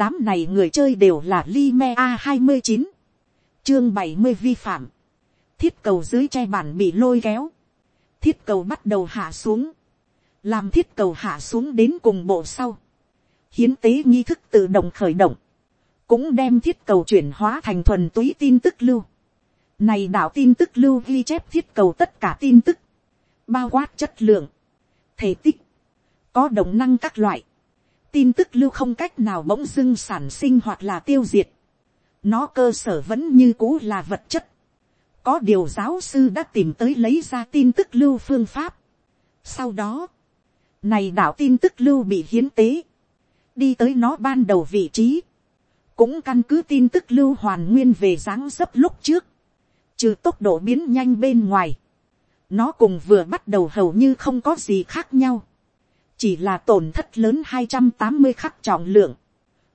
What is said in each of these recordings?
đám này người chơi đều là Lime A29. Chương 70 vi phạm. Thiết cầu dưới che bản bị lôi kéo. Thiết cầu bắt đầu hạ xuống. Làm thiết cầu hạ xuống đến cùng bộ sau. Hiến tế nghi thức tự động khởi động. Cũng đem thiết cầu chuyển hóa thành thuần túy tin tức lưu. Này đảo tin tức lưu ghi chép thiết cầu tất cả tin tức. Bao quát chất lượng. Thể tích. Có động năng các loại tin tức lưu không cách nào bỗng dưng sản sinh hoặc là tiêu diệt. Nó cơ sở vẫn như cũ là vật chất. Có điều giáo sư đã tìm tới lấy ra tin tức lưu phương pháp. Sau đó, này đảo tin tức lưu bị hiến tế. Đi tới nó ban đầu vị trí. Cũng căn cứ tin tức lưu hoàn nguyên về dáng dấp lúc trước. Trừ tốc độ biến nhanh bên ngoài. Nó cùng vừa bắt đầu hầu như không có gì khác nhau chỉ là tổn thất lớn hai trăm tám mươi khắc trọng lượng,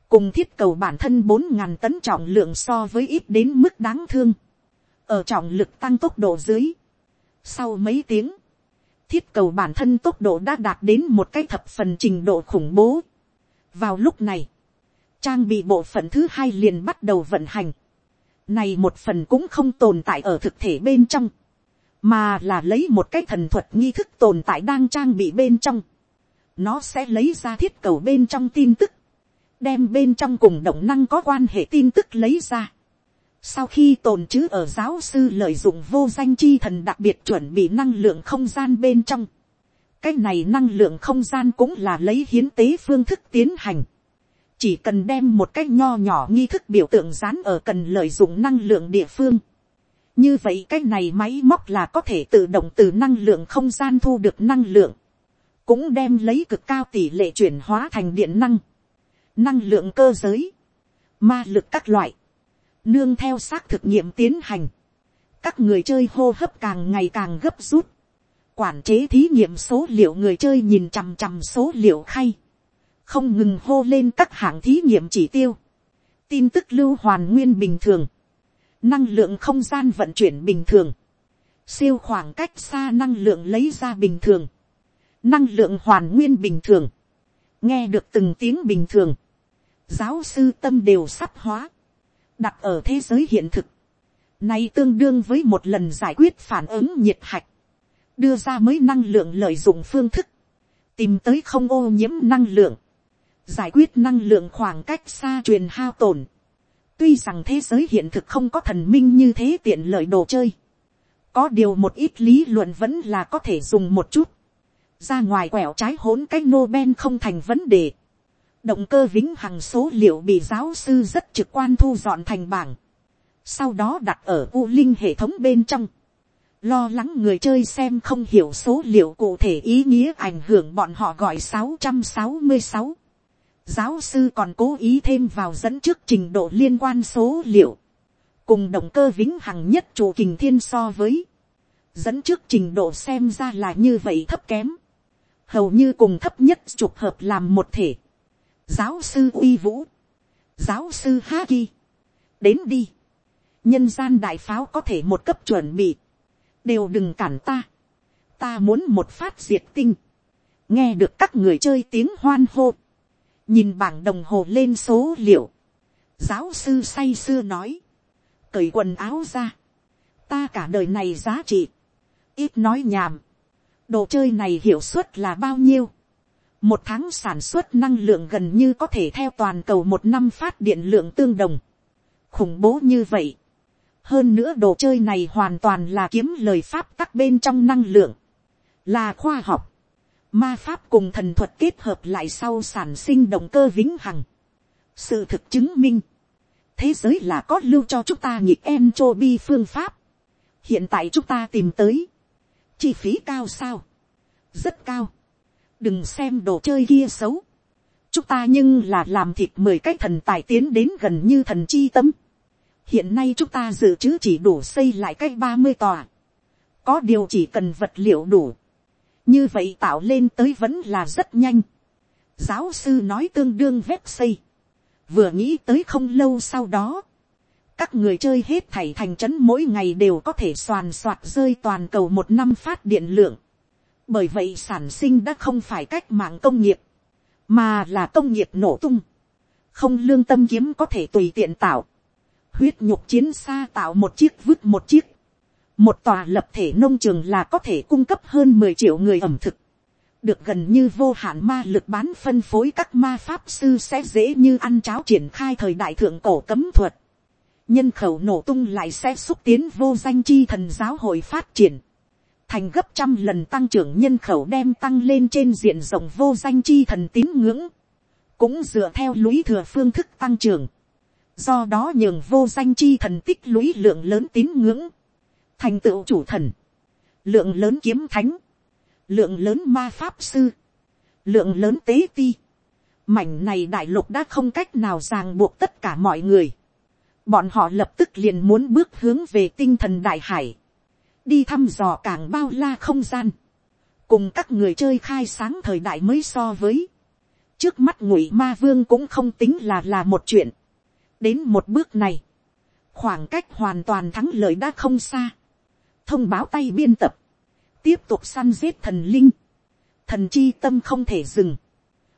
cùng thiết cầu bản thân bốn ngàn tấn trọng lượng so với ít đến mức đáng thương, ở trọng lực tăng tốc độ dưới. Sau mấy tiếng, thiết cầu bản thân tốc độ đã đạt đến một cái thập phần trình độ khủng bố. vào lúc này, trang bị bộ phận thứ hai liền bắt đầu vận hành. này một phần cũng không tồn tại ở thực thể bên trong, mà là lấy một cái thần thuật nghi thức tồn tại đang trang bị bên trong nó sẽ lấy ra thiết cầu bên trong tin tức, đem bên trong cùng động năng có quan hệ tin tức lấy ra. Sau khi tồn trữ ở giáo sư lợi dụng vô danh chi thần đặc biệt chuẩn bị năng lượng không gian bên trong. Cái này năng lượng không gian cũng là lấy hiến tế phương thức tiến hành. Chỉ cần đem một cái nho nhỏ nghi thức biểu tượng dán ở cần lợi dụng năng lượng địa phương. Như vậy cái này máy móc là có thể tự động từ năng lượng không gian thu được năng lượng cũng đem lấy cực cao tỷ lệ chuyển hóa thành điện năng, năng lượng cơ giới, ma lực các loại, nương theo xác thực nghiệm tiến hành, các người chơi hô hấp càng ngày càng gấp rút, quản chế thí nghiệm số liệu người chơi nhìn chằm chằm số liệu khay, không ngừng hô lên các hạng thí nghiệm chỉ tiêu, tin tức lưu hoàn nguyên bình thường, năng lượng không gian vận chuyển bình thường, siêu khoảng cách xa năng lượng lấy ra bình thường, năng lượng hoàn nguyên bình thường, nghe được từng tiếng bình thường, giáo sư tâm đều sắp hóa, đặt ở thế giới hiện thực, này tương đương với một lần giải quyết phản ứng nhiệt hạch, đưa ra mới năng lượng lợi dụng phương thức, tìm tới không ô nhiễm năng lượng, giải quyết năng lượng khoảng cách xa truyền hao tổn. tuy rằng thế giới hiện thực không có thần minh như thế tiện lợi đồ chơi, có điều một ít lý luận vẫn là có thể dùng một chút ra ngoài quẹo trái hỗn cái Nobel không thành vấn đề. Động cơ vĩnh hằng số liệu bị giáo sư rất trực quan thu dọn thành bảng. Sau đó đặt ở U Linh hệ thống bên trong. Lo lắng người chơi xem không hiểu số liệu cụ thể ý nghĩa ảnh hưởng bọn họ gọi 666. Giáo sư còn cố ý thêm vào dẫn trước trình độ liên quan số liệu. Cùng động cơ vĩnh hằng nhất chủ kình thiên so với. Dẫn trước trình độ xem ra là như vậy thấp kém hầu như cùng thấp nhất trục hợp làm một thể. giáo sư uy vũ, giáo sư ha ki, đến đi, nhân gian đại pháo có thể một cấp chuẩn bị, đều đừng cản ta, ta muốn một phát diệt tinh, nghe được các người chơi tiếng hoan hô, nhìn bảng đồng hồ lên số liệu, giáo sư say sưa nói, cởi quần áo ra, ta cả đời này giá trị, ít nói nhàm, đồ chơi này hiệu suất là bao nhiêu. một tháng sản xuất năng lượng gần như có thể theo toàn cầu một năm phát điện lượng tương đồng. khủng bố như vậy. hơn nữa đồ chơi này hoàn toàn là kiếm lời pháp các bên trong năng lượng. là khoa học. ma pháp cùng thần thuật kết hợp lại sau sản sinh động cơ vĩnh hằng. sự thực chứng minh. thế giới là có lưu cho chúng ta nhịp bi phương pháp. hiện tại chúng ta tìm tới chi phí cao sao, rất cao, đừng xem đồ chơi kia xấu, chúng ta nhưng là làm thịt mười cái thần tài tiến đến gần như thần chi tâm. hiện nay chúng ta dự trữ chỉ đủ xây lại cái ba mươi tòa, có điều chỉ cần vật liệu đủ, như vậy tạo lên tới vẫn là rất nhanh. giáo sư nói tương đương vét xây, vừa nghĩ tới không lâu sau đó, các người chơi hết thảy thành trấn mỗi ngày đều có thể soàn soạt rơi toàn cầu một năm phát điện lượng. Bởi vậy sản sinh đã không phải cách mạng công nghiệp, mà là công nghiệp nổ tung. không lương tâm kiếm có thể tùy tiện tạo, huyết nhục chiến xa tạo một chiếc vứt một chiếc, một tòa lập thể nông trường là có thể cung cấp hơn mười triệu người ẩm thực, được gần như vô hạn ma lực bán phân phối các ma pháp sư sẽ dễ như ăn cháo triển khai thời đại thượng cổ cấm thuật. Nhân khẩu nổ tung lại sẽ xúc tiến vô danh chi thần giáo hội phát triển. Thành gấp trăm lần tăng trưởng nhân khẩu đem tăng lên trên diện rộng vô danh chi thần tín ngưỡng. Cũng dựa theo lũy thừa phương thức tăng trưởng. Do đó nhường vô danh chi thần tích lũy lượng lớn tín ngưỡng. Thành tựu chủ thần. Lượng lớn kiếm thánh lượng lớn ma pháp sư, lượng lớn tế ti, mảnh này đại lục đã không cách nào ràng buộc tất cả mọi người, bọn họ lập tức liền muốn bước hướng về tinh thần đại hải, đi thăm dò càng bao la không gian, cùng các người chơi khai sáng thời đại mới so với, trước mắt ngụy ma vương cũng không tính là là một chuyện, đến một bước này, khoảng cách hoàn toàn thắng lợi đã không xa, thông báo tay biên tập, tiếp tục săn giết thần linh, thần chi tâm không thể dừng,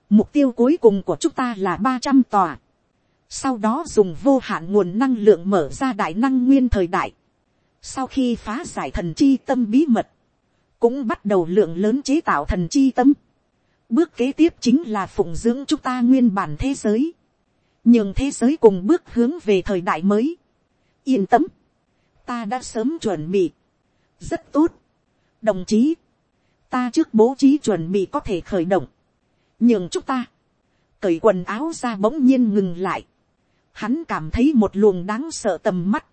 mục tiêu cuối cùng của chúng ta là ba trăm tòa, sau đó dùng vô hạn nguồn năng lượng mở ra đại năng nguyên thời đại, sau khi phá giải thần chi tâm bí mật, cũng bắt đầu lượng lớn chế tạo thần chi tâm, bước kế tiếp chính là phụng dưỡng chúng ta nguyên bản thế giới, nhưng thế giới cùng bước hướng về thời đại mới, yên tâm, ta đã sớm chuẩn bị, rất tốt, đồng chí, ta trước bố trí chuẩn bị có thể khởi động, nhường chúng ta, cởi quần áo ra bỗng nhiên ngừng lại, hắn cảm thấy một luồng đáng sợ tầm mắt,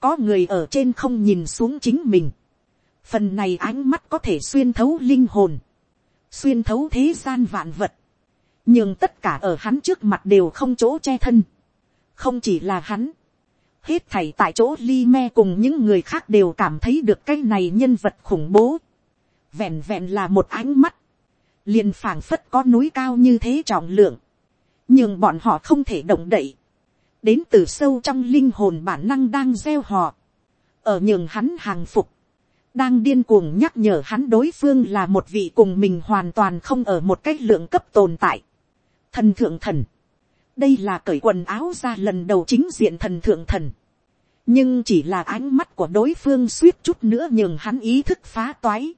có người ở trên không nhìn xuống chính mình, phần này ánh mắt có thể xuyên thấu linh hồn, xuyên thấu thế gian vạn vật, nhưng tất cả ở hắn trước mặt đều không chỗ che thân, không chỉ là hắn, hết thảy tại chỗ li me cùng những người khác đều cảm thấy được cái này nhân vật khủng bố. vẹn vẹn là một ánh mắt, liền phảng phất có núi cao như thế trọng lượng, nhưng bọn họ không thể động đậy, đến từ sâu trong linh hồn bản năng đang gieo họ, ở nhường hắn hàng phục, đang điên cuồng nhắc nhở hắn đối phương là một vị cùng mình hoàn toàn không ở một cái lượng cấp tồn tại. Thần thượng thần, đây là cởi quần áo ra lần đầu chính diện thần thượng thần. nhưng chỉ là ánh mắt của đối phương suýt chút nữa nhường hắn ý thức phá toái.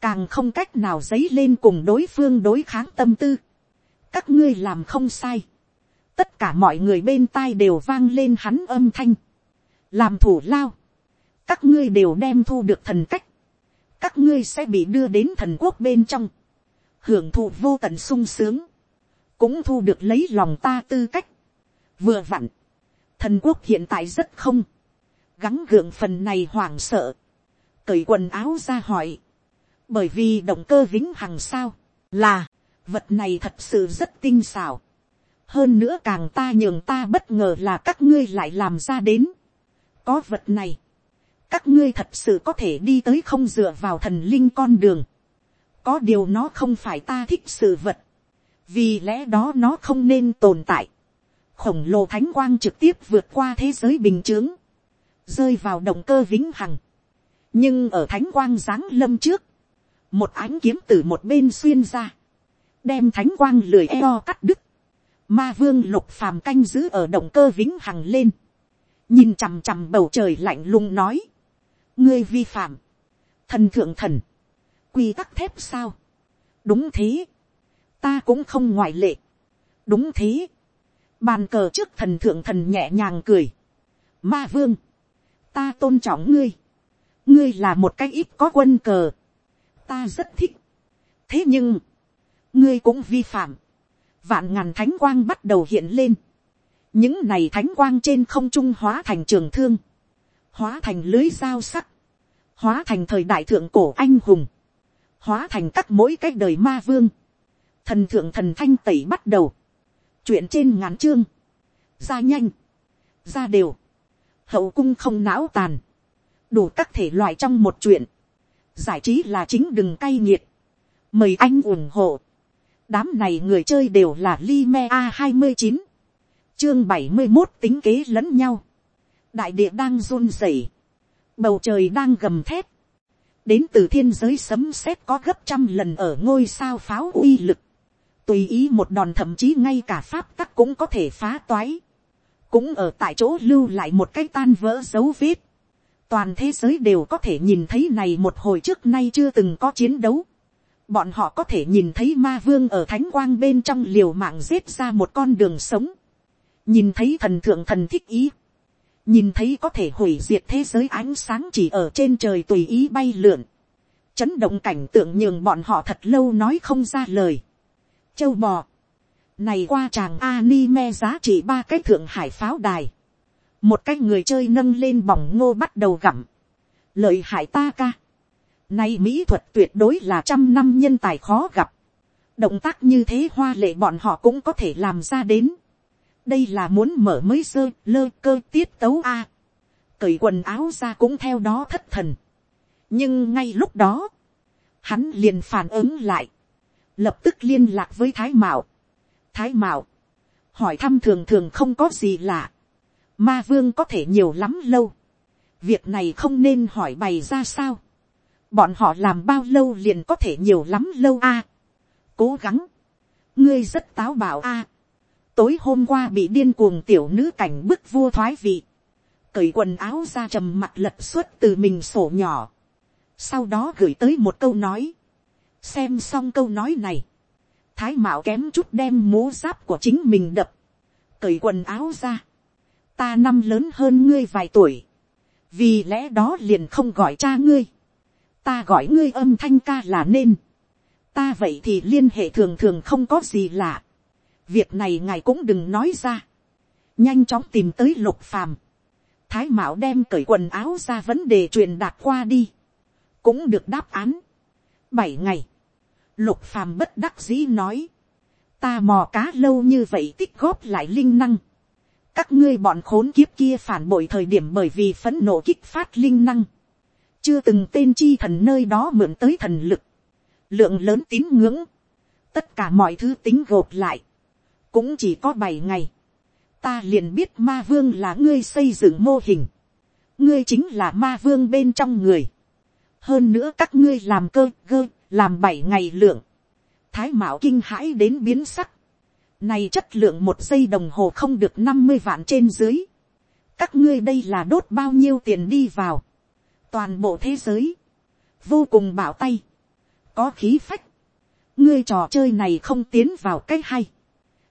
càng không cách nào dấy lên cùng đối phương đối kháng tâm tư. các ngươi làm không sai tất cả mọi người bên tai đều vang lên hắn âm thanh. làm thủ lao. các ngươi đều đem thu được thần cách. các ngươi sẽ bị đưa đến thần quốc bên trong. hưởng thụ vô tận sung sướng cũng thu được lấy lòng ta tư cách. vừa vặn, thần quốc hiện tại rất không, gắng gượng phần này hoảng sợ, cởi quần áo ra hỏi, bởi vì động cơ vĩnh hằng sao, là, vật này thật sự rất tinh xảo, hơn nữa càng ta nhường ta bất ngờ là các ngươi lại làm ra đến, có vật này, các ngươi thật sự có thể đi tới không dựa vào thần linh con đường, có điều nó không phải ta thích sự vật, vì lẽ đó nó không nên tồn tại. khổng lồ thánh quang trực tiếp vượt qua thế giới bình chướng, rơi vào động cơ vĩnh hằng. nhưng ở thánh quang giáng lâm trước, một ánh kiếm từ một bên xuyên ra, đem thánh quang lười eo cắt đứt, ma vương lục phàm canh giữ ở động cơ vĩnh hằng lên, nhìn chằm chằm bầu trời lạnh lùng nói, ngươi vi phạm, thần thượng thần, quy tắc thép sao, đúng thế, ta cũng không ngoại lệ. đúng thế. bàn cờ trước thần thượng thần nhẹ nhàng cười. ma vương, ta tôn trọng ngươi. ngươi là một cái ít có quân cờ. ta rất thích. thế nhưng, ngươi cũng vi phạm vạn ngàn thánh quang bắt đầu hiện lên. những này thánh quang trên không trung hóa thành trường thương. hóa thành lưới dao sắc. hóa thành thời đại thượng cổ anh hùng. hóa thành các mỗi cái đời ma vương thần thượng thần thanh tẩy bắt đầu, chuyện trên ngắn chương, ra nhanh, ra đều, hậu cung không não tàn, đủ các thể loại trong một chuyện, giải trí là chính đừng cay nghiệt, mời anh ủng hộ, đám này người chơi đều là Lime a hai mươi chín, chương bảy mươi một tính kế lẫn nhau, đại địa đang run rẩy, bầu trời đang gầm thép, đến từ thiên giới sấm sét có gấp trăm lần ở ngôi sao pháo uy lực, tùy ý một đòn thậm chí ngay cả pháp tắc cũng có thể phá toái, cũng ở tại chỗ lưu lại một cái tan vỡ dấu vết, toàn thế giới đều có thể nhìn thấy này một hồi trước nay chưa từng có chiến đấu, bọn họ có thể nhìn thấy ma vương ở thánh quang bên trong liều mạng giết ra một con đường sống, nhìn thấy thần thượng thần thích ý, nhìn thấy có thể hủy diệt thế giới ánh sáng chỉ ở trên trời tùy ý bay lượn, chấn động cảnh tượng nhường bọn họ thật lâu nói không ra lời. Châu bò, này qua chàng anime giá trị ba cái thượng hải pháo đài, một cái người chơi nâng lên bỏng ngô bắt đầu gặm, lợi hại ta ca, nay mỹ thuật tuyệt đối là trăm năm nhân tài khó gặp, động tác như thế hoa lệ bọn họ cũng có thể làm ra đến, đây là muốn mở mới sơ lơ cơ tiết tấu a, cởi quần áo ra cũng theo đó thất thần, nhưng ngay lúc đó, hắn liền phản ứng lại, lập tức liên lạc với thái mạo, thái mạo, hỏi thăm thường thường không có gì lạ, ma vương có thể nhiều lắm lâu, việc này không nên hỏi bày ra sao, bọn họ làm bao lâu liền có thể nhiều lắm lâu a, cố gắng, ngươi rất táo bạo a, tối hôm qua bị điên cuồng tiểu nữ cảnh bức vua thoái vị, cởi quần áo ra trầm mặt lật xuất từ mình sổ nhỏ, sau đó gửi tới một câu nói, xem xong câu nói này, thái mạo kém chút đem mố giáp của chính mình đập, cởi quần áo ra, ta năm lớn hơn ngươi vài tuổi, vì lẽ đó liền không gọi cha ngươi, ta gọi ngươi âm thanh ca là nên, ta vậy thì liên hệ thường thường không có gì lạ, việc này ngài cũng đừng nói ra, nhanh chóng tìm tới lục phàm, thái mạo đem cởi quần áo ra vấn đề truyền đạt qua đi, cũng được đáp án. bảy ngày, lục phàm bất đắc dĩ nói, ta mò cá lâu như vậy tích góp lại linh năng, các ngươi bọn khốn kiếp kia phản bội thời điểm bởi vì phấn nộ kích phát linh năng, chưa từng tên chi thần nơi đó mượn tới thần lực, lượng lớn tín ngưỡng, tất cả mọi thứ tính gộp lại, cũng chỉ có bảy ngày, ta liền biết ma vương là ngươi xây dựng mô hình, ngươi chính là ma vương bên trong người, hơn nữa các ngươi làm cơ gơ, làm bảy ngày lượng, thái mạo kinh hãi đến biến sắc, này chất lượng một giây đồng hồ không được năm mươi vạn trên dưới, các ngươi đây là đốt bao nhiêu tiền đi vào, toàn bộ thế giới, vô cùng bảo tay, có khí phách, ngươi trò chơi này không tiến vào cái hay,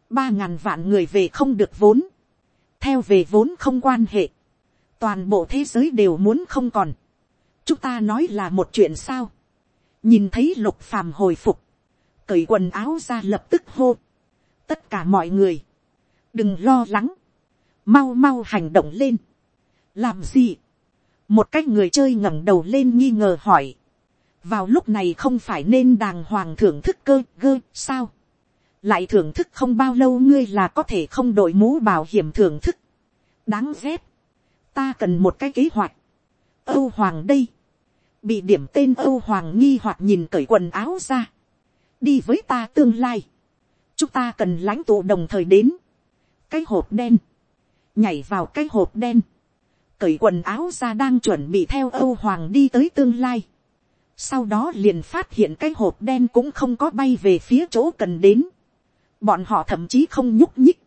ba ngàn vạn người về không được vốn, theo về vốn không quan hệ, toàn bộ thế giới đều muốn không còn, chúng ta nói là một chuyện sao, nhìn thấy lục phàm hồi phục, cởi quần áo ra lập tức hô, tất cả mọi người, đừng lo lắng, mau mau hành động lên, làm gì, một cách người chơi ngẩng đầu lên nghi ngờ hỏi, vào lúc này không phải nên đàng hoàng thưởng thức cơ gơ sao, lại thưởng thức không bao lâu ngươi là có thể không đội mũ bảo hiểm thưởng thức, đáng ghét, ta cần một cái kế hoạch, âu hoàng đây, bị điểm tên âu hoàng nghi hoặc nhìn cởi quần áo ra, đi với ta tương lai, chúng ta cần lãnh tụ đồng thời đến, cái hộp đen, nhảy vào cái hộp đen, cởi quần áo ra đang chuẩn bị theo âu hoàng đi tới tương lai, sau đó liền phát hiện cái hộp đen cũng không có bay về phía chỗ cần đến, bọn họ thậm chí không nhúc nhích,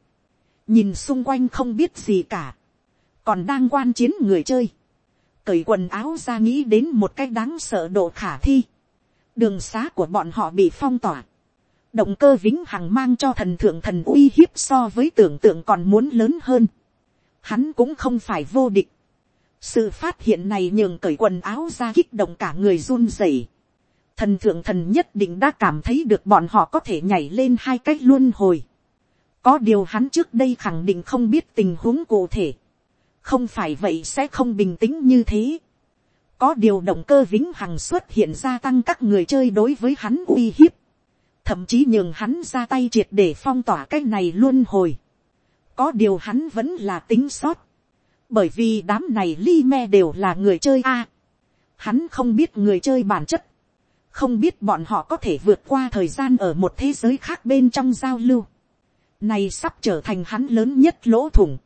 nhìn xung quanh không biết gì cả, còn đang quan chiến người chơi, cởi quần áo ra nghĩ đến một cách đáng sợ độ khả thi, đường xá của bọn họ bị phong tỏa, động cơ vĩnh hằng mang cho thần thượng thần uy hiếp so với tưởng tượng còn muốn lớn hơn, hắn cũng không phải vô địch, sự phát hiện này nhường cởi quần áo ra kích động cả người run rẩy, thần thượng thần nhất định đã cảm thấy được bọn họ có thể nhảy lên hai cách luôn hồi. có điều hắn trước đây khẳng định không biết tình huống cụ thể không phải vậy sẽ không bình tĩnh như thế. có điều động cơ vĩnh hằng xuất hiện gia tăng các người chơi đối với hắn uy hiếp, thậm chí nhường hắn ra tay triệt để phong tỏa cái này luôn hồi. có điều hắn vẫn là tính sót, bởi vì đám này li me đều là người chơi a. hắn không biết người chơi bản chất, không biết bọn họ có thể vượt qua thời gian ở một thế giới khác bên trong giao lưu. Này sắp trở thành hắn lớn nhất lỗ thủng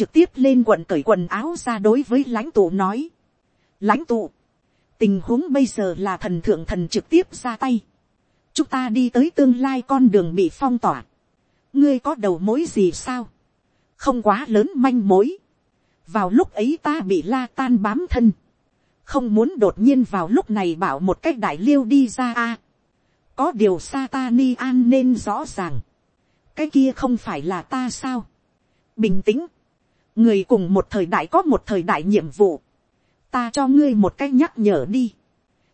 trực tiếp lên quần cởi quần áo ra đối với lãnh tụ nói. lãnh tụ, tình huống bây giờ là thần thượng thần trực tiếp ra tay. chúng ta đi tới tương lai con đường bị phong tỏa, ngươi có đầu mối gì sao, không quá lớn manh mối, vào lúc ấy ta bị la tan bám thân, không muốn đột nhiên vào lúc này bảo một cách đại liêu đi ra a, có điều sa ta ni an nên rõ ràng, cái kia không phải là ta sao, bình tĩnh, người cùng một thời đại có một thời đại nhiệm vụ, ta cho ngươi một cách nhắc nhở đi,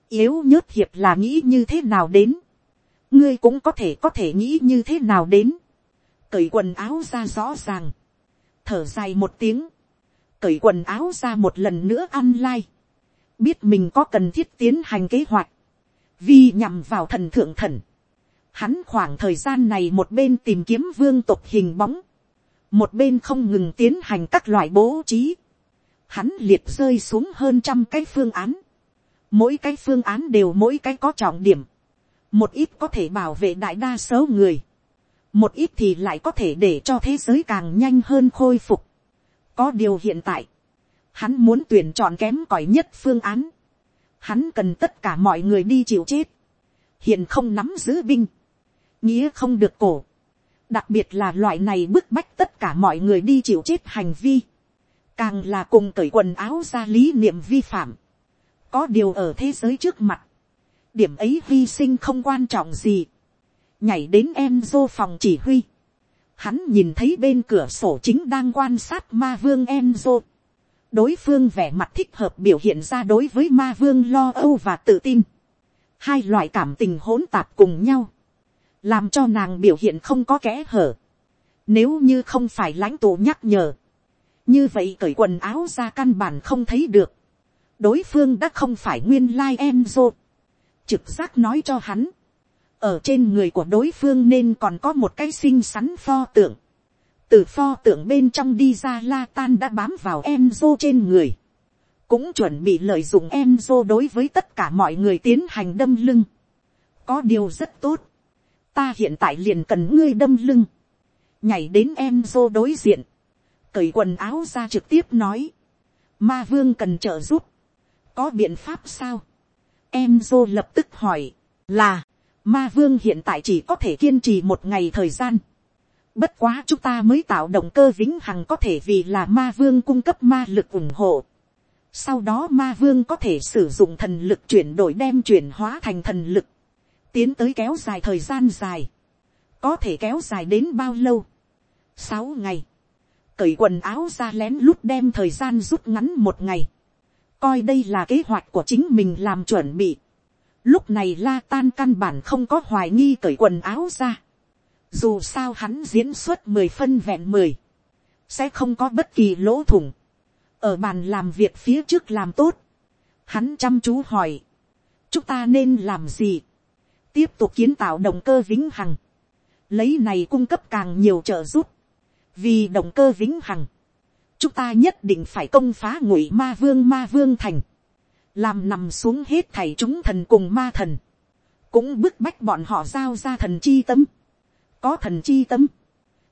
yếu nhớt hiệp là nghĩ như thế nào đến, ngươi cũng có thể có thể nghĩ như thế nào đến, cởi quần áo ra rõ ràng, thở dài một tiếng, cởi quần áo ra một lần nữa ăn lai, biết mình có cần thiết tiến hành kế hoạch, vì nhằm vào thần thượng thần, hắn khoảng thời gian này một bên tìm kiếm vương tộc hình bóng, một bên không ngừng tiến hành các loại bố trí, hắn liệt rơi xuống hơn trăm cái phương án, mỗi cái phương án đều mỗi cái có trọng điểm, một ít có thể bảo vệ đại đa số người, một ít thì lại có thể để cho thế giới càng nhanh hơn khôi phục có điều hiện tại, hắn muốn tuyển chọn kém cỏi nhất phương án, hắn cần tất cả mọi người đi chịu chết, hiện không nắm giữ binh, nghĩa không được cổ, đặc biệt là loại này bức bách tất cả mọi người đi chịu chết hành vi, càng là cùng cởi quần áo ra lý niệm vi phạm, có điều ở thế giới trước mặt, điểm ấy hy sinh không quan trọng gì, nhảy đến Enzo phòng chỉ huy, hắn nhìn thấy bên cửa sổ chính đang quan sát ma vương Enzo, đối phương vẻ mặt thích hợp biểu hiện ra đối với ma vương lo âu và tự tin, hai loại cảm tình hỗn tạp cùng nhau, làm cho nàng biểu hiện không có kẽ hở, nếu như không phải lãnh tụ nhắc nhở, như vậy cởi quần áo ra căn bản không thấy được, đối phương đã không phải nguyên lai Enzo. Trực giác nói cho hắn, ở trên người của đối phương nên còn có một cái xinh xắn pho tượng. từ pho tượng bên trong đi ra la tan đã bám vào em dô trên người. cũng chuẩn bị lợi dụng em dô đối với tất cả mọi người tiến hành đâm lưng. có điều rất tốt. ta hiện tại liền cần ngươi đâm lưng. nhảy đến em dô đối diện. cởi quần áo ra trực tiếp nói. ma vương cần trợ giúp có biện pháp sao? em dô lập tức hỏi, là, ma vương hiện tại chỉ có thể kiên trì một ngày thời gian. Bất quá chúng ta mới tạo động cơ vĩnh hằng có thể vì là ma vương cung cấp ma lực ủng hộ. Sau đó ma vương có thể sử dụng thần lực chuyển đổi đem chuyển hóa thành thần lực. Tiến tới kéo dài thời gian dài. Có thể kéo dài đến bao lâu? Sáu ngày. Cởi quần áo ra lén lút đem thời gian rút ngắn một ngày coi đây là kế hoạch của chính mình làm chuẩn bị. Lúc này la tan căn bản không có hoài nghi cởi quần áo ra. Dù sao hắn diễn xuất mười phân vẹn mười. Sẽ không có bất kỳ lỗ thủng. Ở bàn làm việc phía trước làm tốt. Hắn chăm chú hỏi. Chúng ta nên làm gì? Tiếp tục kiến tạo động cơ vĩnh hằng. Lấy này cung cấp càng nhiều trợ giúp. Vì động cơ vĩnh hằng chúng ta nhất định phải công phá ngụy ma vương ma vương thành, làm nằm xuống hết thảy chúng thần cùng ma thần, cũng bức bách bọn họ giao ra thần chi tâm, có thần chi tâm,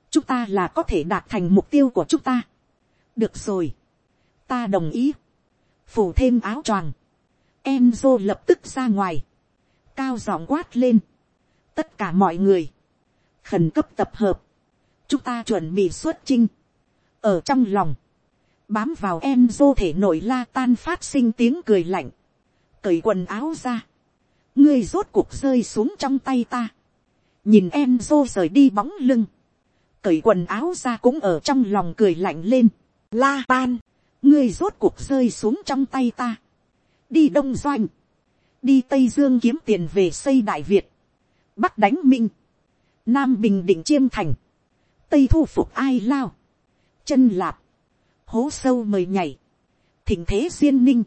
chúng ta là có thể đạt thành mục tiêu của chúng ta. được rồi, ta đồng ý, phủ thêm áo choàng, Enzo lập tức ra ngoài, cao giọng quát lên, tất cả mọi người, khẩn cấp tập hợp, chúng ta chuẩn bị xuất chinh, ở trong lòng, bám vào em dô thể nội la tan phát sinh tiếng cười lạnh, cởi quần áo ra, ngươi rốt cuộc rơi xuống trong tay ta, nhìn em dô rời đi bóng lưng, cởi quần áo ra cũng ở trong lòng cười lạnh lên, la tan, ngươi rốt cuộc rơi xuống trong tay ta, đi đông doanh, đi tây dương kiếm tiền về xây đại việt, bắc đánh minh, nam bình định chiêm thành, tây thu phục ai lao, chân lạp, hố sâu mời nhảy, thỉnh thế duyên ninh,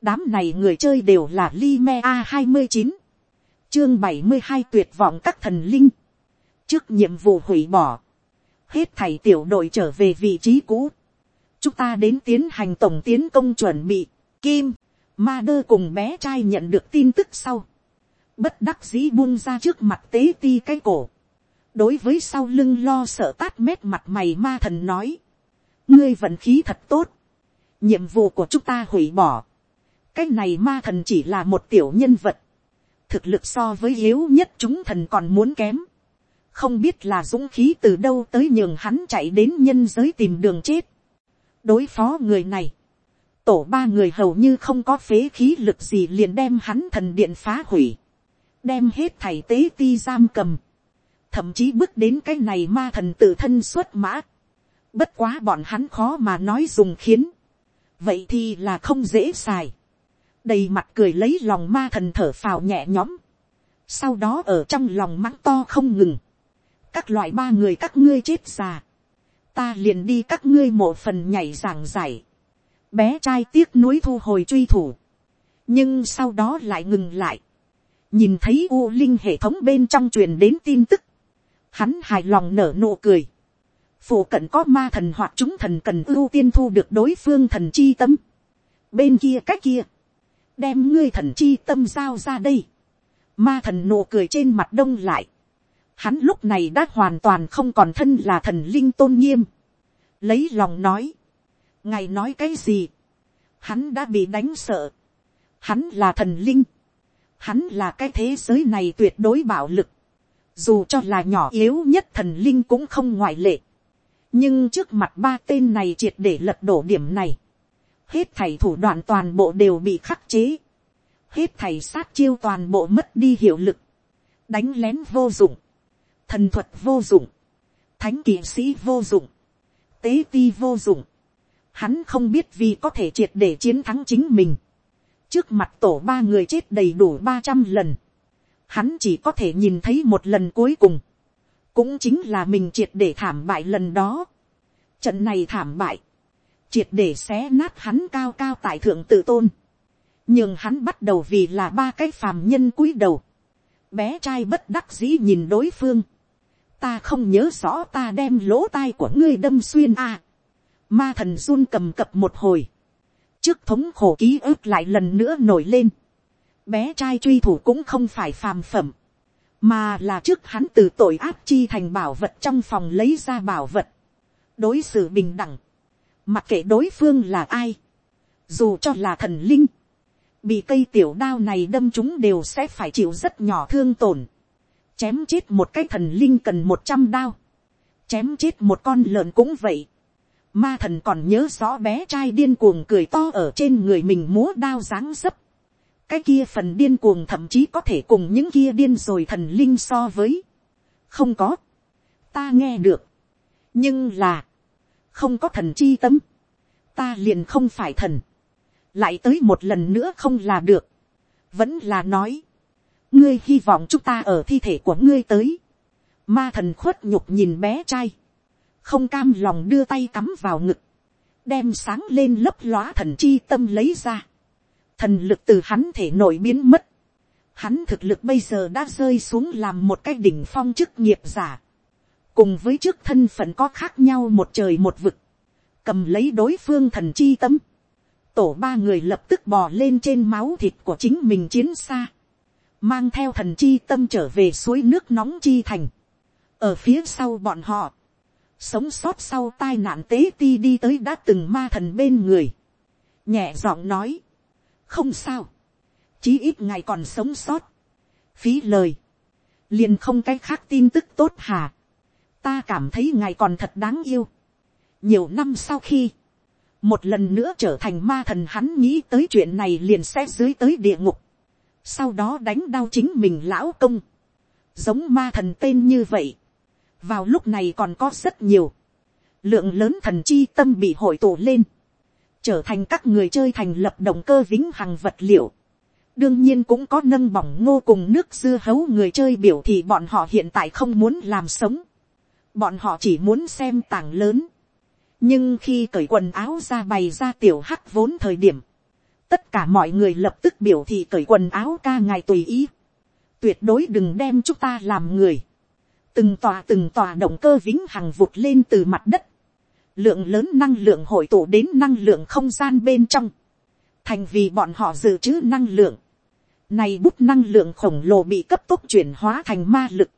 đám này người chơi đều là Lime A hai mươi chín, chương bảy mươi hai tuyệt vọng các thần linh, trước nhiệm vụ hủy bỏ, hết thảy tiểu đội trở về vị trí cũ, chúng ta đến tiến hành tổng tiến công chuẩn bị, kim, ma đơ cùng bé trai nhận được tin tức sau, bất đắc dĩ buông ra trước mặt tế ti cái cổ, đối với sau lưng lo sợ tát mét mặt mày ma thần nói, ngươi vận khí thật tốt, nhiệm vụ của chúng ta hủy bỏ, cái này ma thần chỉ là một tiểu nhân vật, thực lực so với yếu nhất chúng thần còn muốn kém, không biết là dũng khí từ đâu tới nhường hắn chạy đến nhân giới tìm đường chết. đối phó người này, tổ ba người hầu như không có phế khí lực gì liền đem hắn thần điện phá hủy, đem hết thầy tế ti giam cầm, thậm chí bước đến cái này ma thần tự thân xuất mã, bất quá bọn hắn khó mà nói dùng khiến, vậy thì là không dễ xài, đầy mặt cười lấy lòng ma thần thở phào nhẹ nhõm, sau đó ở trong lòng mắng to không ngừng, các loại ba người các ngươi chết già, ta liền đi các ngươi một phần nhảy giảng giải, bé trai tiếc nuối thu hồi truy thủ, nhưng sau đó lại ngừng lại, nhìn thấy u linh hệ thống bên trong truyền đến tin tức, hắn hài lòng nở nụ cười, phụ cận có ma thần hoặc chúng thần cần ưu tiên thu được đối phương thần chi tâm, bên kia cách kia, đem ngươi thần chi tâm giao ra đây, ma thần nụ cười trên mặt đông lại, hắn lúc này đã hoàn toàn không còn thân là thần linh tôn nghiêm, lấy lòng nói, ngài nói cái gì, hắn đã bị đánh sợ, hắn là thần linh, hắn là cái thế giới này tuyệt đối bạo lực, dù cho là nhỏ yếu nhất thần linh cũng không ngoại lệ, nhưng trước mặt ba tên này triệt để lật đổ điểm này, hết thảy thủ đoạn toàn bộ đều bị khắc chế, hết thảy sát chiêu toàn bộ mất đi hiệu lực, đánh lén vô dụng, thần thuật vô dụng, thánh kỵ sĩ vô dụng, tế ti vô dụng, hắn không biết vì có thể triệt để chiến thắng chính mình, trước mặt tổ ba người chết đầy đủ ba trăm lần, hắn chỉ có thể nhìn thấy một lần cuối cùng, cũng chính là mình triệt để thảm bại lần đó. Trận này thảm bại, triệt để xé nát hắn cao cao tại thượng tự tôn, nhưng hắn bắt đầu vì là ba cái phàm nhân cúi đầu, bé trai bất đắc dĩ nhìn đối phương, ta không nhớ rõ ta đem lỗ tai của ngươi đâm xuyên à. ma thần run cầm cập một hồi, trước thống khổ ký ức lại lần nữa nổi lên, bé trai truy thủ cũng không phải phàm phẩm, mà là trước hắn từ tội áp chi thành bảo vật trong phòng lấy ra bảo vật, đối xử bình đẳng, mặc kệ đối phương là ai, dù cho là thần linh, bị cây tiểu đao này đâm chúng đều sẽ phải chịu rất nhỏ thương tổn, chém chết một cái thần linh cần một trăm đao, chém chết một con lợn cũng vậy, ma thần còn nhớ rõ bé trai điên cuồng cười to ở trên người mình múa đao dáng dấp, cái kia phần điên cuồng thậm chí có thể cùng những kia điên rồi thần linh so với. không có, ta nghe được, nhưng là, không có thần chi tâm, ta liền không phải thần, lại tới một lần nữa không là được, vẫn là nói, ngươi hy vọng chúng ta ở thi thể của ngươi tới, ma thần khuất nhục nhìn bé trai, không cam lòng đưa tay cắm vào ngực, đem sáng lên lấp lóa thần chi tâm lấy ra, thần lực từ hắn thể nổi biến mất, hắn thực lực bây giờ đã rơi xuống làm một cái đỉnh phong chức nghiệp giả, cùng với trước thân phận có khác nhau một trời một vực, cầm lấy đối phương thần chi tâm, tổ ba người lập tức bò lên trên máu thịt của chính mình chiến xa, mang theo thần chi tâm trở về suối nước nóng chi thành, ở phía sau bọn họ, sống sót sau tai nạn tế ti đi tới đã từng ma thần bên người, nhẹ giọng nói, không sao, chí ít ngài còn sống sót, phí lời, liền không cái khác tin tức tốt hà, ta cảm thấy ngài còn thật đáng yêu. nhiều năm sau khi, một lần nữa trở thành ma thần hắn nghĩ tới chuyện này liền sẽ dưới tới địa ngục, sau đó đánh đau chính mình lão công, giống ma thần tên như vậy, vào lúc này còn có rất nhiều, lượng lớn thần chi tâm bị hội tụ lên, trở thành các người chơi thành lập động cơ vĩnh hằng vật liệu. đương nhiên cũng có nâng bỏng ngô cùng nước dưa hấu người chơi biểu thì bọn họ hiện tại không muốn làm sống. bọn họ chỉ muốn xem tảng lớn. nhưng khi cởi quần áo ra bày ra tiểu hắc vốn thời điểm, tất cả mọi người lập tức biểu thị cởi quần áo ca ngài tùy ý. tuyệt đối đừng đem chúng ta làm người. từng tòa từng tòa động cơ vĩnh hằng vụt lên từ mặt đất lượng lớn năng lượng hội tụ đến năng lượng không gian bên trong, thành vì bọn họ dự trữ năng lượng. Này bút năng lượng khổng lồ bị cấp tốc chuyển hóa thành ma lực.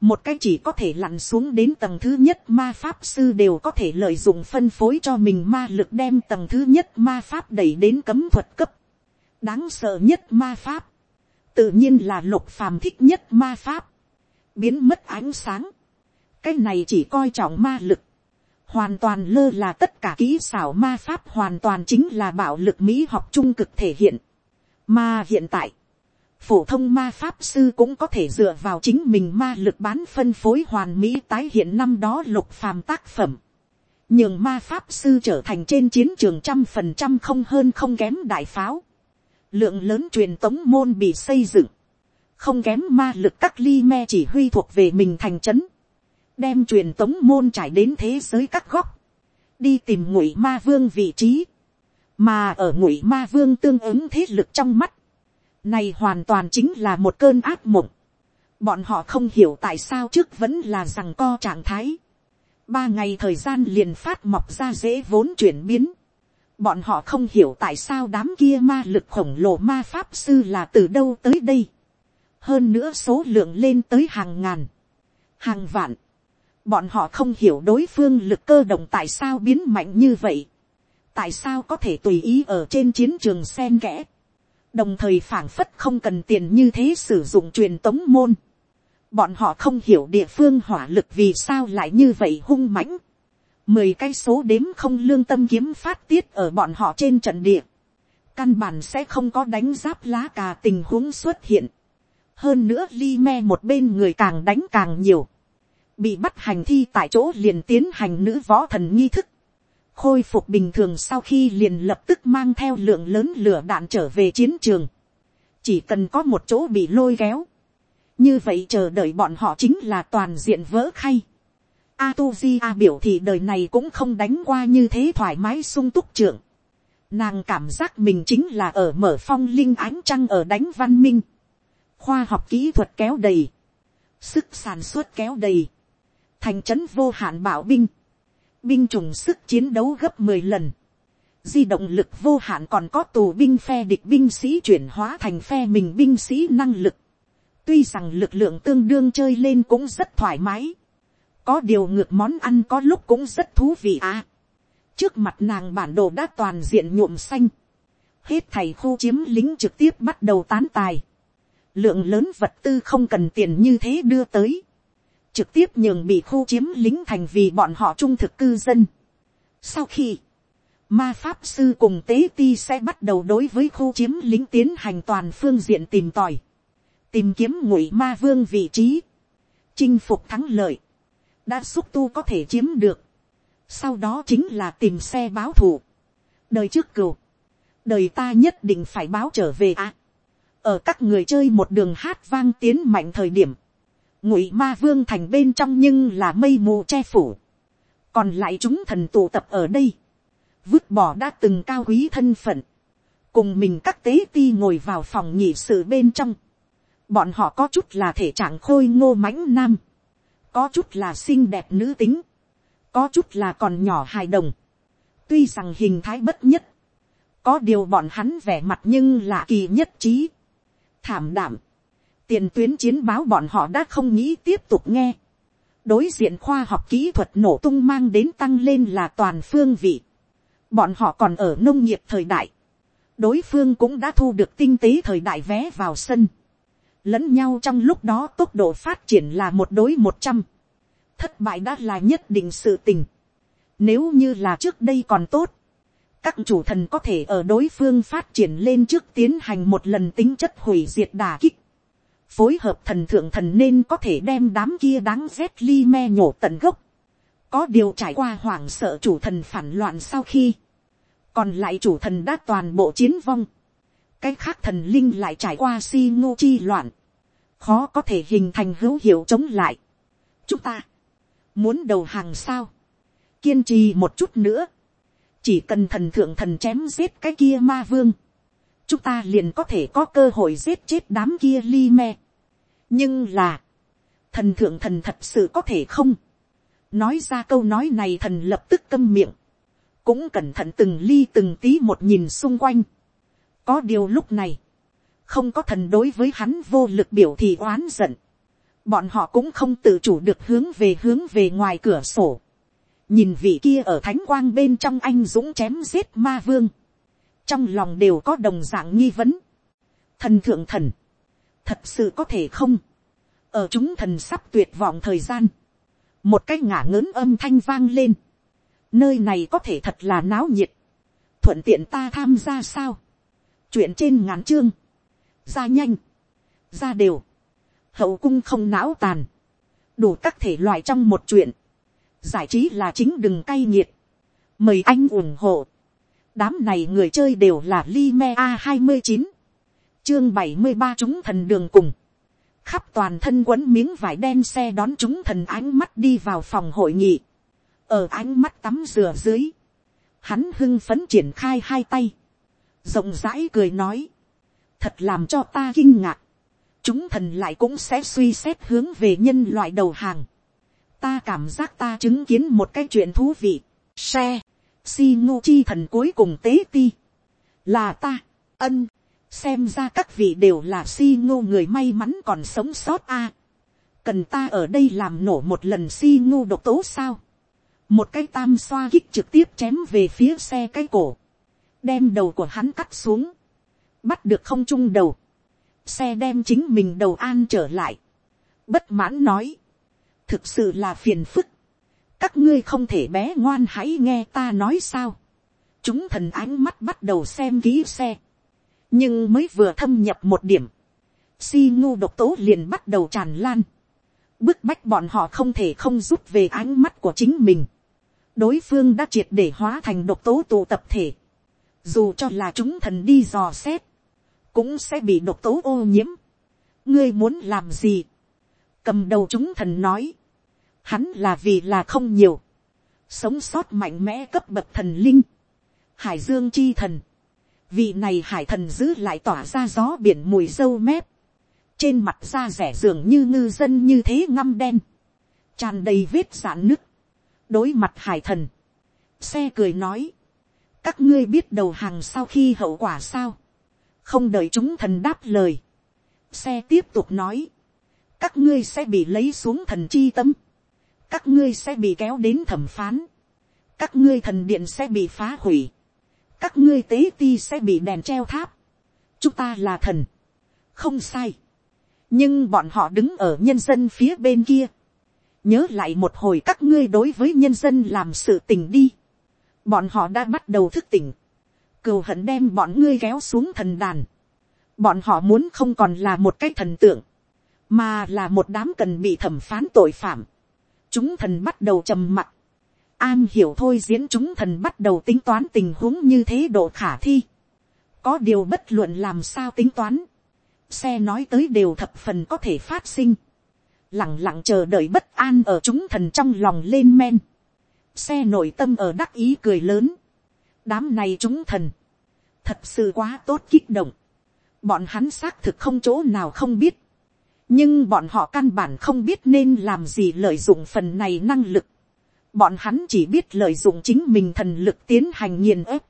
Một cái chỉ có thể lặn xuống đến tầng thứ nhất ma pháp sư đều có thể lợi dụng phân phối cho mình ma lực đem tầng thứ nhất ma pháp đẩy đến cấm thuật cấp. Đáng sợ nhất ma pháp. tự nhiên là lục phàm thích nhất ma pháp, biến mất ánh sáng, cái này chỉ coi trọng ma lực, hoàn toàn lơ là tất cả kỹ xảo ma pháp hoàn toàn chính là bạo lực mỹ học trung cực thể hiện. Mà hiện tại, phổ thông ma pháp sư cũng có thể dựa vào chính mình ma lực bán phân phối hoàn mỹ tái hiện năm đó lục phàm tác phẩm. nhưng ma pháp sư trở thành trên chiến trường trăm phần trăm không hơn không kém đại pháo. lượng lớn truyền tống môn bị xây dựng. không kém ma lực các ly me chỉ huy thuộc về mình thành trấn đem truyền tống môn trải đến thế giới các góc, đi tìm ngụy ma vương vị trí, mà ở ngụy ma vương tương ứng thế lực trong mắt, này hoàn toàn chính là một cơn ác mộng, bọn họ không hiểu tại sao trước vẫn là rằng co trạng thái, ba ngày thời gian liền phát mọc ra dễ vốn chuyển biến, bọn họ không hiểu tại sao đám kia ma lực khổng lồ ma pháp sư là từ đâu tới đây, hơn nữa số lượng lên tới hàng ngàn, hàng vạn, Bọn họ không hiểu đối phương lực cơ động tại sao biến mạnh như vậy. Tại sao có thể tùy ý ở trên chiến trường sen kẽ. Đồng thời phảng phất không cần tiền như thế sử dụng truyền tống môn. Bọn họ không hiểu địa phương hỏa lực vì sao lại như vậy hung mãnh. Mười cái số đếm không lương tâm kiếm phát tiết ở bọn họ trên trận địa. Căn bản sẽ không có đánh giáp lá cà tình huống xuất hiện. Hơn nữa li me một bên người càng đánh càng nhiều bị bắt hành thi tại chỗ liền tiến hành nữ võ thần nghi thức, khôi phục bình thường sau khi liền lập tức mang theo lượng lớn lửa đạn trở về chiến trường, chỉ cần có một chỗ bị lôi kéo, như vậy chờ đợi bọn họ chính là toàn diện vỡ khay. Atuzia biểu thị đời này cũng không đánh qua như thế thoải mái sung túc trưởng. Nàng cảm giác mình chính là ở mở phong linh ánh trăng ở đánh văn minh. Khoa học kỹ thuật kéo đầy. Sức sản xuất kéo đầy thành trấn vô hạn bảo binh, binh chủng sức chiến đấu gấp mười lần, di động lực vô hạn còn có tù binh phe địch binh sĩ chuyển hóa thành phe mình binh sĩ năng lực, tuy rằng lực lượng tương đương chơi lên cũng rất thoải mái, có điều ngược món ăn có lúc cũng rất thú vị à. trước mặt nàng bản đồ đã toàn diện nhuộm xanh, hết thầy khu chiếm lính trực tiếp bắt đầu tán tài, lượng lớn vật tư không cần tiền như thế đưa tới, trực tiếp nhường bị khu chiếm lính thành vì bọn họ trung thực cư dân. Sau khi, ma pháp sư cùng tế ti sẽ bắt đầu đối với khu chiếm lính tiến hành toàn phương diện tìm tòi, tìm kiếm ngụy ma vương vị trí, chinh phục thắng lợi, đã xúc tu có thể chiếm được, sau đó chính là tìm xe báo thù, đời trước cừu, đời ta nhất định phải báo trở về à. ở các người chơi một đường hát vang tiến mạnh thời điểm, ngụy ma vương thành bên trong nhưng là mây mù che phủ, còn lại chúng thần tụ tập ở đây, vứt bỏ đã từng cao quý thân phận, cùng mình các tế ti ngồi vào phòng nhị sự bên trong, bọn họ có chút là thể trạng khôi ngô mãnh nam, có chút là xinh đẹp nữ tính, có chút là còn nhỏ hài đồng, tuy rằng hình thái bất nhất, có điều bọn hắn vẻ mặt nhưng là kỳ nhất trí, thảm đảm, tiền tuyến chiến báo bọn họ đã không nghĩ tiếp tục nghe. đối diện khoa học kỹ thuật nổ tung mang đến tăng lên là toàn phương vị. bọn họ còn ở nông nghiệp thời đại. đối phương cũng đã thu được tinh tế thời đại vé vào sân. lẫn nhau trong lúc đó tốc độ phát triển là một đối một trăm. thất bại đã là nhất định sự tình. nếu như là trước đây còn tốt, các chủ thần có thể ở đối phương phát triển lên trước tiến hành một lần tính chất hủy diệt đà kích phối hợp thần thượng thần nên có thể đem đám kia đáng rét li me nhổ tận gốc. Có điều trải qua hoảng sợ chủ thần phản loạn sau khi, còn lại chủ thần đã toàn bộ chiến vong. Cái khác thần linh lại trải qua si ngô chi loạn, khó có thể hình thành hữu hiệu chống lại. Chúng ta, muốn đầu hàng sao, kiên trì một chút nữa, chỉ cần thần thượng thần chém giết cái kia ma vương, chúng ta liền có thể có cơ hội giết chết đám kia li me. Nhưng là, thần thượng thần thật sự có thể không, nói ra câu nói này thần lập tức câm miệng, cũng cẩn thận từng ly từng tí một nhìn xung quanh. có điều lúc này, không có thần đối với hắn vô lực biểu thì oán giận, bọn họ cũng không tự chủ được hướng về hướng về ngoài cửa sổ, nhìn vị kia ở thánh quang bên trong anh dũng chém giết ma vương, trong lòng đều có đồng dạng nghi vấn. thần thượng thần, thật sự có thể không, ở chúng thần sắp tuyệt vọng thời gian, một cái ngả ngớn âm thanh vang lên, nơi này có thể thật là náo nhiệt, thuận tiện ta tham gia sao, chuyện trên ngắn chương, ra nhanh, ra đều, hậu cung không não tàn, đủ các thể loại trong một chuyện, giải trí là chính đừng cay nghiệt, mời anh ủng hộ, đám này người chơi đều là Lime a hai mươi chín, chương bảy mươi ba chúng thần đường cùng, khắp toàn thân quấn miếng vải đen xe đón chúng thần ánh mắt đi vào phòng hội nghị, ở ánh mắt tắm rửa dưới, hắn hưng phấn triển khai hai tay, rộng rãi cười nói, thật làm cho ta kinh ngạc, chúng thần lại cũng sẽ suy xét hướng về nhân loại đầu hàng, ta cảm giác ta chứng kiến một cái chuyện thú vị, xe, si ngô chi thần cuối cùng tế ti, là ta, ân, xem ra các vị đều là si ngô người may mắn còn sống sót a, cần ta ở đây làm nổ một lần si ngô độc tố sao, một cái tam xoa kích trực tiếp chém về phía xe cái cổ, đem đầu của hắn cắt xuống, bắt được không trung đầu, xe đem chính mình đầu an trở lại, bất mãn nói, thực sự là phiền phức, các ngươi không thể bé ngoan hãy nghe ta nói sao, chúng thần ánh mắt bắt đầu xem kỹ xe, nhưng mới vừa thâm nhập một điểm, si ngu độc tố liền bắt đầu tràn lan, bức bách bọn họ không thể không rút về ánh mắt của chính mình, đối phương đã triệt để hóa thành độc tố tụ tập thể, dù cho là chúng thần đi dò xét, cũng sẽ bị độc tố ô nhiễm. ngươi muốn làm gì, cầm đầu chúng thần nói, hắn là vì là không nhiều, sống sót mạnh mẽ cấp bậc thần linh, hải dương chi thần, vị này hải thần giữ lại tỏa ra gió biển mùi dâu mép, trên mặt da rẻ dường như ngư dân như thế ngăm đen, tràn đầy vết sạn nứt, đối mặt hải thần, xe cười nói, các ngươi biết đầu hàng sau khi hậu quả sao, không đợi chúng thần đáp lời, xe tiếp tục nói, các ngươi sẽ bị lấy xuống thần chi tâm, các ngươi sẽ bị kéo đến thẩm phán, các ngươi thần điện sẽ bị phá hủy, các ngươi tế ti sẽ bị đèn treo tháp, chúng ta là thần, không sai, nhưng bọn họ đứng ở nhân dân phía bên kia, nhớ lại một hồi các ngươi đối với nhân dân làm sự tình đi, bọn họ đã bắt đầu thức tỉnh, cừu hận đem bọn ngươi kéo xuống thần đàn, bọn họ muốn không còn là một cái thần tượng, mà là một đám cần bị thẩm phán tội phạm, chúng thần bắt đầu trầm mặc, an hiểu thôi diễn chúng thần bắt đầu tính toán tình huống như thế độ khả thi, có điều bất luận làm sao tính toán, xe nói tới đều thập phần có thể phát sinh, lặng lặng chờ đợi bất an ở chúng thần trong lòng lên men, xe nội tâm ở đắc ý cười lớn, đám này chúng thần, thật sự quá tốt kích động, bọn hắn xác thực không chỗ nào không biết, nhưng bọn họ căn bản không biết nên làm gì lợi dụng phần này năng lực, bọn hắn chỉ biết lợi dụng chính mình thần lực tiến hành nghiền ép,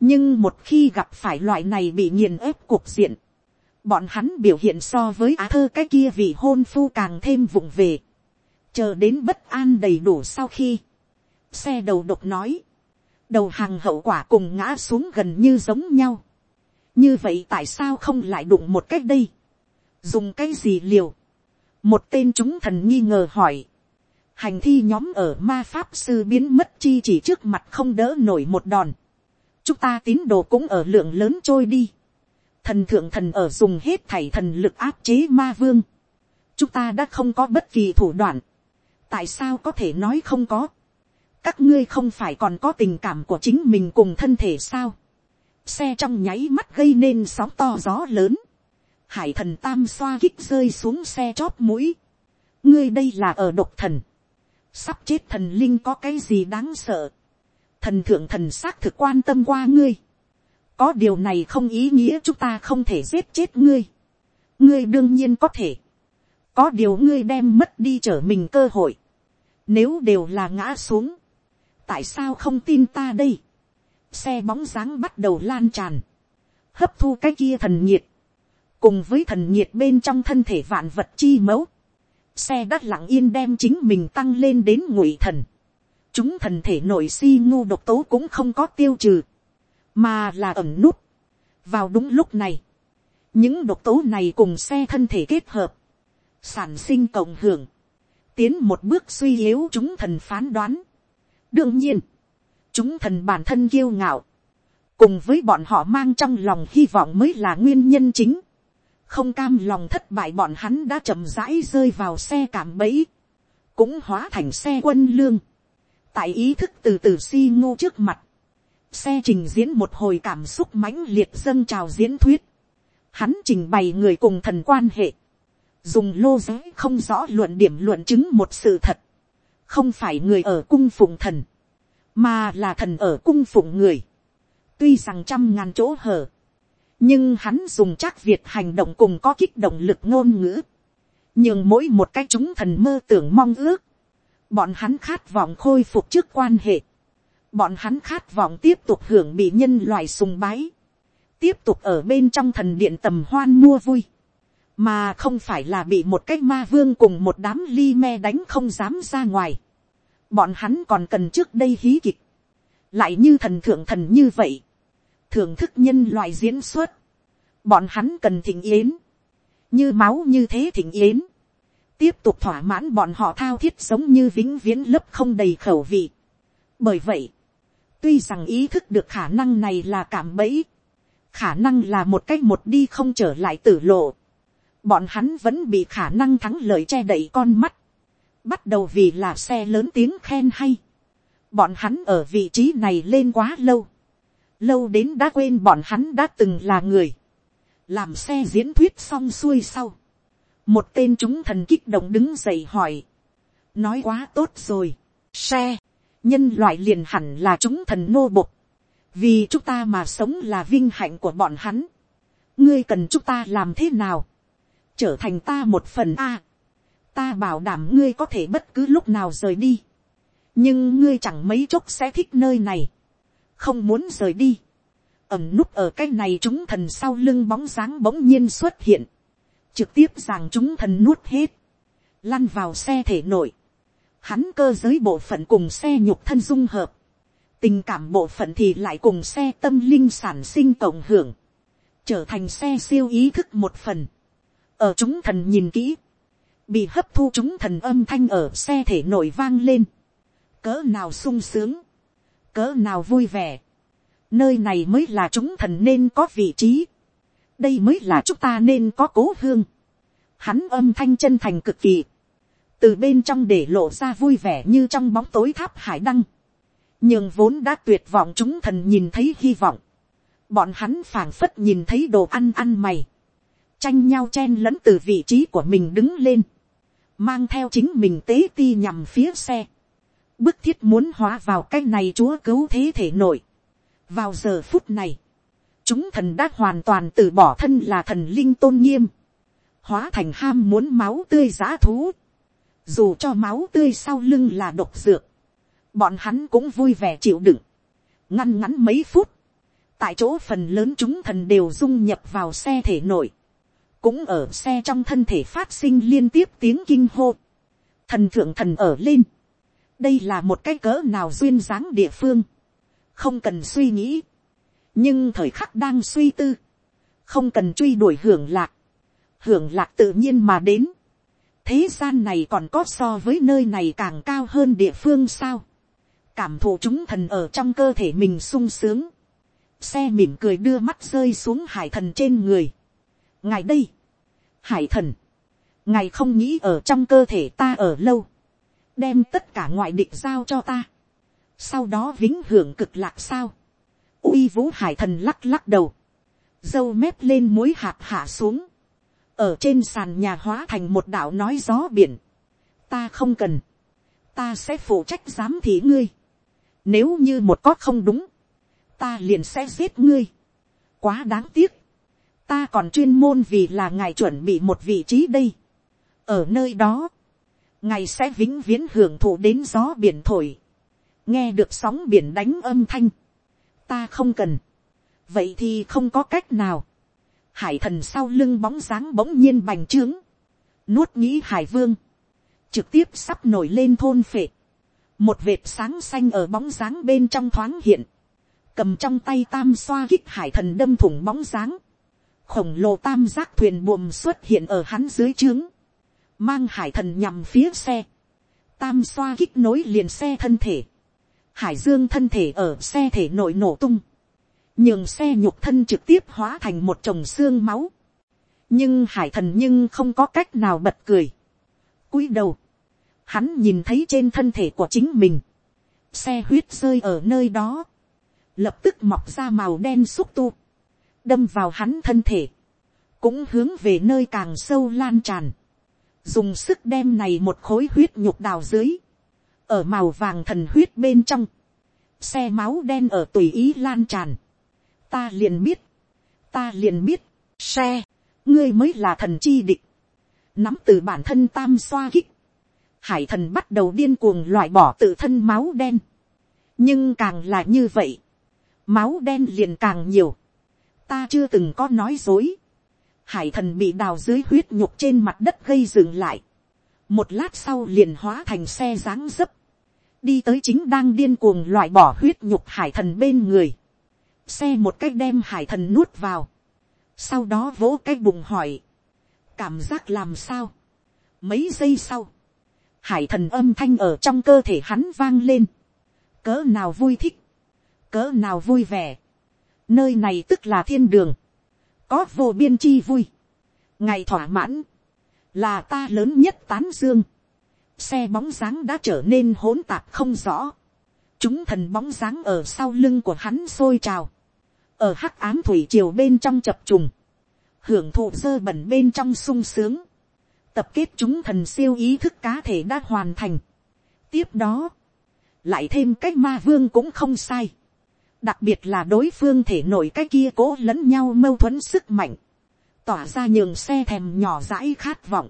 nhưng một khi gặp phải loại này bị nghiền ép cuộc diện, bọn hắn biểu hiện so với á thơ cái kia vì hôn phu càng thêm vụng về, chờ đến bất an đầy đủ sau khi, xe đầu độc nói, đầu hàng hậu quả cùng ngã xuống gần như giống nhau, như vậy tại sao không lại đụng một cách đây, dùng cái gì liều, một tên chúng thần nghi ngờ hỏi, hành thi nhóm ở ma pháp sư biến mất chi chỉ trước mặt không đỡ nổi một đòn, chúng ta tín đồ cũng ở lượng lớn trôi đi, thần thượng thần ở dùng hết thảy thần lực áp chế ma vương, chúng ta đã không có bất kỳ thủ đoạn, tại sao có thể nói không có, các ngươi không phải còn có tình cảm của chính mình cùng thân thể sao, xe trong nháy mắt gây nên sóng to gió lớn, hải thần tam xoa kích rơi xuống xe chóp mũi, ngươi đây là ở độc thần, sắp chết thần linh có cái gì đáng sợ, thần thượng thần xác thực quan tâm qua ngươi, có điều này không ý nghĩa chúng ta không thể giết chết ngươi, ngươi đương nhiên có thể, có điều ngươi đem mất đi trở mình cơ hội, nếu đều là ngã xuống, tại sao không tin ta đây, xe bóng dáng bắt đầu lan tràn, hấp thu cái kia thần nhiệt, cùng với thần nhiệt bên trong thân thể vạn vật chi mẫu, xe đã lặng yên đem chính mình tăng lên đến ngụy thần, chúng thần thể nội si ngu độc tố cũng không có tiêu trừ, mà là ẩm nút. vào đúng lúc này, những độc tố này cùng xe thân thể kết hợp, sản sinh cộng hưởng, tiến một bước suy yếu chúng thần phán đoán. đương nhiên, chúng thần bản thân kiêu ngạo, cùng với bọn họ mang trong lòng hy vọng mới là nguyên nhân chính, không cam lòng thất bại bọn hắn đã chậm rãi rơi vào xe cảm bẫy, cũng hóa thành xe quân lương, tại ý thức từ từ si ngô trước mặt, xe trình diễn một hồi cảm xúc mãnh liệt dâng trào diễn thuyết, hắn trình bày người cùng thần quan hệ, dùng lô giới không rõ luận điểm luận chứng một sự thật, không phải người ở cung phụng thần, mà là thần ở cung phụng người, tuy rằng trăm ngàn chỗ hở, nhưng hắn dùng chắc việt hành động cùng có kích động lực ngôn ngữ, nhưng mỗi một cái chúng thần mơ tưởng mong ước, bọn hắn khát vọng khôi phục trước quan hệ, bọn hắn khát vọng tiếp tục hưởng bị nhân loại sùng bái, tiếp tục ở bên trong thần điện tầm hoan mua vui, mà không phải là bị một cái ma vương cùng một đám ly me đánh không dám ra ngoài. bọn hắn còn cần trước đây hí kịch, lại như thần thượng thần như vậy, thưởng thức nhân loại diễn xuất, bọn hắn cần thỉnh yến, như máu như thế thỉnh yến, tiếp tục thỏa mãn bọn họ thao thiết giống như vĩnh viễn lấp không đầy khẩu vị. bởi vậy, tuy rằng ý thức được khả năng này là cảm bẫy, khả năng là một cách một đi không trở lại tử lộ, bọn hắn vẫn bị khả năng thắng lợi che đậy con mắt, bắt đầu vì là xe lớn tiếng khen hay, bọn hắn ở vị trí này lên quá lâu, lâu đến đã quên bọn hắn đã từng là người, làm xe diễn thuyết xong xuôi sau, một tên chúng thần kích động đứng dậy hỏi, nói quá tốt rồi, xe, nhân loại liền hẳn là chúng thần nô bộc, vì chúng ta mà sống là vinh hạnh của bọn hắn, ngươi cần chúng ta làm thế nào, trở thành ta một phần a, ta bảo đảm ngươi có thể bất cứ lúc nào rời đi, nhưng ngươi chẳng mấy chốc sẽ thích nơi này, không muốn rời đi, ẩm núp ở cái này chúng thần sau lưng bóng dáng bỗng nhiên xuất hiện, trực tiếp rằng chúng thần nuốt hết, lăn vào xe thể nội, hắn cơ giới bộ phận cùng xe nhục thân dung hợp, tình cảm bộ phận thì lại cùng xe tâm linh sản sinh cộng hưởng, trở thành xe siêu ý thức một phần, ở chúng thần nhìn kỹ, bị hấp thu chúng thần âm thanh ở xe thể nổi vang lên, cỡ nào sung sướng, cỡ nào vui vẻ, nơi này mới là chúng thần nên có vị trí, đây mới là chúng ta nên có cố hương, hắn âm thanh chân thành cực kỳ, từ bên trong để lộ ra vui vẻ như trong bóng tối tháp hải đăng, nhưng vốn đã tuyệt vọng chúng thần nhìn thấy hy vọng, bọn hắn phảng phất nhìn thấy đồ ăn ăn mày, tranh nhau chen lẫn từ vị trí của mình đứng lên, mang theo chính mình tế ti nhằm phía xe, bức thiết muốn hóa vào cái này chúa cứu thế thể nội. vào giờ phút này, chúng thần đã hoàn toàn từ bỏ thân là thần linh tôn nghiêm, hóa thành ham muốn máu tươi giá thú, dù cho máu tươi sau lưng là độc dược, bọn hắn cũng vui vẻ chịu đựng, ngăn ngắn mấy phút, tại chỗ phần lớn chúng thần đều dung nhập vào xe thể nội, cũng ở xe trong thân thể phát sinh liên tiếp tiếng kinh hô, thần thượng thần ở lên, đây là một cái cỡ nào duyên dáng địa phương, không cần suy nghĩ, nhưng thời khắc đang suy tư, không cần truy đuổi hưởng lạc, hưởng lạc tự nhiên mà đến, thế gian này còn có so với nơi này càng cao hơn địa phương sao, cảm thụ chúng thần ở trong cơ thể mình sung sướng, xe mỉm cười đưa mắt rơi xuống hải thần trên người, ngài đây, hải thần, ngài không nghĩ ở trong cơ thể ta ở lâu, đem tất cả ngoại địch giao cho ta, sau đó vĩnh hưởng cực lạc sao, uy vũ hải thần lắc lắc đầu, dâu mép lên mối hạt hạ xuống, ở trên sàn nhà hóa thành một đạo nói gió biển, ta không cần, ta sẽ phụ trách giám thị ngươi, nếu như một có không đúng, ta liền sẽ giết ngươi, quá đáng tiếc, ta còn chuyên môn vì là ngài chuẩn bị một vị trí đây, ở nơi đó, ngài sẽ vĩnh viễn hưởng thụ đến gió biển thổi, nghe được sóng biển đánh âm thanh, ta không cần, vậy thì không có cách nào, hải thần sau lưng bóng dáng bỗng nhiên bành trướng, nuốt nghĩ hải vương, trực tiếp sắp nổi lên thôn phệ, một vệt sáng xanh ở bóng dáng bên trong thoáng hiện, cầm trong tay tam xoa kích hải thần đâm thủng bóng dáng, khổng lồ tam giác thuyền buồm xuất hiện ở hắn dưới trướng, mang hải thần nhằm phía xe, tam xoa kích nối liền xe thân thể, hải dương thân thể ở xe thể nội nổ tung, nhường xe nhục thân trực tiếp hóa thành một chồng xương máu, nhưng hải thần nhưng không có cách nào bật cười. cúi đầu, hắn nhìn thấy trên thân thể của chính mình, xe huyết rơi ở nơi đó, lập tức mọc ra màu đen xúc tu, đâm vào hắn thân thể, cũng hướng về nơi càng sâu lan tràn, dùng sức đem này một khối huyết nhục đào dưới, ở màu vàng thần huyết bên trong, xe máu đen ở tùy ý lan tràn, ta liền biết, ta liền biết, xe, ngươi mới là thần chi địch, nắm từ bản thân tam xoa kích, hải thần bắt đầu điên cuồng loại bỏ tự thân máu đen, nhưng càng là như vậy, máu đen liền càng nhiều, ta chưa từng có nói dối, hải thần bị đào dưới huyết nhục trên mặt đất gây dừng lại, một lát sau liền hóa thành xe dáng dấp, đi tới chính đang điên cuồng loại bỏ huyết nhục hải thần bên người, xe một cách đem hải thần nuốt vào, sau đó vỗ cái bụng hỏi, cảm giác làm sao, mấy giây sau, hải thần âm thanh ở trong cơ thể hắn vang lên, cỡ nào vui thích, cỡ nào vui vẻ, nơi này tức là thiên đường, có vô biên chi vui, ngày thỏa mãn, là ta lớn nhất tán dương, xe bóng dáng đã trở nên hỗn tạp không rõ, chúng thần bóng dáng ở sau lưng của hắn sôi trào, ở hắc ám thủy triều bên trong chập trùng, hưởng thụ dơ bẩn bên trong sung sướng, tập kết chúng thần siêu ý thức cá thể đã hoàn thành. tiếp đó, lại thêm cái ma vương cũng không sai, đặc biệt là đối phương thể nổi cái kia cố lẫn nhau mâu thuẫn sức mạnh, tỏa ra nhường xe thèm nhỏ dãi khát vọng,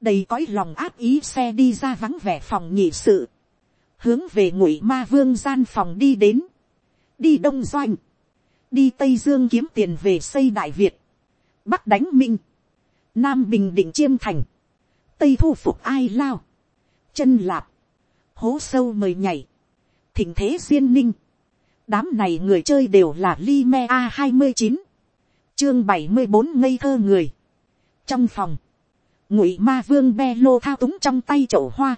đầy cõi lòng áp ý xe đi ra vắng vẻ phòng nhị sự, hướng về ngụy ma vương gian phòng đi đến, đi đông doanh, đi tây dương kiếm tiền về xây đại việt, bắc đánh minh, nam bình định chiêm thành, tây thu phục ai lao, chân lạp, hố sâu mời nhảy, thỉnh thế duyên ninh, đám này người chơi đều là Lime a hai mươi chín, chương bảy mươi bốn ngây thơ người, trong phòng, ngụy ma vương be lô thao túng trong tay chậu hoa,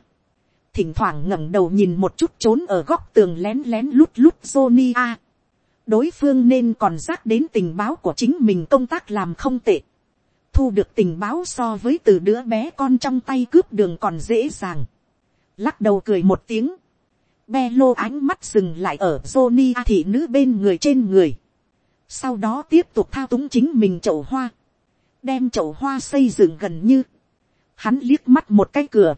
thỉnh thoảng ngẩng đầu nhìn một chút trốn ở góc tường lén lén lút lút Johnny A đối phương nên còn giác đến tình báo của chính mình công tác làm không tệ. Thu được tình báo so với từ đứa bé con trong tay cướp đường còn dễ dàng. Lắc đầu cười một tiếng. Be lô ánh mắt dừng lại ở Johnny A thị nữ bên người trên người. Sau đó tiếp tục thao túng chính mình chậu hoa. Đem chậu hoa xây dựng gần như. Hắn liếc mắt một cái cửa.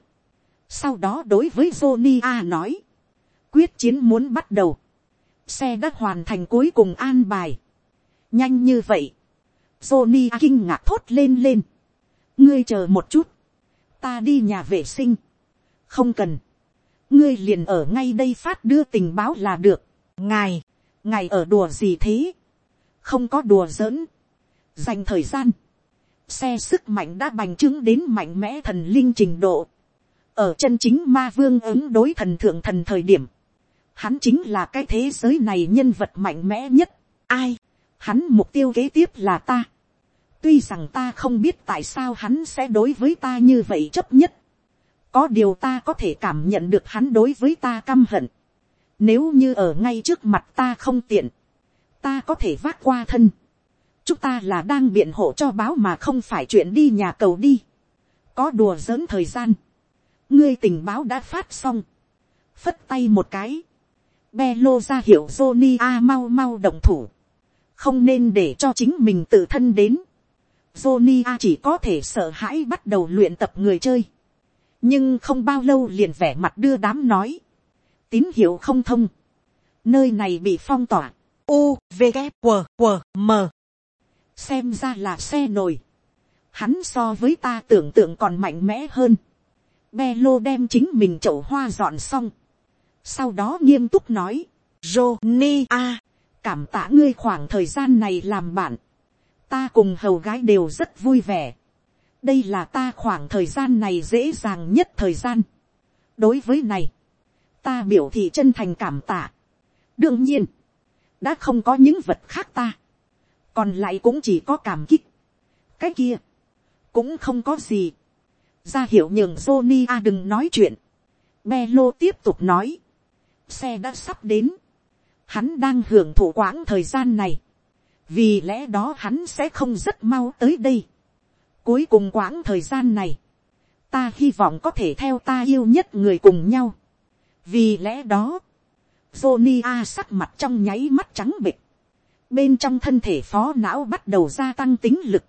Sau đó đối với Johnny A nói. Quyết chiến muốn bắt đầu xe đã hoàn thành cuối cùng an bài. nhanh như vậy, Johnny kinh ngạc thốt lên lên. ngươi chờ một chút, ta đi nhà vệ sinh. không cần, ngươi liền ở ngay đây phát đưa tình báo là được. ngài, ngài ở đùa gì thế, không có đùa giỡn, dành thời gian, xe sức mạnh đã bành trướng đến mạnh mẽ thần linh trình độ, ở chân chính ma vương ứng đối thần thượng thần thời điểm, Hắn chính là cái thế giới này nhân vật mạnh mẽ nhất. Ai? Hắn mục tiêu kế tiếp là ta. Tuy rằng ta không biết tại sao hắn sẽ đối với ta như vậy chấp nhất. Có điều ta có thể cảm nhận được hắn đối với ta căm hận. Nếu như ở ngay trước mặt ta không tiện. Ta có thể vác qua thân. Chúng ta là đang biện hộ cho báo mà không phải chuyện đi nhà cầu đi. Có đùa giỡn thời gian. Ngươi tình báo đã phát xong. Phất tay một cái be lô ra hiệu Johnny A mau mau động thủ. Không nên để cho chính mình tự thân đến. Johnny A chỉ có thể sợ hãi bắt đầu luyện tập người chơi. Nhưng không bao lâu liền vẻ mặt đưa đám nói. Tín hiệu không thông. Nơi này bị phong tỏa. U, V, g W, q M. Xem ra là xe nổi Hắn so với ta tưởng tượng còn mạnh mẽ hơn. Be lô đem chính mình chậu hoa dọn xong sau đó nghiêm túc nói, Johnny a, cảm tạ ngươi khoảng thời gian này làm bạn, ta cùng hầu gái đều rất vui vẻ, đây là ta khoảng thời gian này dễ dàng nhất thời gian, đối với này, ta biểu thị chân thành cảm tạ, đương nhiên, đã không có những vật khác ta, còn lại cũng chỉ có cảm kích, cái kia, cũng không có gì, ra hiệu nhường Johnny a đừng nói chuyện, Melo tiếp tục nói, xe đã sắp đến, hắn đang hưởng thụ quãng thời gian này, vì lẽ đó hắn sẽ không rất mau tới đây. Cuối cùng quãng thời gian này, ta hy vọng có thể theo ta yêu nhất người cùng nhau. vì lẽ đó, Johnny A sắc mặt trong nháy mắt trắng bịch, bên trong thân thể phó não bắt đầu gia tăng tính lực,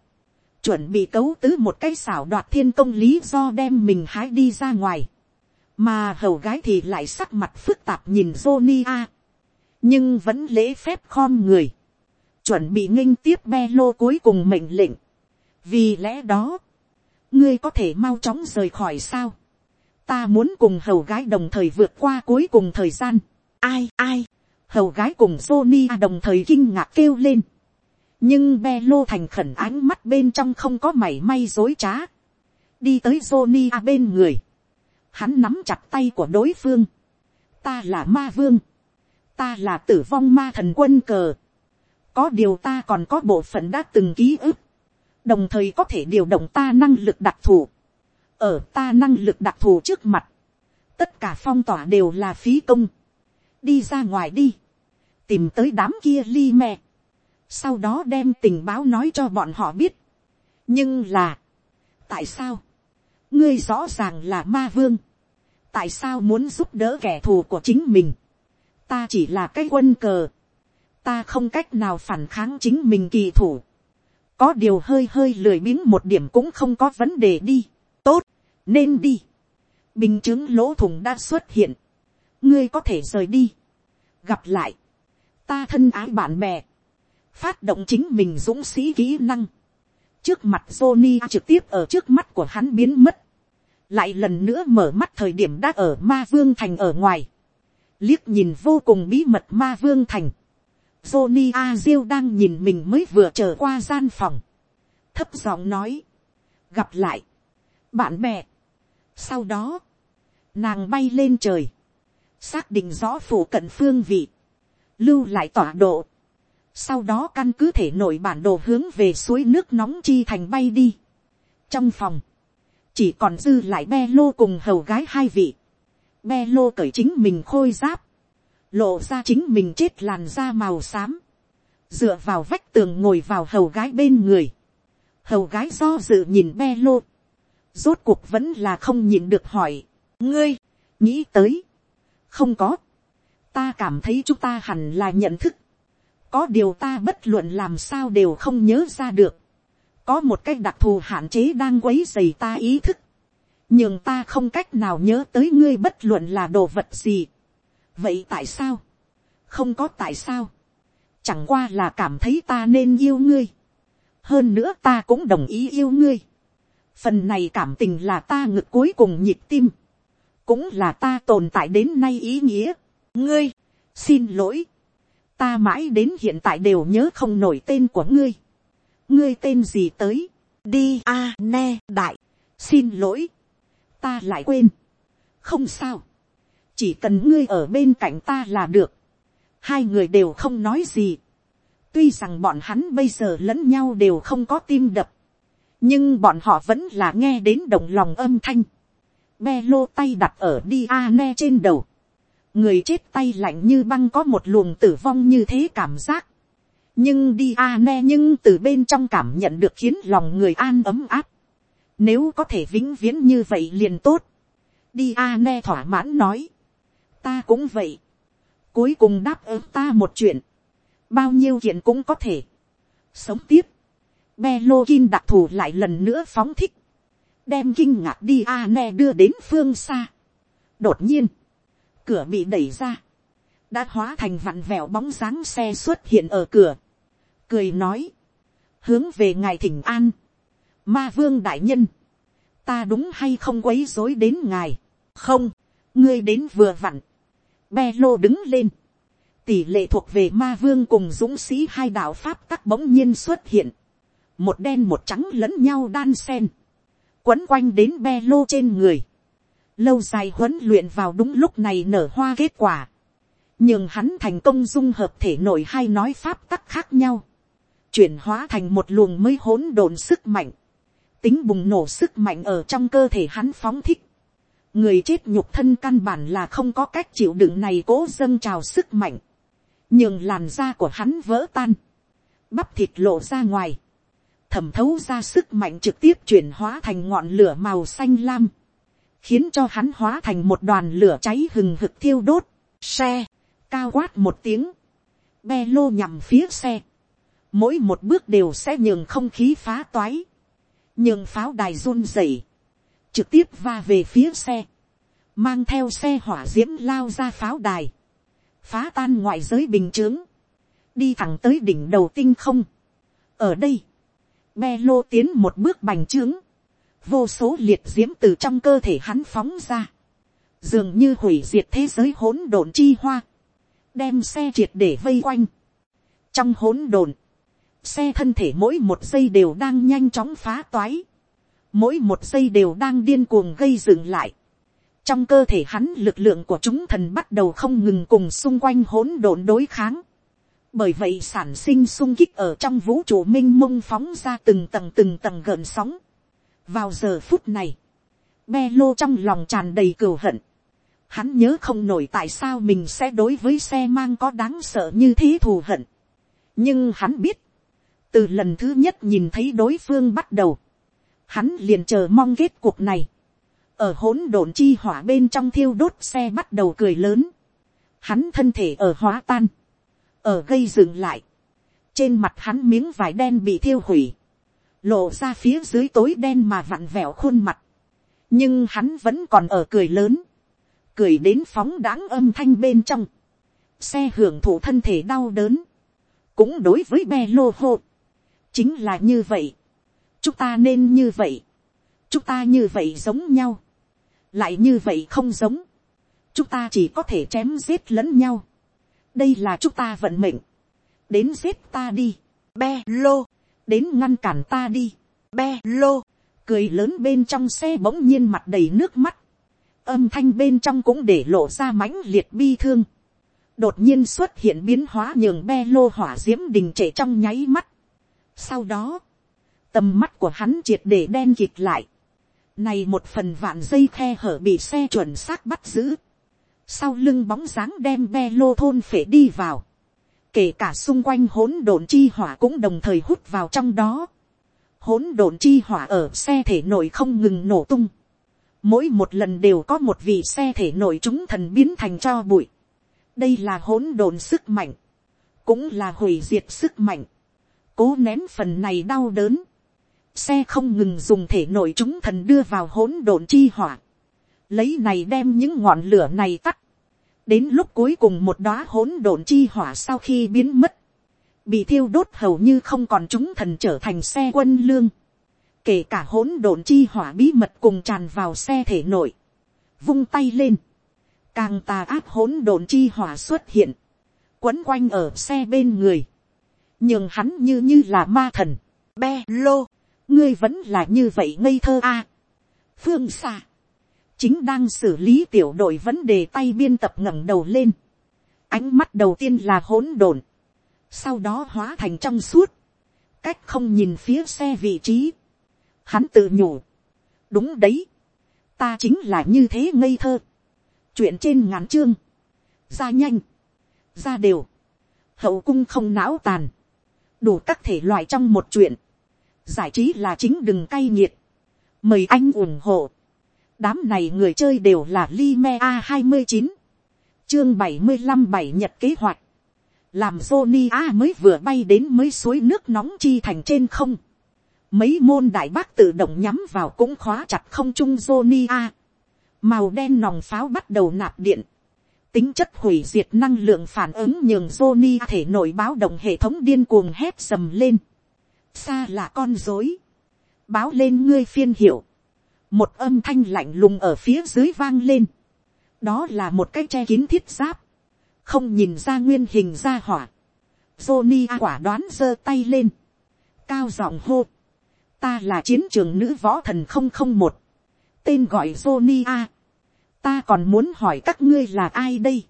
chuẩn bị cấu tứ một cái xảo đoạt thiên công lý do đem mình hái đi ra ngoài, mà hầu gái thì lại sắc mặt phức tạp nhìn Johnny A, nhưng vẫn lễ phép khom người, chuẩn bị nghinh tiếp be lô cuối cùng mệnh lệnh vì lẽ đó, ngươi có thể mau chóng rời khỏi sao. ta muốn cùng hầu gái đồng thời vượt qua cuối cùng thời gian. ai ai, hầu gái cùng Sonia đồng thời kinh ngạc kêu lên. nhưng be lô thành khẩn ánh mắt bên trong không có mảy may dối trá. đi tới Sonia bên người. hắn nắm chặt tay của đối phương. ta là ma vương. ta là tử vong ma thần quân cờ có điều ta còn có bộ phận đã từng ký ức, đồng thời có thể điều động ta năng lực đặc thù. ở ta năng lực đặc thù trước mặt, tất cả phong tỏa đều là phí công. đi ra ngoài đi, tìm tới đám kia ly mẹ sau đó đem tình báo nói cho bọn họ biết. nhưng là, tại sao, ngươi rõ ràng là ma vương, tại sao muốn giúp đỡ kẻ thù của chính mình, ta chỉ là cái quân cờ, ta không cách nào phản kháng chính mình kỳ thủ có điều hơi hơi lười biếng một điểm cũng không có vấn đề đi. tốt, nên đi. bình chứng lỗ thủng đã xuất hiện. ngươi có thể rời đi. gặp lại. ta thân ái bạn bè. phát động chính mình dũng sĩ kỹ năng. trước mặt Johnny trực tiếp ở trước mắt của hắn biến mất. lại lần nữa mở mắt thời điểm đã ở ma vương thành ở ngoài. liếc nhìn vô cùng bí mật ma vương thành Johnny A Diêu đang nhìn mình mới vừa trở qua gian phòng. Thấp giọng nói. Gặp lại. Bạn bè. Sau đó. Nàng bay lên trời. Xác định rõ phủ cận phương vị. Lưu lại tọa độ. Sau đó căn cứ thể nổi bản đồ hướng về suối nước nóng chi thành bay đi. Trong phòng. Chỉ còn dư lại be lô cùng hầu gái hai vị. Be lô cởi chính mình khôi giáp lộ ra chính mình chết làn da màu xám, dựa vào vách tường ngồi vào hầu gái bên người, hầu gái do dự nhìn be lô, rốt cuộc vẫn là không nhìn được hỏi, ngươi, nghĩ tới, không có, ta cảm thấy chúng ta hẳn là nhận thức, có điều ta bất luận làm sao đều không nhớ ra được, có một cách đặc thù hạn chế đang quấy dày ta ý thức, nhưng ta không cách nào nhớ tới ngươi bất luận là đồ vật gì vậy tại sao, không có tại sao, chẳng qua là cảm thấy ta nên yêu ngươi, hơn nữa ta cũng đồng ý yêu ngươi, phần này cảm tình là ta ngực cuối cùng nhịp tim, cũng là ta tồn tại đến nay ý nghĩa, ngươi, xin lỗi, ta mãi đến hiện tại đều nhớ không nổi tên của ngươi, ngươi tên gì tới, đi a ne đại, xin lỗi, ta lại quên, không sao, chỉ cần ngươi ở bên cạnh ta là được, hai người đều không nói gì, tuy rằng bọn hắn bây giờ lẫn nhau đều không có tim đập, nhưng bọn họ vẫn là nghe đến động lòng âm thanh, be lô tay đặt ở đi a ne trên đầu, người chết tay lạnh như băng có một luồng tử vong như thế cảm giác, nhưng đi a ne nhưng từ bên trong cảm nhận được khiến lòng người an ấm áp, nếu có thể vĩnh viễn như vậy liền tốt, đi a ne thỏa mãn nói, ta cũng vậy. Cuối cùng đáp ứng ta một chuyện. Bao nhiêu chuyện cũng có thể. Sống tiếp. Be lô kinh đặc thù lại lần nữa phóng thích. Đem kinh ngạc đi a ne đưa đến phương xa. Đột nhiên. Cửa bị đẩy ra. Đã hóa thành vặn vẹo bóng dáng xe xuất hiện ở cửa. Cười nói. Hướng về ngài thỉnh an. Ma vương đại nhân. Ta đúng hay không quấy rối đến ngài. Không. Ngươi đến vừa vặn be lô đứng lên. Tỷ lệ thuộc về ma vương cùng dũng sĩ hai đạo pháp tắc bỗng nhiên xuất hiện. Một đen một trắng lẫn nhau đan sen. Quấn quanh đến be lô trên người. Lâu dài huấn luyện vào đúng lúc này nở hoa kết quả. Nhưng hắn thành công dung hợp thể nội hai nói pháp tắc khác nhau. chuyển hóa thành một luồng mới hỗn độn sức mạnh, tính bùng nổ sức mạnh ở trong cơ thể hắn phóng thích, người chết nhục thân căn bản là không có cách chịu đựng này cố dâng trào sức mạnh, nhường làn da của hắn vỡ tan, bắp thịt lộ ra ngoài, thẩm thấu ra sức mạnh trực tiếp chuyển hóa thành ngọn lửa màu xanh lam, khiến cho hắn hóa thành một đoàn lửa cháy hừng hực thiêu đốt, xe, cao quát một tiếng, be lô nhằm phía xe, mỗi một bước đều sẽ nhường không khí phá toái, nhường pháo đài run rẩy, trực tiếp va về phía xe, mang theo xe hỏa d i ễ m lao ra pháo đài, phá tan ngoại giới bình t r ư ớ n g đi thẳng tới đỉnh đầu tinh không. ở đây, be lô tiến một bước bành trướng, vô số liệt d i ễ m từ trong cơ thể hắn phóng ra, dường như hủy diệt thế giới hỗn độn chi hoa, đem xe triệt để vây quanh. trong hỗn độn, xe thân thể mỗi một giây đều đang nhanh chóng phá toái, mỗi một giây đều đang điên cuồng gây dựng lại, trong cơ thể hắn lực lượng của chúng thần bắt đầu không ngừng cùng xung quanh hỗn độn đối kháng. bởi vậy sản sinh sung kích ở trong vũ trụ m i n h mông phóng ra từng tầng từng tầng gợn sóng. vào giờ phút này, be lô trong lòng tràn đầy cừu hận. hắn nhớ không nổi tại sao mình sẽ đối với xe mang có đáng sợ như thế thù hận. nhưng hắn biết, từ lần thứ nhất nhìn thấy đối phương bắt đầu, hắn liền chờ mong kết cuộc này. Ở hỗn độn chi hỏa bên trong thiêu đốt xe bắt đầu cười lớn, hắn thân thể ở hóa tan, ở gây dừng lại, trên mặt hắn miếng vải đen bị thiêu hủy, lộ ra phía dưới tối đen mà vặn vẹo khuôn mặt, nhưng hắn vẫn còn ở cười lớn, cười đến phóng đáng âm thanh bên trong, xe hưởng thụ thân thể đau đớn, cũng đối với be lô hô, chính là như vậy, chúng ta nên như vậy, chúng ta như vậy giống nhau, lại như vậy không giống, chúng ta chỉ có thể chém giết lẫn nhau, đây là chúng ta vận mệnh, đến giết ta đi, be lô, đến ngăn cản ta đi, be lô, cười lớn bên trong xe bỗng nhiên mặt đầy nước mắt, âm thanh bên trong cũng để lộ ra mãnh liệt bi thương, đột nhiên xuất hiện biến hóa nhường be lô hỏa d i ễ m đình trệ trong nháy mắt. sau đó, tầm mắt của hắn triệt để đen kịt lại, này một phần vạn dây khe hở bị xe chuẩn xác bắt giữ. Sau lưng bóng dáng đem be lô thôn phể đi vào. Kể cả xung quanh hỗn độn chi hỏa cũng đồng thời hút vào trong đó. Hỗn độn chi hỏa ở xe thể nội không ngừng nổ tung. Mỗi một lần đều có một vị xe thể nội chúng thần biến thành cho bụi. Đây là hỗn độn sức mạnh. Cũng là hủy diệt sức mạnh. Cố nén phần này đau đớn xe không ngừng dùng thể nội chúng thần đưa vào hỗn độn chi hỏa, lấy này đem những ngọn lửa này tắt, đến lúc cuối cùng một đóa hỗn độn chi hỏa sau khi biến mất, bị thiêu đốt hầu như không còn chúng thần trở thành xe quân lương, kể cả hỗn độn chi hỏa bí mật cùng tràn vào xe thể nội, vung tay lên, càng tà áp hỗn độn chi hỏa xuất hiện, quấn quanh ở xe bên người, nhưng hắn như như là ma thần, be lô, ngươi vẫn là như vậy ngây thơ a. phương xa, chính đang xử lý tiểu đội vấn đề tay biên tập ngẩng đầu lên. ánh mắt đầu tiên là hỗn độn, sau đó hóa thành trong suốt, cách không nhìn phía xe vị trí. hắn tự nhủ, đúng đấy, ta chính là như thế ngây thơ. chuyện trên ngắn chương, ra nhanh, ra đều, hậu cung không não tàn, đủ các thể loại trong một chuyện giải trí là chính đừng cay nghiệt, mời anh ủng hộ, đám này người chơi đều là Lime a hai mươi chín, chương bảy mươi năm bảy nhật kế hoạch, làm Sony A mới vừa bay đến mới suối nước nóng chi thành trên không, mấy môn đại bác tự động nhắm vào cũng khóa chặt không trung Sony A, màu đen nòng pháo bắt đầu nạp điện, tính chất hủy diệt năng lượng phản ứng nhường sonya thể nổi báo động hệ thống điên cuồng hét sầm lên xa là con dối, báo lên ngươi phiên hiệu, một âm thanh lạnh lùng ở phía dưới vang lên, đó là một cái che kín thiết giáp, không nhìn ra nguyên hình ra hỏa, Johnny quả đoán giơ tay lên, cao giọng hô, ta là chiến trường nữ võ thần không không một, tên gọi Johnny A, ta còn muốn hỏi các ngươi là ai đây,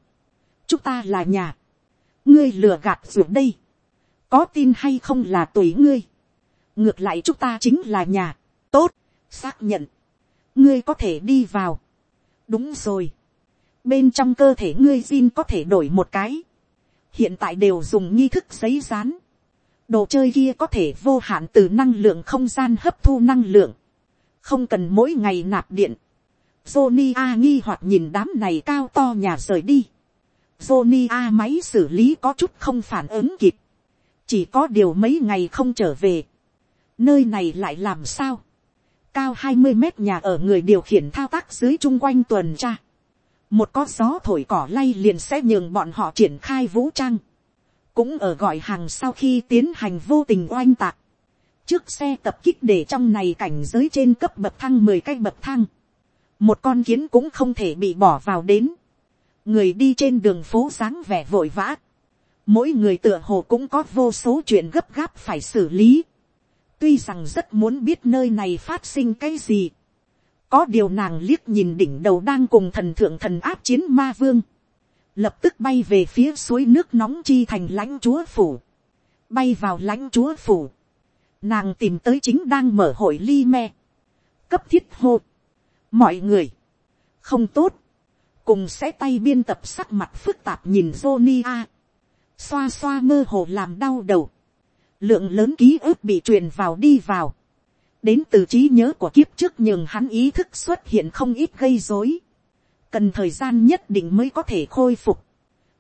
chúng ta là nhà, ngươi lừa gạt ruột đây, có tin hay không là tùy ngươi, ngược lại chúng ta chính là nhà, tốt, xác nhận, ngươi có thể đi vào, đúng rồi, bên trong cơ thể ngươi xin có thể đổi một cái, hiện tại đều dùng nghi thức giấy rán, đồ chơi kia có thể vô hạn từ năng lượng không gian hấp thu năng lượng, không cần mỗi ngày nạp điện. Johnny A nghi hoặc nhìn đám này cao to nhà rời đi. Johnny A máy xử lý có chút không phản ứng kịp. Chỉ có điều mấy ngày không trở về. Nơi này lại làm sao? Cao hai mươi mét nhà ở người điều khiển thao tác dưới chung quanh tuần tra. Một có gió thổi cỏ lay liền sẽ nhường bọn họ triển khai vũ trang. Cũng ở gọi hàng sau khi tiến hành vô tình oanh tạc trước xe tập kích để trong này cảnh giới trên cấp bậc thang mười cái bậc thang, một con kiến cũng không thể bị bỏ vào đến, người đi trên đường phố sáng vẻ vội vã, mỗi người tựa hồ cũng có vô số chuyện gấp gáp phải xử lý, tuy rằng rất muốn biết nơi này phát sinh cái gì, có điều nàng liếc nhìn đỉnh đầu đang cùng thần thượng thần áp chiến ma vương, lập tức bay về phía suối nước nóng chi thành lãnh chúa phủ, bay vào lãnh chúa phủ, nàng tìm tới chính đang mở hội ly me, cấp thiết hô, mọi người, không tốt, cùng sẽ tay biên tập sắc mặt phức tạp nhìn Johnny A. Xoa xoa mơ hồ làm đau đầu. Lượng lớn ký ức bị truyền vào đi vào. Đến từ trí nhớ của kiếp trước nhường hắn ý thức xuất hiện không ít gây rối. Cần thời gian nhất định mới có thể khôi phục.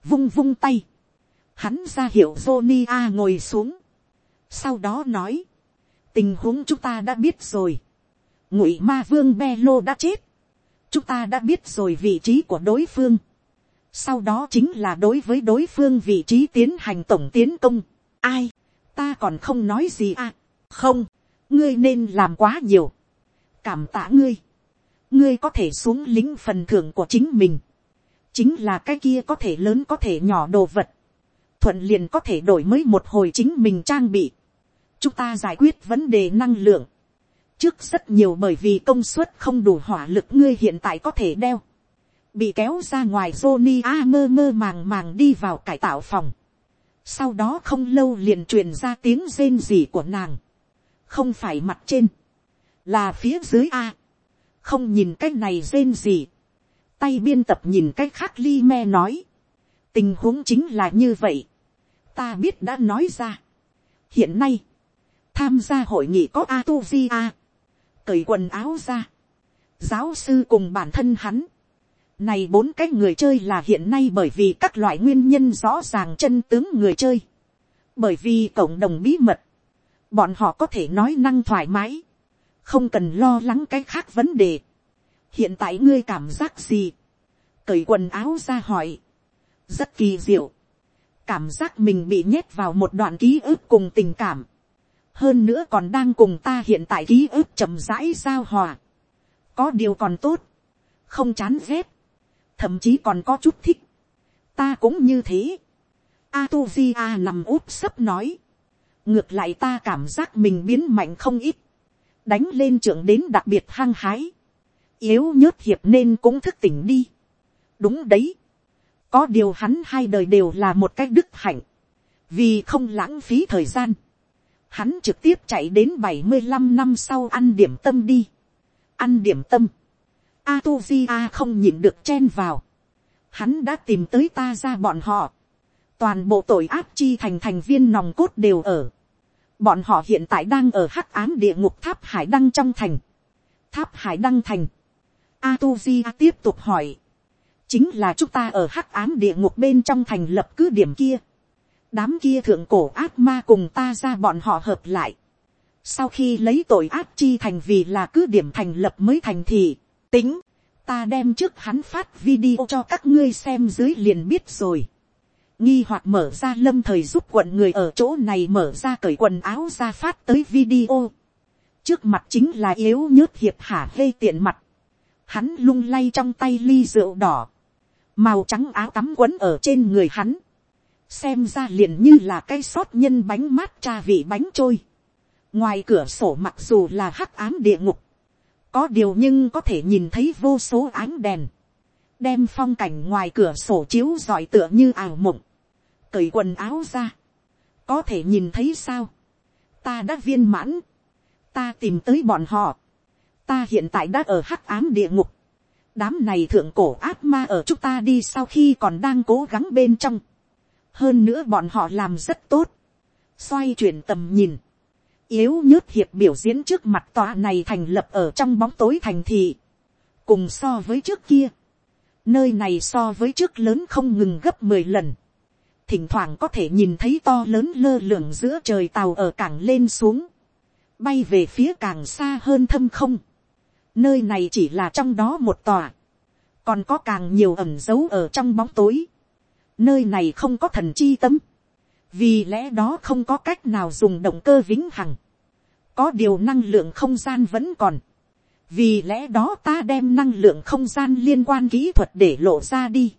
Vung vung tay. Hắn ra hiệu Johnny A ngồi xuống. Sau đó nói tình huống chúng ta đã biết rồi. ngụy ma vương be lô đã chết. chúng ta đã biết rồi vị trí của đối phương. sau đó chính là đối với đối phương vị trí tiến hành tổng tiến công. ai, ta còn không nói gì à. không, ngươi nên làm quá nhiều. cảm tạ ngươi. ngươi có thể xuống lính phần thưởng của chính mình. chính là cái kia có thể lớn có thể nhỏ đồ vật. thuận liền có thể đổi mới một hồi chính mình trang bị chúng ta giải quyết vấn đề năng lượng. trước rất nhiều bởi vì công suất không đủ hỏa lực ngươi hiện tại có thể đeo. bị kéo ra ngoài Johnny A mơ mơ màng màng đi vào cải tạo phòng sau đó không lâu liền truyền ra tiếng rên rỉ của nàng. không phải mặt trên, là phía dưới A. không nhìn cái này rên rỉ. tay biên tập nhìn cái khác li me nói. tình huống chính là như vậy. ta biết đã nói ra. hiện nay, tham gia hội nghị có a tu di a, cởi quần áo ra, giáo sư cùng bản thân hắn, này bốn cái người chơi là hiện nay bởi vì các loại nguyên nhân rõ ràng chân tướng người chơi, bởi vì cộng đồng bí mật, bọn họ có thể nói năng thoải mái, không cần lo lắng cái khác vấn đề. hiện tại ngươi cảm giác gì, cởi quần áo ra hỏi, rất kỳ diệu, cảm giác mình bị nhét vào một đoạn ký ức cùng tình cảm, hơn nữa còn đang cùng ta hiện tại ký ức chậm rãi giao hòa. có điều còn tốt, không chán ghét, thậm chí còn có chút thích. ta cũng như thế. Atuzia nằm úp sấp nói. ngược lại ta cảm giác mình biến mạnh không ít, đánh lên trưởng đến đặc biệt hăng hái, yếu nhớt hiệp nên cũng thức tỉnh đi. đúng đấy, có điều hắn hai đời đều là một cách đức hạnh, vì không lãng phí thời gian, hắn trực tiếp chạy đến bảy mươi năm năm sau ăn điểm tâm đi. Ăn điểm tâm. Atuzia không nhịn được chen vào. Hắn đã tìm tới ta ra bọn họ. Toàn bộ tội ác chi thành thành viên nòng cốt đều ở. Bọn họ hiện tại đang ở hắc ám địa ngục tháp hải đăng trong thành. Tháp hải đăng thành. Atuzia tiếp tục hỏi. Chính là chúng ta ở hắc ám địa ngục bên trong thành lập cứ điểm kia đám kia thượng cổ ác ma cùng ta ra bọn họ hợp lại. Sau khi lấy tội ác chi thành vì là cứ điểm thành lập mới thành thì, tính, ta đem trước hắn phát video cho các ngươi xem dưới liền biết rồi. Nghi hoặc mở ra lâm thời giúp quận người ở chỗ này mở ra cởi quần áo ra phát tới video. Trước mặt chính là yếu nhớt hiệp hả hê tiện mặt. Hắn lung lay trong tay ly rượu đỏ. Màu trắng áo tắm quấn ở trên người hắn xem ra liền như là cái sót nhân bánh mát cha vị bánh trôi. ngoài cửa sổ mặc dù là hắc ám địa ngục, có điều nhưng có thể nhìn thấy vô số ánh đèn, đem phong cảnh ngoài cửa sổ chiếu giỏi tựa như ảo mộng, cởi quần áo ra, có thể nhìn thấy sao, ta đã viên mãn, ta tìm tới bọn họ, ta hiện tại đã ở hắc ám địa ngục, đám này thượng cổ ác ma ở chúng ta đi sau khi còn đang cố gắng bên trong, hơn nữa bọn họ làm rất tốt, xoay chuyển tầm nhìn, yếu nhớt hiệp biểu diễn trước mặt tòa này thành lập ở trong bóng tối thành thị, cùng so với trước kia, nơi này so với trước lớn không ngừng gấp mười lần, thỉnh thoảng có thể nhìn thấy to lớn lơ lửng giữa trời tàu ở cảng lên xuống, bay về phía càng xa hơn thâm không, nơi này chỉ là trong đó một tòa, còn có càng nhiều ẩm dấu ở trong bóng tối, nơi này không có thần chi tâm, vì lẽ đó không có cách nào dùng động cơ vĩnh hằng, có điều năng lượng không gian vẫn còn, vì lẽ đó ta đem năng lượng không gian liên quan kỹ thuật để lộ ra đi.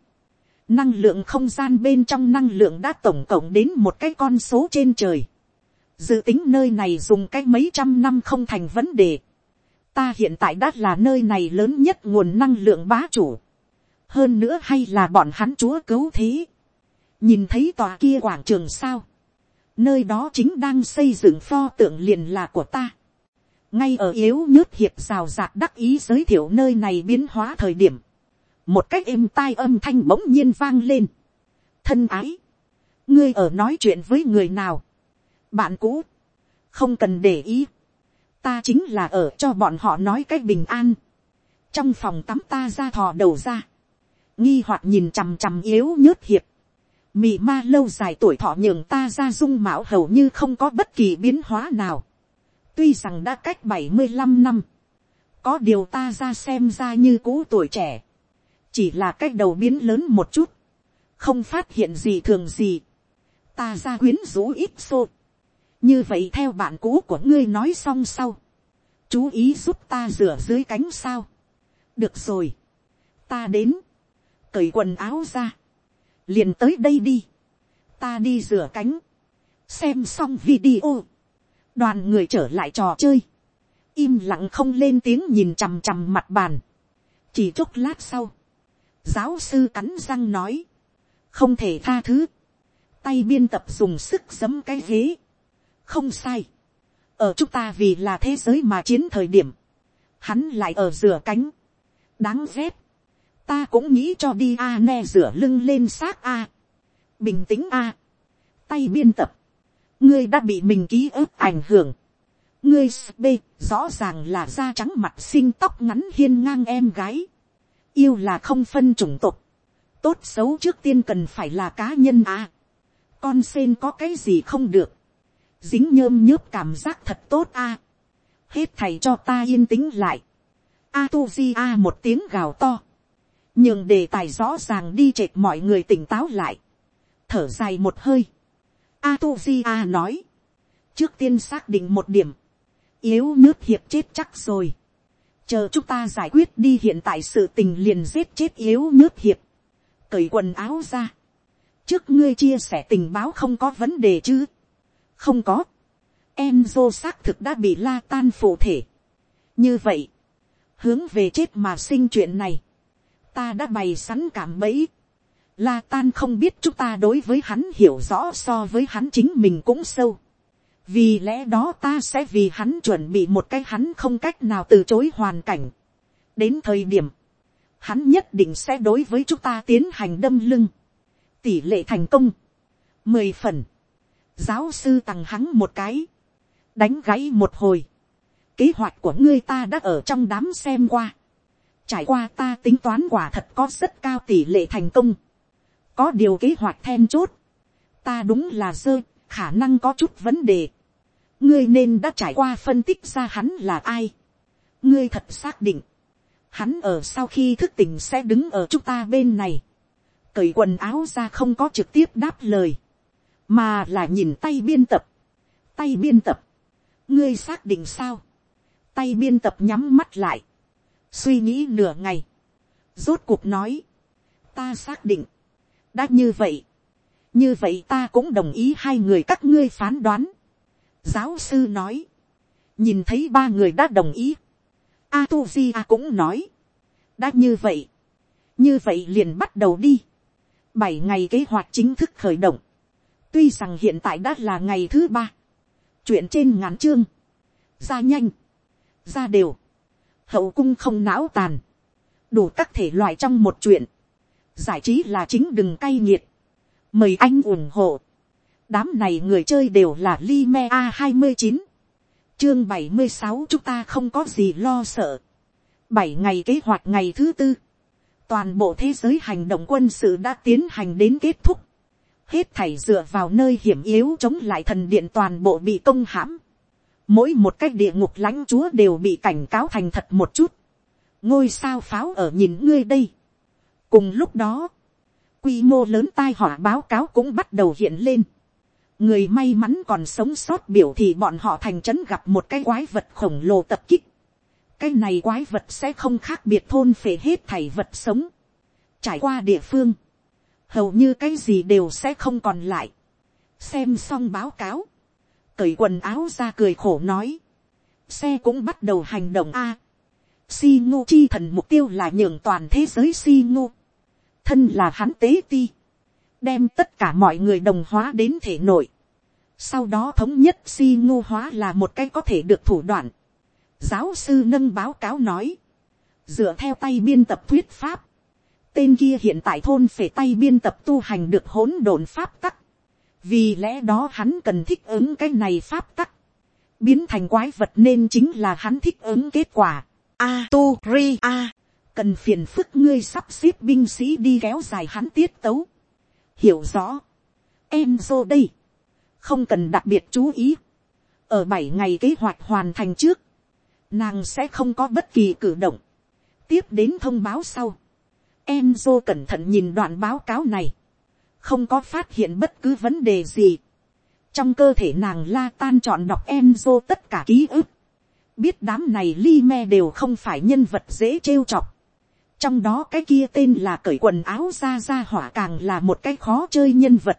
năng lượng không gian bên trong năng lượng đã tổng cộng đến một cái con số trên trời. dự tính nơi này dùng cái mấy trăm năm không thành vấn đề. ta hiện tại đã là nơi này lớn nhất nguồn năng lượng bá chủ. hơn nữa hay là bọn hắn chúa cứu thế. nhìn thấy tòa kia quảng trường sao nơi đó chính đang xây dựng pho tượng liền là của ta. Ngay ở yếu nhớt hiệp rào rạc đắc ý giới thiệu nơi này biến hóa thời điểm, một cách êm tai âm thanh bỗng nhiên vang lên. thân ái, ngươi ở nói chuyện với người nào, bạn cũ, không cần để ý, ta chính là ở cho bọn họ nói cách bình an, trong phòng tắm ta ra thò đầu ra, nghi hoặc nhìn chằm chằm yếu nhớt hiệp, mị ma lâu dài tuổi thọ nhường ta ra dung mạo hầu như không có bất kỳ biến hóa nào. Tuy rằng đã cách bảy mươi năm năm, có điều ta ra xem ra như cũ tuổi trẻ, chỉ là cách đầu biến lớn một chút, không phát hiện gì thường gì, ta ra quyến rũ ít xô, như vậy theo bạn cũ của ngươi nói xong sau, chú ý giúp ta rửa dưới cánh sao, được rồi, ta đến, cởi quần áo ra, liền tới đây đi, ta đi rửa cánh, xem xong video, đoàn người trở lại trò chơi, im lặng không lên tiếng nhìn chằm chằm mặt bàn, chỉ chốc lát sau, giáo sư cắn răng nói, không thể tha thứ, tay biên tập dùng sức giấm cái ghế, không sai, ở chúng ta vì là thế giới mà chiến thời điểm, hắn lại ở rửa cánh, đáng ghét, ta cũng nghĩ cho đi a ne rửa lưng lên xác a, bình tĩnh a, tay biên tập, ngươi đã bị mình ký ức ảnh hưởng. ngươi sb rõ ràng là da trắng mặt xinh tóc ngắn hiên ngang em gái. yêu là không phân chủng tộc. tốt xấu trước tiên cần phải là cá nhân a con sen có cái gì không được. dính nhơm nhớp cảm giác thật tốt a hết thầy cho ta yên tĩnh lại. a tu di a một tiếng gào to nhường đề tài rõ ràng đi trệt mọi người tỉnh táo lại. thở dài một hơi Atuzia nói. Trước tiên xác định một điểm. Yếu nước hiệp chết chắc rồi. Chờ chúng ta giải quyết đi hiện tại sự tình liền giết chết yếu nước hiệp. Cởi quần áo ra. Trước ngươi chia sẻ tình báo không có vấn đề chứ. Không có. em dô xác thực đã bị la tan phụ thể. Như vậy. Hướng về chết mà sinh chuyện này. Ta đã bày sẵn cảm bẫy La tan không biết chúng ta đối với hắn hiểu rõ so với hắn chính mình cũng sâu. Vì lẽ đó ta sẽ vì hắn chuẩn bị một cái hắn không cách nào từ chối hoàn cảnh. Đến thời điểm, hắn nhất định sẽ đối với chúng ta tiến hành đâm lưng. Tỷ lệ thành công. Mười phần. Giáo sư tặng hắn một cái. Đánh gáy một hồi. Kế hoạch của ngươi ta đã ở trong đám xem qua. Trải qua ta tính toán quả thật có rất cao tỷ lệ thành công. Có điều kế hoạch then chốt, ta đúng là dơ, khả năng có chút vấn đề. ngươi nên đã trải qua phân tích ra hắn là ai. ngươi thật xác định, hắn ở sau khi thức tỉnh sẽ đứng ở chúng ta bên này, cởi quần áo ra không có trực tiếp đáp lời, mà là nhìn tay biên tập, tay biên tập, ngươi xác định sao, tay biên tập nhắm mắt lại, suy nghĩ nửa ngày, rốt cuộc nói, ta xác định, đã như vậy, như vậy ta cũng đồng ý hai người các ngươi phán đoán. giáo sư nói, nhìn thấy ba người đã đồng ý. a tu di a cũng nói, đã như vậy, như vậy liền bắt đầu đi. bảy ngày kế hoạch chính thức khởi động, Tuy rằng hiện tại đã là ngày thứ ba. Chuyện trên ngắn chương. Ra nhanh. Ra đều. Hậu cung không não tàn. Đủ các thể loại trong một chuyện. Giải trí là chính đừng cay nghiệt. Mời anh ủng hộ. Đám này người chơi đều là Lime A29. Chương 76 chúng ta không có gì lo sợ. 7 ngày kế hoạch ngày thứ tư. Toàn bộ thế giới hành động quân sự đã tiến hành đến kết thúc hết thảy dựa vào nơi hiểm yếu chống lại thần điện toàn bộ bị công hãm. Mỗi một cái địa ngục lãnh chúa đều bị cảnh cáo thành thật một chút. Ngôi sao pháo ở nhìn ngươi đây. Cùng lúc đó, quy mô lớn tai họa báo cáo cũng bắt đầu hiện lên. Người may mắn còn sống sót biểu thì bọn họ thành trấn gặp một cái quái vật khổng lồ tập kích. Cái này quái vật sẽ không khác biệt thôn phệ hết thảy vật sống. Trải qua địa phương hầu như cái gì đều sẽ không còn lại. xem xong báo cáo, cởi quần áo ra cười khổ nói, xe cũng bắt đầu hành động a. si ngô chi thần mục tiêu là nhường toàn thế giới si ngô, thân là hắn tế ti, đem tất cả mọi người đồng hóa đến thể nội, sau đó thống nhất si ngô hóa là một cái có thể được thủ đoạn. giáo sư nâng báo cáo nói, dựa theo tay biên tập thuyết pháp, Tên kia hiện tại thôn phể tay biên tập tu hành được hỗn độn pháp tắc. Vì lẽ đó hắn cần thích ứng cái này pháp tắc. Biến thành quái vật nên chính là hắn thích ứng kết quả. A tu ri a. Cần phiền phức ngươi sắp xếp binh sĩ đi kéo dài hắn tiết tấu. Hiểu rõ. em dô đây. Không cần đặc biệt chú ý. Ở bảy ngày kế hoạch hoàn thành trước. Nàng sẽ không có bất kỳ cử động. Tiếp đến thông báo sau Enzo cẩn thận nhìn đoạn báo cáo này. Không có phát hiện bất cứ vấn đề gì. Trong cơ thể nàng la tan chọn đọc Enzo tất cả ký ức. Biết đám này li me đều không phải nhân vật dễ trêu chọc. Trong đó cái kia tên là cởi quần áo ra ra hỏa càng là một cái khó chơi nhân vật.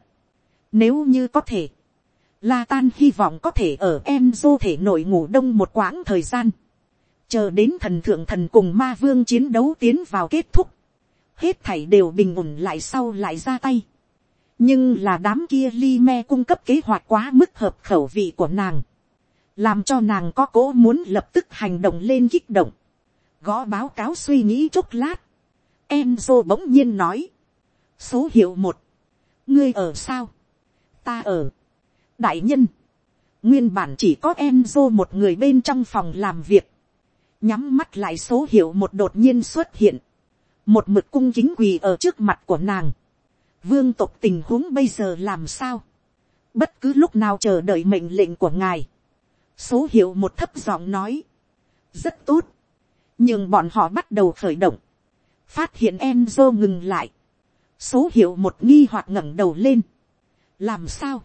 Nếu như có thể. La tan hy vọng có thể ở Enzo thể nội ngủ đông một quãng thời gian. Chờ đến thần thượng thần cùng ma vương chiến đấu tiến vào kết thúc hết thảy đều bình ổn lại sau lại ra tay nhưng là đám kia li me cung cấp kế hoạch quá mức hợp khẩu vị của nàng, làm cho nàng có cố muốn lập tức hành động lên kích động, gõ báo cáo suy nghĩ chốc lát, Enzo bỗng nhiên nói, số hiệu một, ngươi ở sao, ta ở, đại nhân, nguyên bản chỉ có Enzo một người bên trong phòng làm việc, nhắm mắt lại số hiệu một đột nhiên xuất hiện, một mực cung kính quỳ ở trước mặt của nàng, vương tộc tình huống bây giờ làm sao, bất cứ lúc nào chờ đợi mệnh lệnh của ngài, số hiệu một thấp giọng nói, rất tốt, nhưng bọn họ bắt đầu khởi động, phát hiện em ngừng lại, số hiệu một nghi hoặc ngẩng đầu lên, làm sao,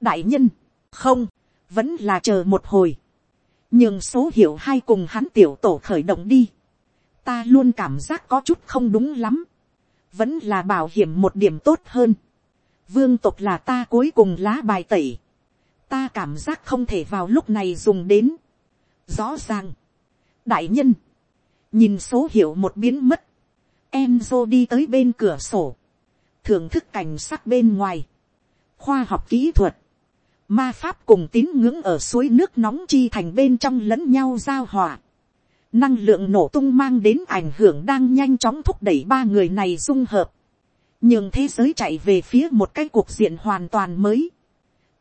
đại nhân, không, vẫn là chờ một hồi, nhưng số hiệu hai cùng hắn tiểu tổ khởi động đi, ta luôn cảm giác có chút không đúng lắm, vẫn là bảo hiểm một điểm tốt hơn. vương tộc là ta cuối cùng lá bài tẩy, ta cảm giác không thể vào lúc này dùng đến. rõ ràng, đại nhân, nhìn số hiệu một biến mất, Enzo đi tới bên cửa sổ, thưởng thức cảnh sắc bên ngoài, khoa học kỹ thuật, ma pháp cùng tín ngưỡng ở suối nước nóng chi thành bên trong lẫn nhau giao hòa năng lượng nổ tung mang đến ảnh hưởng đang nhanh chóng thúc đẩy ba người này dung hợp, nhưng thế giới chạy về phía một cái cuộc diện hoàn toàn mới.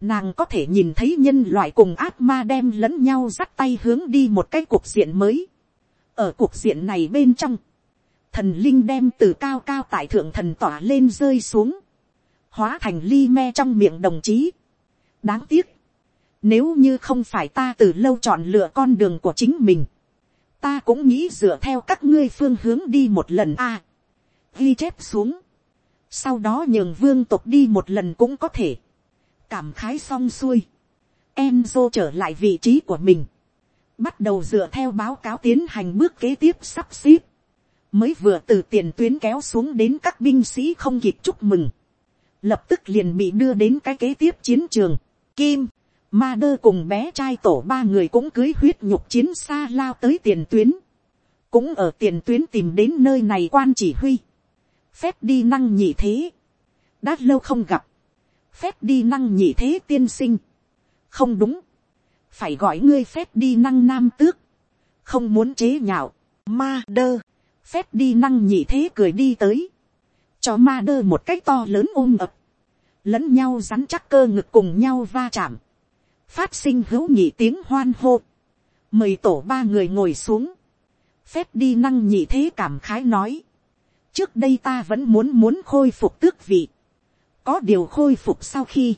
Nàng có thể nhìn thấy nhân loại cùng ác ma đem lẫn nhau dắt tay hướng đi một cái cuộc diện mới. ở cuộc diện này bên trong, thần linh đem từ cao cao tại thượng thần tỏa lên rơi xuống, hóa thành ly me trong miệng đồng chí. đáng tiếc, nếu như không phải ta từ lâu chọn lựa con đường của chính mình, ta cũng nghĩ dựa theo các ngươi phương hướng đi một lần a. ghi chép xuống. sau đó nhường vương tộc đi một lần cũng có thể. cảm khái xong xuôi. em dô trở lại vị trí của mình. bắt đầu dựa theo báo cáo tiến hành bước kế tiếp sắp xếp. mới vừa từ tiền tuyến kéo xuống đến các binh sĩ không kịp chúc mừng. lập tức liền bị đưa đến cái kế tiếp chiến trường. Kim Ma đơ cùng bé trai tổ ba người cũng cưới huyết nhục chiến xa lao tới tiền tuyến. Cũng ở tiền tuyến tìm đến nơi này quan chỉ huy. Phép đi năng nhị thế. Đã lâu không gặp. phép đi năng nhị thế tiên sinh, không đúng, phải gọi ngươi phép đi năng nam tước, không muốn chế nhạo, ma đơ, phép đi năng nhị thế cười đi tới, cho ma đơ một cách to lớn ôm ập, lẫn nhau rắn chắc cơ ngực cùng nhau va chạm, phát sinh hữu nhị tiếng hoan hô, mời tổ ba người ngồi xuống, phép đi năng nhị thế cảm khái nói, trước đây ta vẫn muốn muốn khôi phục tước vị, có điều khôi phục sau khi,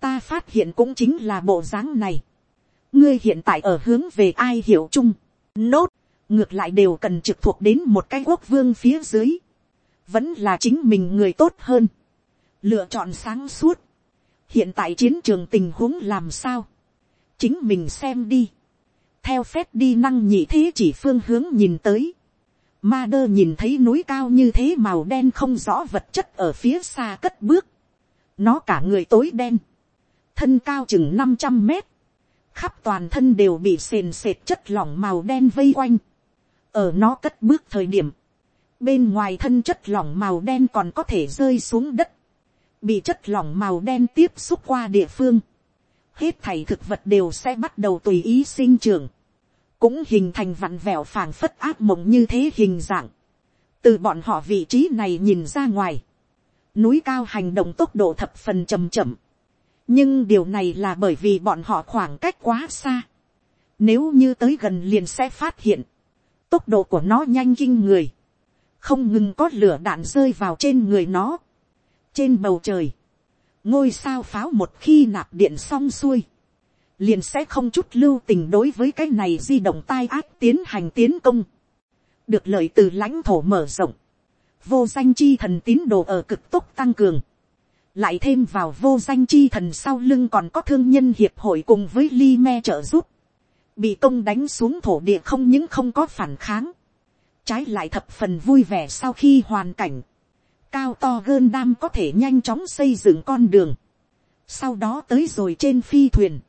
ta phát hiện cũng chính là bộ dáng này, ngươi hiện tại ở hướng về ai hiểu chung, nốt, ngược lại đều cần trực thuộc đến một cái quốc vương phía dưới, vẫn là chính mình người tốt hơn, lựa chọn sáng suốt, hiện tại chiến trường tình huống làm sao, chính mình xem đi, theo phép đi năng nhị thế chỉ phương hướng nhìn tới, ma đơ nhìn thấy núi cao như thế màu đen không rõ vật chất ở phía xa cất bước, nó cả người tối đen, thân cao chừng năm trăm mét, khắp toàn thân đều bị sền sệt chất lỏng màu đen vây quanh, ở nó cất bước thời điểm, bên ngoài thân chất lỏng màu đen còn có thể rơi xuống đất, bị chất lỏng màu đen tiếp xúc qua địa phương, hết thảy thực vật đều sẽ bắt đầu tùy ý sinh trưởng, cũng hình thành vặn vẹo phảng phất ác mộng như thế hình dạng. từ bọn họ vị trí này nhìn ra ngoài, núi cao hành động tốc độ thập phần chầm chậm, nhưng điều này là bởi vì bọn họ khoảng cách quá xa. Nếu như tới gần liền sẽ phát hiện, tốc độ của nó nhanh kinh người, không ngừng có lửa đạn rơi vào trên người nó trên bầu trời, ngôi sao pháo một khi nạp điện xong xuôi, liền sẽ không chút lưu tình đối với cái này di động tai ác tiến hành tiến công, được lợi từ lãnh thổ mở rộng, vô danh chi thần tín đồ ở cực tốc tăng cường, lại thêm vào vô danh chi thần sau lưng còn có thương nhân hiệp hội cùng với li me trợ giúp, bị công đánh xuống thổ địa không những không có phản kháng, trái lại thập phần vui vẻ sau khi hoàn cảnh, cao to gơn đam có thể nhanh chóng xây dựng con đường, sau đó tới rồi trên phi thuyền,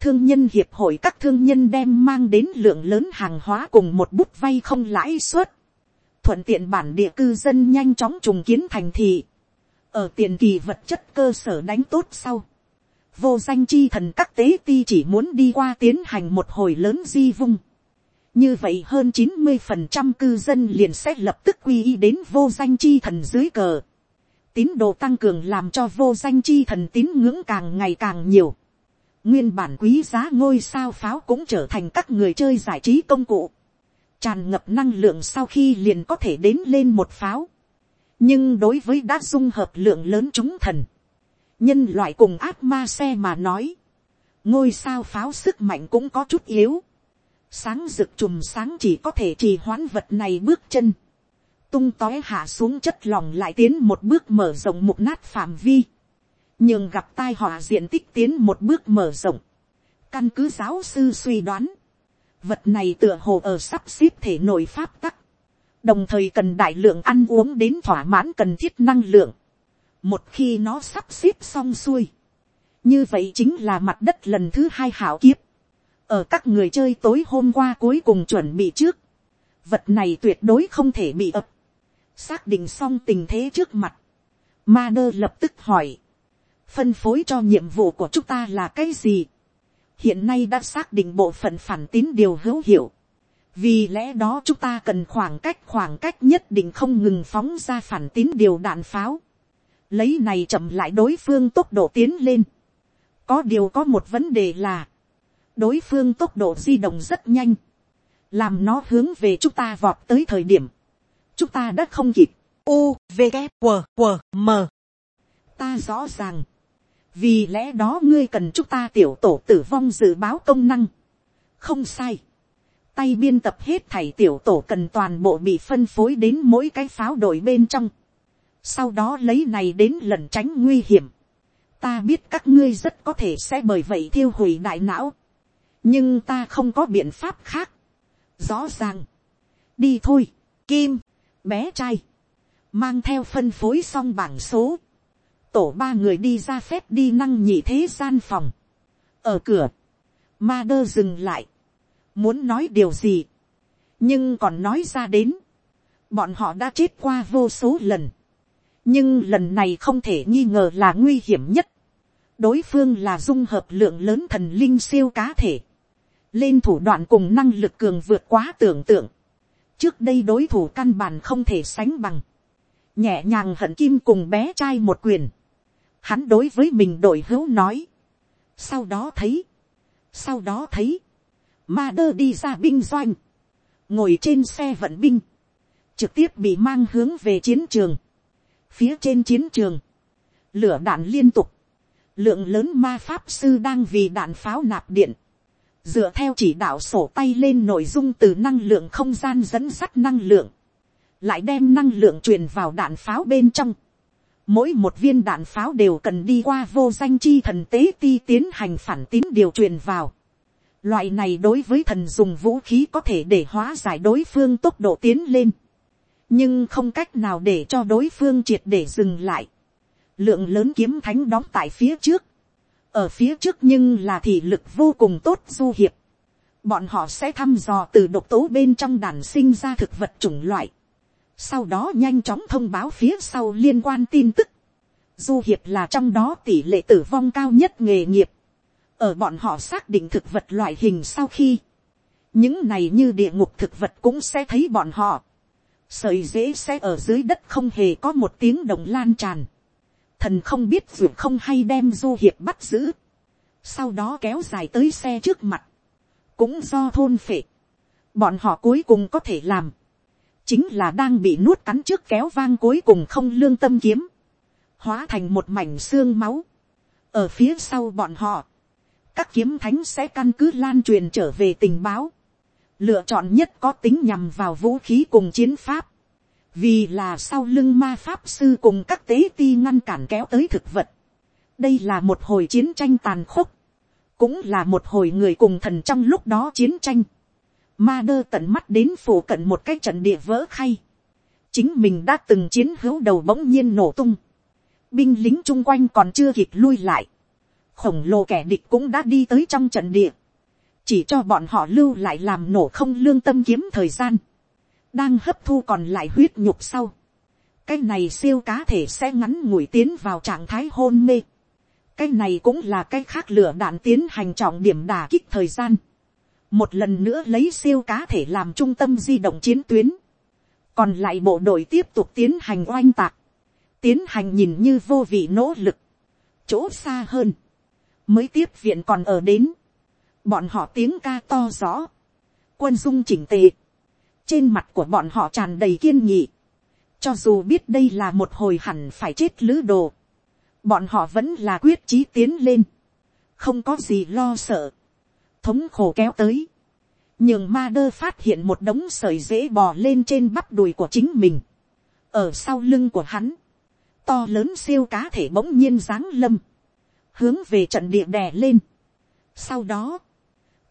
thương nhân hiệp hội các thương nhân đem mang đến lượng lớn hàng hóa cùng một bút vay không lãi suất, thuận tiện bản địa cư dân nhanh chóng trùng kiến thành thị, ở tiền kỳ vật chất cơ sở đánh tốt sau, vô danh chi thần các tế ti chỉ muốn đi qua tiến hành một hồi lớn di vung, như vậy hơn chín mươi phần trăm cư dân liền sẽ lập tức quy y đến vô danh chi thần dưới cờ. tín đồ tăng cường làm cho vô danh chi thần tín ngưỡng càng ngày càng nhiều. nguyên bản quý giá ngôi sao pháo cũng trở thành các người chơi giải trí công cụ. tràn ngập năng lượng sau khi liền có thể đến lên một pháo. nhưng đối với đã dung hợp lượng lớn chúng thần, nhân loại cùng ác ma xe mà nói, ngôi sao pháo sức mạnh cũng có chút yếu sáng rực chùm sáng chỉ có thể trì hoãn vật này bước chân, tung tói hạ xuống chất lòng lại tiến một bước mở rộng một nát phạm vi, nhưng gặp tai họa diện tích tiến một bước mở rộng, căn cứ giáo sư suy đoán, vật này tựa hồ ở sắp xếp thể nội pháp tắc, đồng thời cần đại lượng ăn uống đến thỏa mãn cần thiết năng lượng, một khi nó sắp xếp xong xuôi, như vậy chính là mặt đất lần thứ hai hảo kiếp, ở các người chơi tối hôm qua cuối cùng chuẩn bị trước, vật này tuyệt đối không thể bị ập, xác định xong tình thế trước mặt, ma đơ lập tức hỏi, phân phối cho nhiệm vụ của chúng ta là cái gì, hiện nay đã xác định bộ phận phản tín điều hữu hiệu, vì lẽ đó chúng ta cần khoảng cách khoảng cách nhất định không ngừng phóng ra phản tín điều đạn pháo, lấy này chậm lại đối phương tốc độ tiến lên, có điều có một vấn đề là, đối phương tốc độ di động rất nhanh, làm nó hướng về chúng ta vọt tới thời điểm, chúng ta đã không kịp, u v g q q m. Ta rõ ràng, vì lẽ đó ngươi cần chúng ta tiểu tổ tử vong dự báo công năng, không sai, tay biên tập hết thảy tiểu tổ cần toàn bộ bị phân phối đến mỗi cái pháo đội bên trong, sau đó lấy này đến lần tránh nguy hiểm, ta biết các ngươi rất có thể sẽ bởi vậy thiêu hủy đại não, nhưng ta không có biện pháp khác. rõ ràng, đi thôi, kim, bé trai, mang theo phân phối xong bảng số, tổ ba người đi ra phép đi năng nhị thế gian phòng, ở cửa, ma đơ dừng lại, muốn nói điều gì, nhưng còn nói ra đến, bọn họ đã chết qua vô số lần, nhưng lần này không thể nghi ngờ là nguy hiểm nhất. đối phương là dung hợp lượng lớn thần linh siêu cá thể lên thủ đoạn cùng năng lực cường vượt quá tưởng tượng. trước đây đối thủ căn bản không thể sánh bằng. nhẹ nhàng hận kim cùng bé trai một quyền. hắn đối với mình đội hữu nói. sau đó thấy, sau đó thấy, ma đơ đi ra binh doanh, ngồi trên xe vận binh, trực tiếp bị mang hướng về chiến trường Phía trên chiến trường, lửa đạn liên tục, lượng lớn ma pháp sư đang vì đạn pháo nạp điện, dựa theo chỉ đạo sổ tay lên nội dung từ năng lượng không gian dẫn sắt năng lượng, lại đem năng lượng truyền vào đạn pháo bên trong. Mỗi một viên đạn pháo đều cần đi qua vô danh chi thần tế ti tiến hành phản tín điều truyền vào. Loại này đối với thần dùng vũ khí có thể để hóa giải đối phương tốc độ tiến lên nhưng không cách nào để cho đối phương triệt để dừng lại. lượng lớn kiếm thánh đóng tại phía trước, ở phía trước nhưng là thị lực vô cùng tốt du hiệp. bọn họ sẽ thăm dò từ độc tố bên trong đàn sinh ra thực vật chủng loại, sau đó nhanh chóng thông báo phía sau liên quan tin tức. du hiệp là trong đó tỷ lệ tử vong cao nhất nghề nghiệp, ở bọn họ xác định thực vật loại hình sau khi, những này như địa ngục thực vật cũng sẽ thấy bọn họ sợi dễ sẽ ở dưới đất không hề có một tiếng động lan tràn. Thần không biết vượt không hay đem du hiệp bắt giữ. Sau đó kéo dài tới xe trước mặt. Cũng do thôn phệ. Bọn họ cuối cùng có thể làm. Chính là đang bị nuốt cắn trước kéo vang cuối cùng không lương tâm kiếm. Hóa thành một mảnh xương máu. Ở phía sau bọn họ. Các kiếm thánh sẽ căn cứ lan truyền trở về tình báo lựa chọn nhất có tính nhằm vào vũ khí cùng chiến pháp, vì là sau lưng ma pháp sư cùng các tế ti ngăn cản kéo tới thực vật. đây là một hồi chiến tranh tàn khốc, cũng là một hồi người cùng thần trong lúc đó chiến tranh. Ma đơ tận mắt đến phủ cận một cái trận địa vỡ khay. chính mình đã từng chiến hữu đầu bỗng nhiên nổ tung. binh lính chung quanh còn chưa kịp lui lại. khổng lồ kẻ địch cũng đã đi tới trong trận địa chỉ cho bọn họ lưu lại làm nổ không lương tâm kiếm thời gian, đang hấp thu còn lại huyết nhục sau, cái này siêu cá thể sẽ ngắn ngủi tiến vào trạng thái hôn mê, cái này cũng là cái khác lửa đạn tiến hành trọng điểm đà kích thời gian, một lần nữa lấy siêu cá thể làm trung tâm di động chiến tuyến, còn lại bộ đội tiếp tục tiến hành oanh tạc, tiến hành nhìn như vô vị nỗ lực, chỗ xa hơn, mới tiếp viện còn ở đến, bọn họ tiếng ca to rõ, quân dung chỉnh tề, trên mặt của bọn họ tràn đầy kiên nghị, cho dù biết đây là một hồi hẳn phải chết lứ đồ, bọn họ vẫn là quyết chí tiến lên, không có gì lo sợ, thống khổ kéo tới, nhường ma đơ phát hiện một đống sợi dễ bò lên trên bắp đùi của chính mình, ở sau lưng của hắn, to lớn siêu cá thể bỗng nhiên giáng lâm, hướng về trận địa đè lên. Sau đó,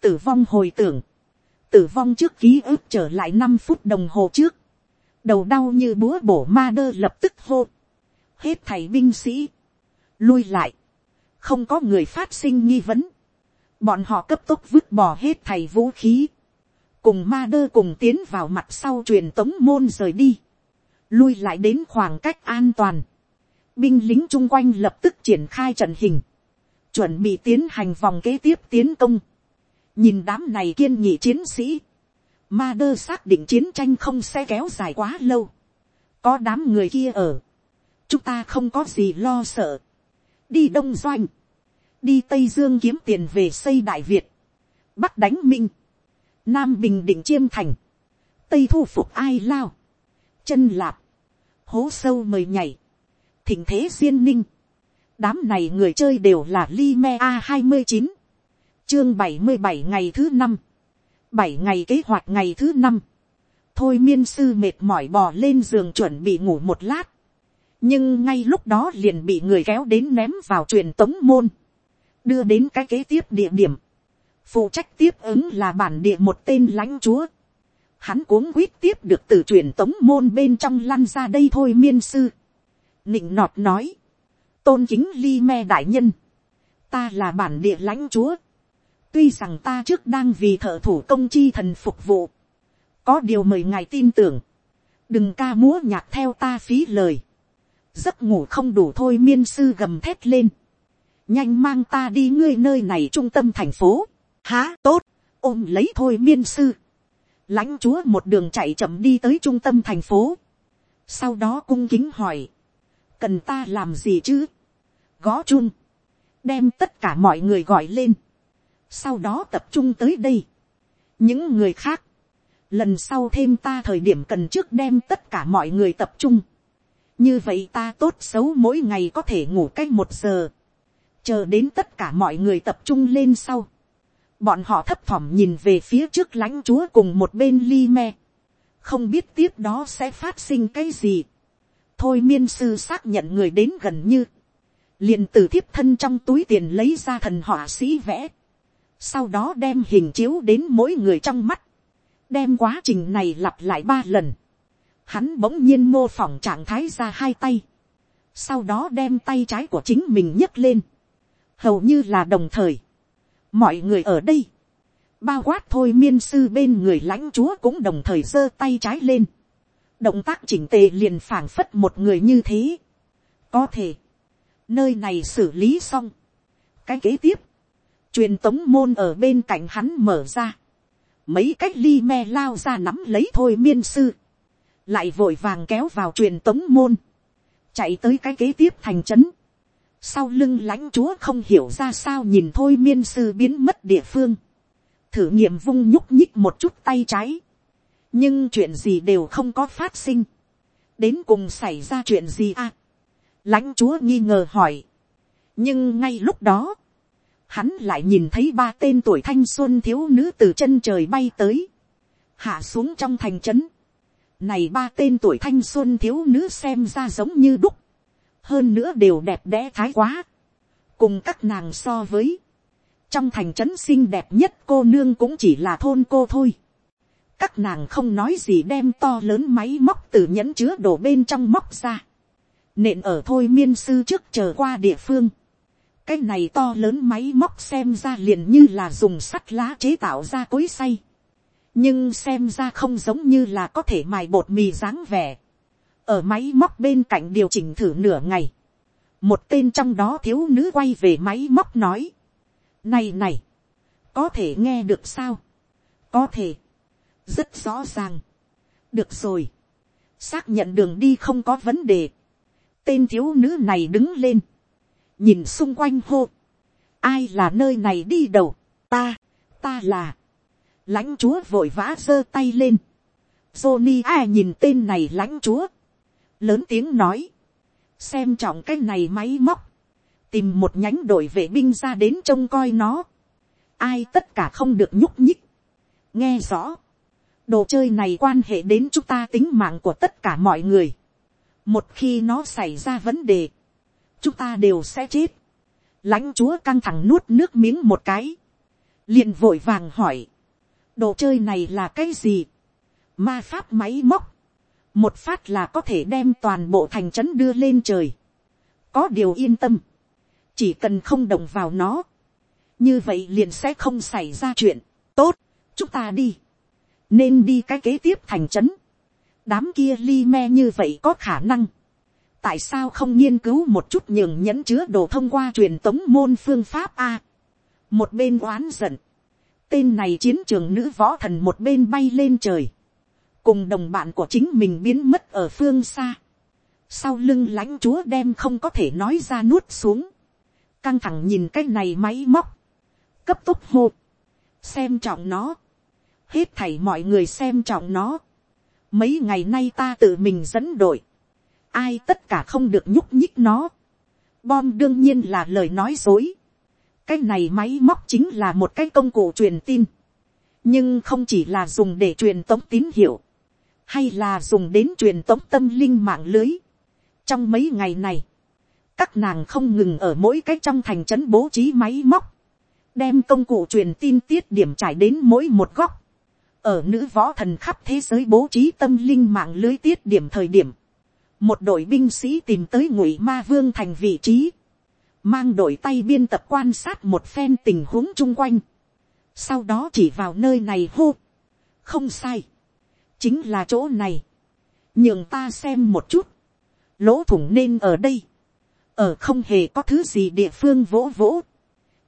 tử vong hồi tưởng, tử vong trước ký ức trở lại năm phút đồng hồ trước, đầu đau như búa bổ ma đơ lập tức hô, hết thầy binh sĩ, lui lại, không có người phát sinh nghi vấn, bọn họ cấp tốc vứt bỏ hết thầy vũ khí, cùng ma đơ cùng tiến vào mặt sau truyền tống môn rời đi, lui lại đến khoảng cách an toàn, binh lính chung quanh lập tức triển khai trận hình, chuẩn bị tiến hành vòng kế tiếp tiến công, nhìn đám này kiên nghị chiến sĩ, ma đơ xác định chiến tranh không sẽ kéo dài quá lâu, có đám người kia ở, chúng ta không có gì lo sợ, đi đông doanh, đi tây dương kiếm tiền về xây đại việt, bắc đánh minh, nam bình định chiêm thành, tây thu phục ai lao, chân lạp, hố sâu mời nhảy, thỉnh thế duyên ninh, đám này người chơi đều là Li Me A29, chương bảy mươi bảy ngày thứ năm, bảy ngày kế hoạch ngày thứ năm, thôi miên sư mệt mỏi bò lên giường chuẩn bị ngủ một lát, nhưng ngay lúc đó liền bị người kéo đến ném vào truyền tống môn, đưa đến cái kế tiếp địa điểm, phụ trách tiếp ứng là bản địa một tên lãnh chúa, hắn cuống quýt tiếp được từ truyền tống môn bên trong lăn ra đây thôi miên sư, nịnh nọt nói, tôn chính ly me đại nhân, ta là bản địa lãnh chúa, tuy rằng ta trước đang vì thợ thủ công chi thần phục vụ, có điều mời ngài tin tưởng, đừng ca múa nhạc theo ta phí lời, giấc ngủ không đủ thôi miên sư gầm thét lên, nhanh mang ta đi ngươi nơi này trung tâm thành phố, há tốt, ôm lấy thôi miên sư, lãnh chúa một đường chạy chậm đi tới trung tâm thành phố, sau đó cung kính hỏi, cần ta làm gì chứ, gõ chung, đem tất cả mọi người gọi lên, sau đó tập trung tới đây. những người khác, lần sau thêm ta thời điểm cần trước đem tất cả mọi người tập trung. như vậy ta tốt xấu mỗi ngày có thể ngủ cách một giờ, chờ đến tất cả mọi người tập trung lên sau. bọn họ thấp thỏm nhìn về phía trước lãnh chúa cùng một bên ly me. không biết tiếp đó sẽ phát sinh cái gì. thôi miên sư xác nhận người đến gần như liền từ thiếp thân trong túi tiền lấy ra thần họa sĩ vẽ, sau đó đem hình chiếu đến mỗi người trong mắt, đem quá trình này lặp lại ba lần, hắn bỗng nhiên mô phỏng trạng thái ra hai tay, sau đó đem tay trái của chính mình nhấc lên, hầu như là đồng thời, mọi người ở đây, bao quát thôi miên sư bên người lãnh chúa cũng đồng thời giơ tay trái lên, động tác chỉnh tề liền phảng phất một người như thế, có thể, nơi này xử lý xong, cái kế tiếp, truyền tống môn ở bên cạnh hắn mở ra, mấy cách ly me lao ra nắm lấy thôi miên sư, lại vội vàng kéo vào truyền tống môn, chạy tới cái kế tiếp thành trấn, sau lưng lãnh chúa không hiểu ra sao nhìn thôi miên sư biến mất địa phương, thử nghiệm vung nhúc nhích một chút tay trái, nhưng chuyện gì đều không có phát sinh, đến cùng xảy ra chuyện gì à, lãnh chúa nghi ngờ hỏi. nhưng ngay lúc đó, hắn lại nhìn thấy ba tên tuổi thanh xuân thiếu nữ từ chân trời bay tới, hạ xuống trong thành trấn. này ba tên tuổi thanh xuân thiếu nữ xem ra giống như đúc, hơn nữa đều đẹp đẽ thái quá, cùng các nàng so với, trong thành trấn xinh đẹp nhất cô nương cũng chỉ là thôn cô thôi. các nàng không nói gì đem to lớn máy móc từ nhẫn chứa đổ bên trong móc ra nện ở thôi miên sư trước chờ qua địa phương cái này to lớn máy móc xem ra liền như là dùng sắt lá chế tạo ra cối say. nhưng xem ra không giống như là có thể mài bột mì dáng vẻ. ở máy móc bên cạnh điều chỉnh thử nửa ngày. một tên trong đó thiếu nữ quay về máy móc nói. này này, có thể nghe được sao. có thể, rất rõ ràng. được rồi, xác nhận đường đi không có vấn đề tên thiếu nữ này đứng lên, nhìn xung quanh hô, ai là nơi này đi đầu, ta, ta là, lãnh chúa vội vã giơ tay lên, Johnny a nhìn tên này lãnh chúa, lớn tiếng nói, xem trọng cái này máy móc, tìm một nhánh đội vệ binh ra đến trông coi nó, ai tất cả không được nhúc nhích, nghe rõ, đồ chơi này quan hệ đến chúng ta tính mạng của tất cả mọi người, một khi nó xảy ra vấn đề, chúng ta đều sẽ chết. lãnh chúa căng thẳng nuốt nước miếng một cái, liền vội vàng hỏi, đồ chơi này là cái gì, ma pháp máy móc, một phát là có thể đem toàn bộ thành trấn đưa lên trời, có điều yên tâm, chỉ cần không động vào nó, như vậy liền sẽ không xảy ra chuyện, tốt, chúng ta đi, nên đi cái kế tiếp thành trấn, đám kia li me như vậy có khả năng tại sao không nghiên cứu một chút nhường nhẫn chứa đồ thông qua truyền tống môn phương pháp a. một bên oán giận. tên này chiến trường nữ võ thần một bên bay lên trời. cùng đồng bạn của chính mình biến mất ở phương xa. sau lưng lãnh chúa đem không có thể nói ra nuốt xuống. căng thẳng nhìn cái này máy móc. cấp tốc hô. xem trọng nó. hết thảy mọi người xem trọng nó mấy ngày nay ta tự mình dẫn đội, ai tất cả không được nhúc nhích nó. Bom đương nhiên là lời nói dối. cái này máy móc chính là một cái công cụ truyền tin, nhưng không chỉ là dùng để truyền tống tín hiệu, hay là dùng đến truyền tống tâm linh mạng lưới. trong mấy ngày này, các nàng không ngừng ở mỗi cái trong thành trấn bố trí máy móc, đem công cụ truyền tin tiết điểm trải đến mỗi một góc, ở nữ võ thần khắp thế giới bố trí tâm linh mạng lưới tiết điểm thời điểm, một đội binh sĩ tìm tới ngụy ma vương thành vị trí, mang đội tay biên tập quan sát một phen tình huống chung quanh, sau đó chỉ vào nơi này hô, không sai, chính là chỗ này, nhường ta xem một chút, lỗ thủng nên ở đây, ở không hề có thứ gì địa phương vỗ vỗ,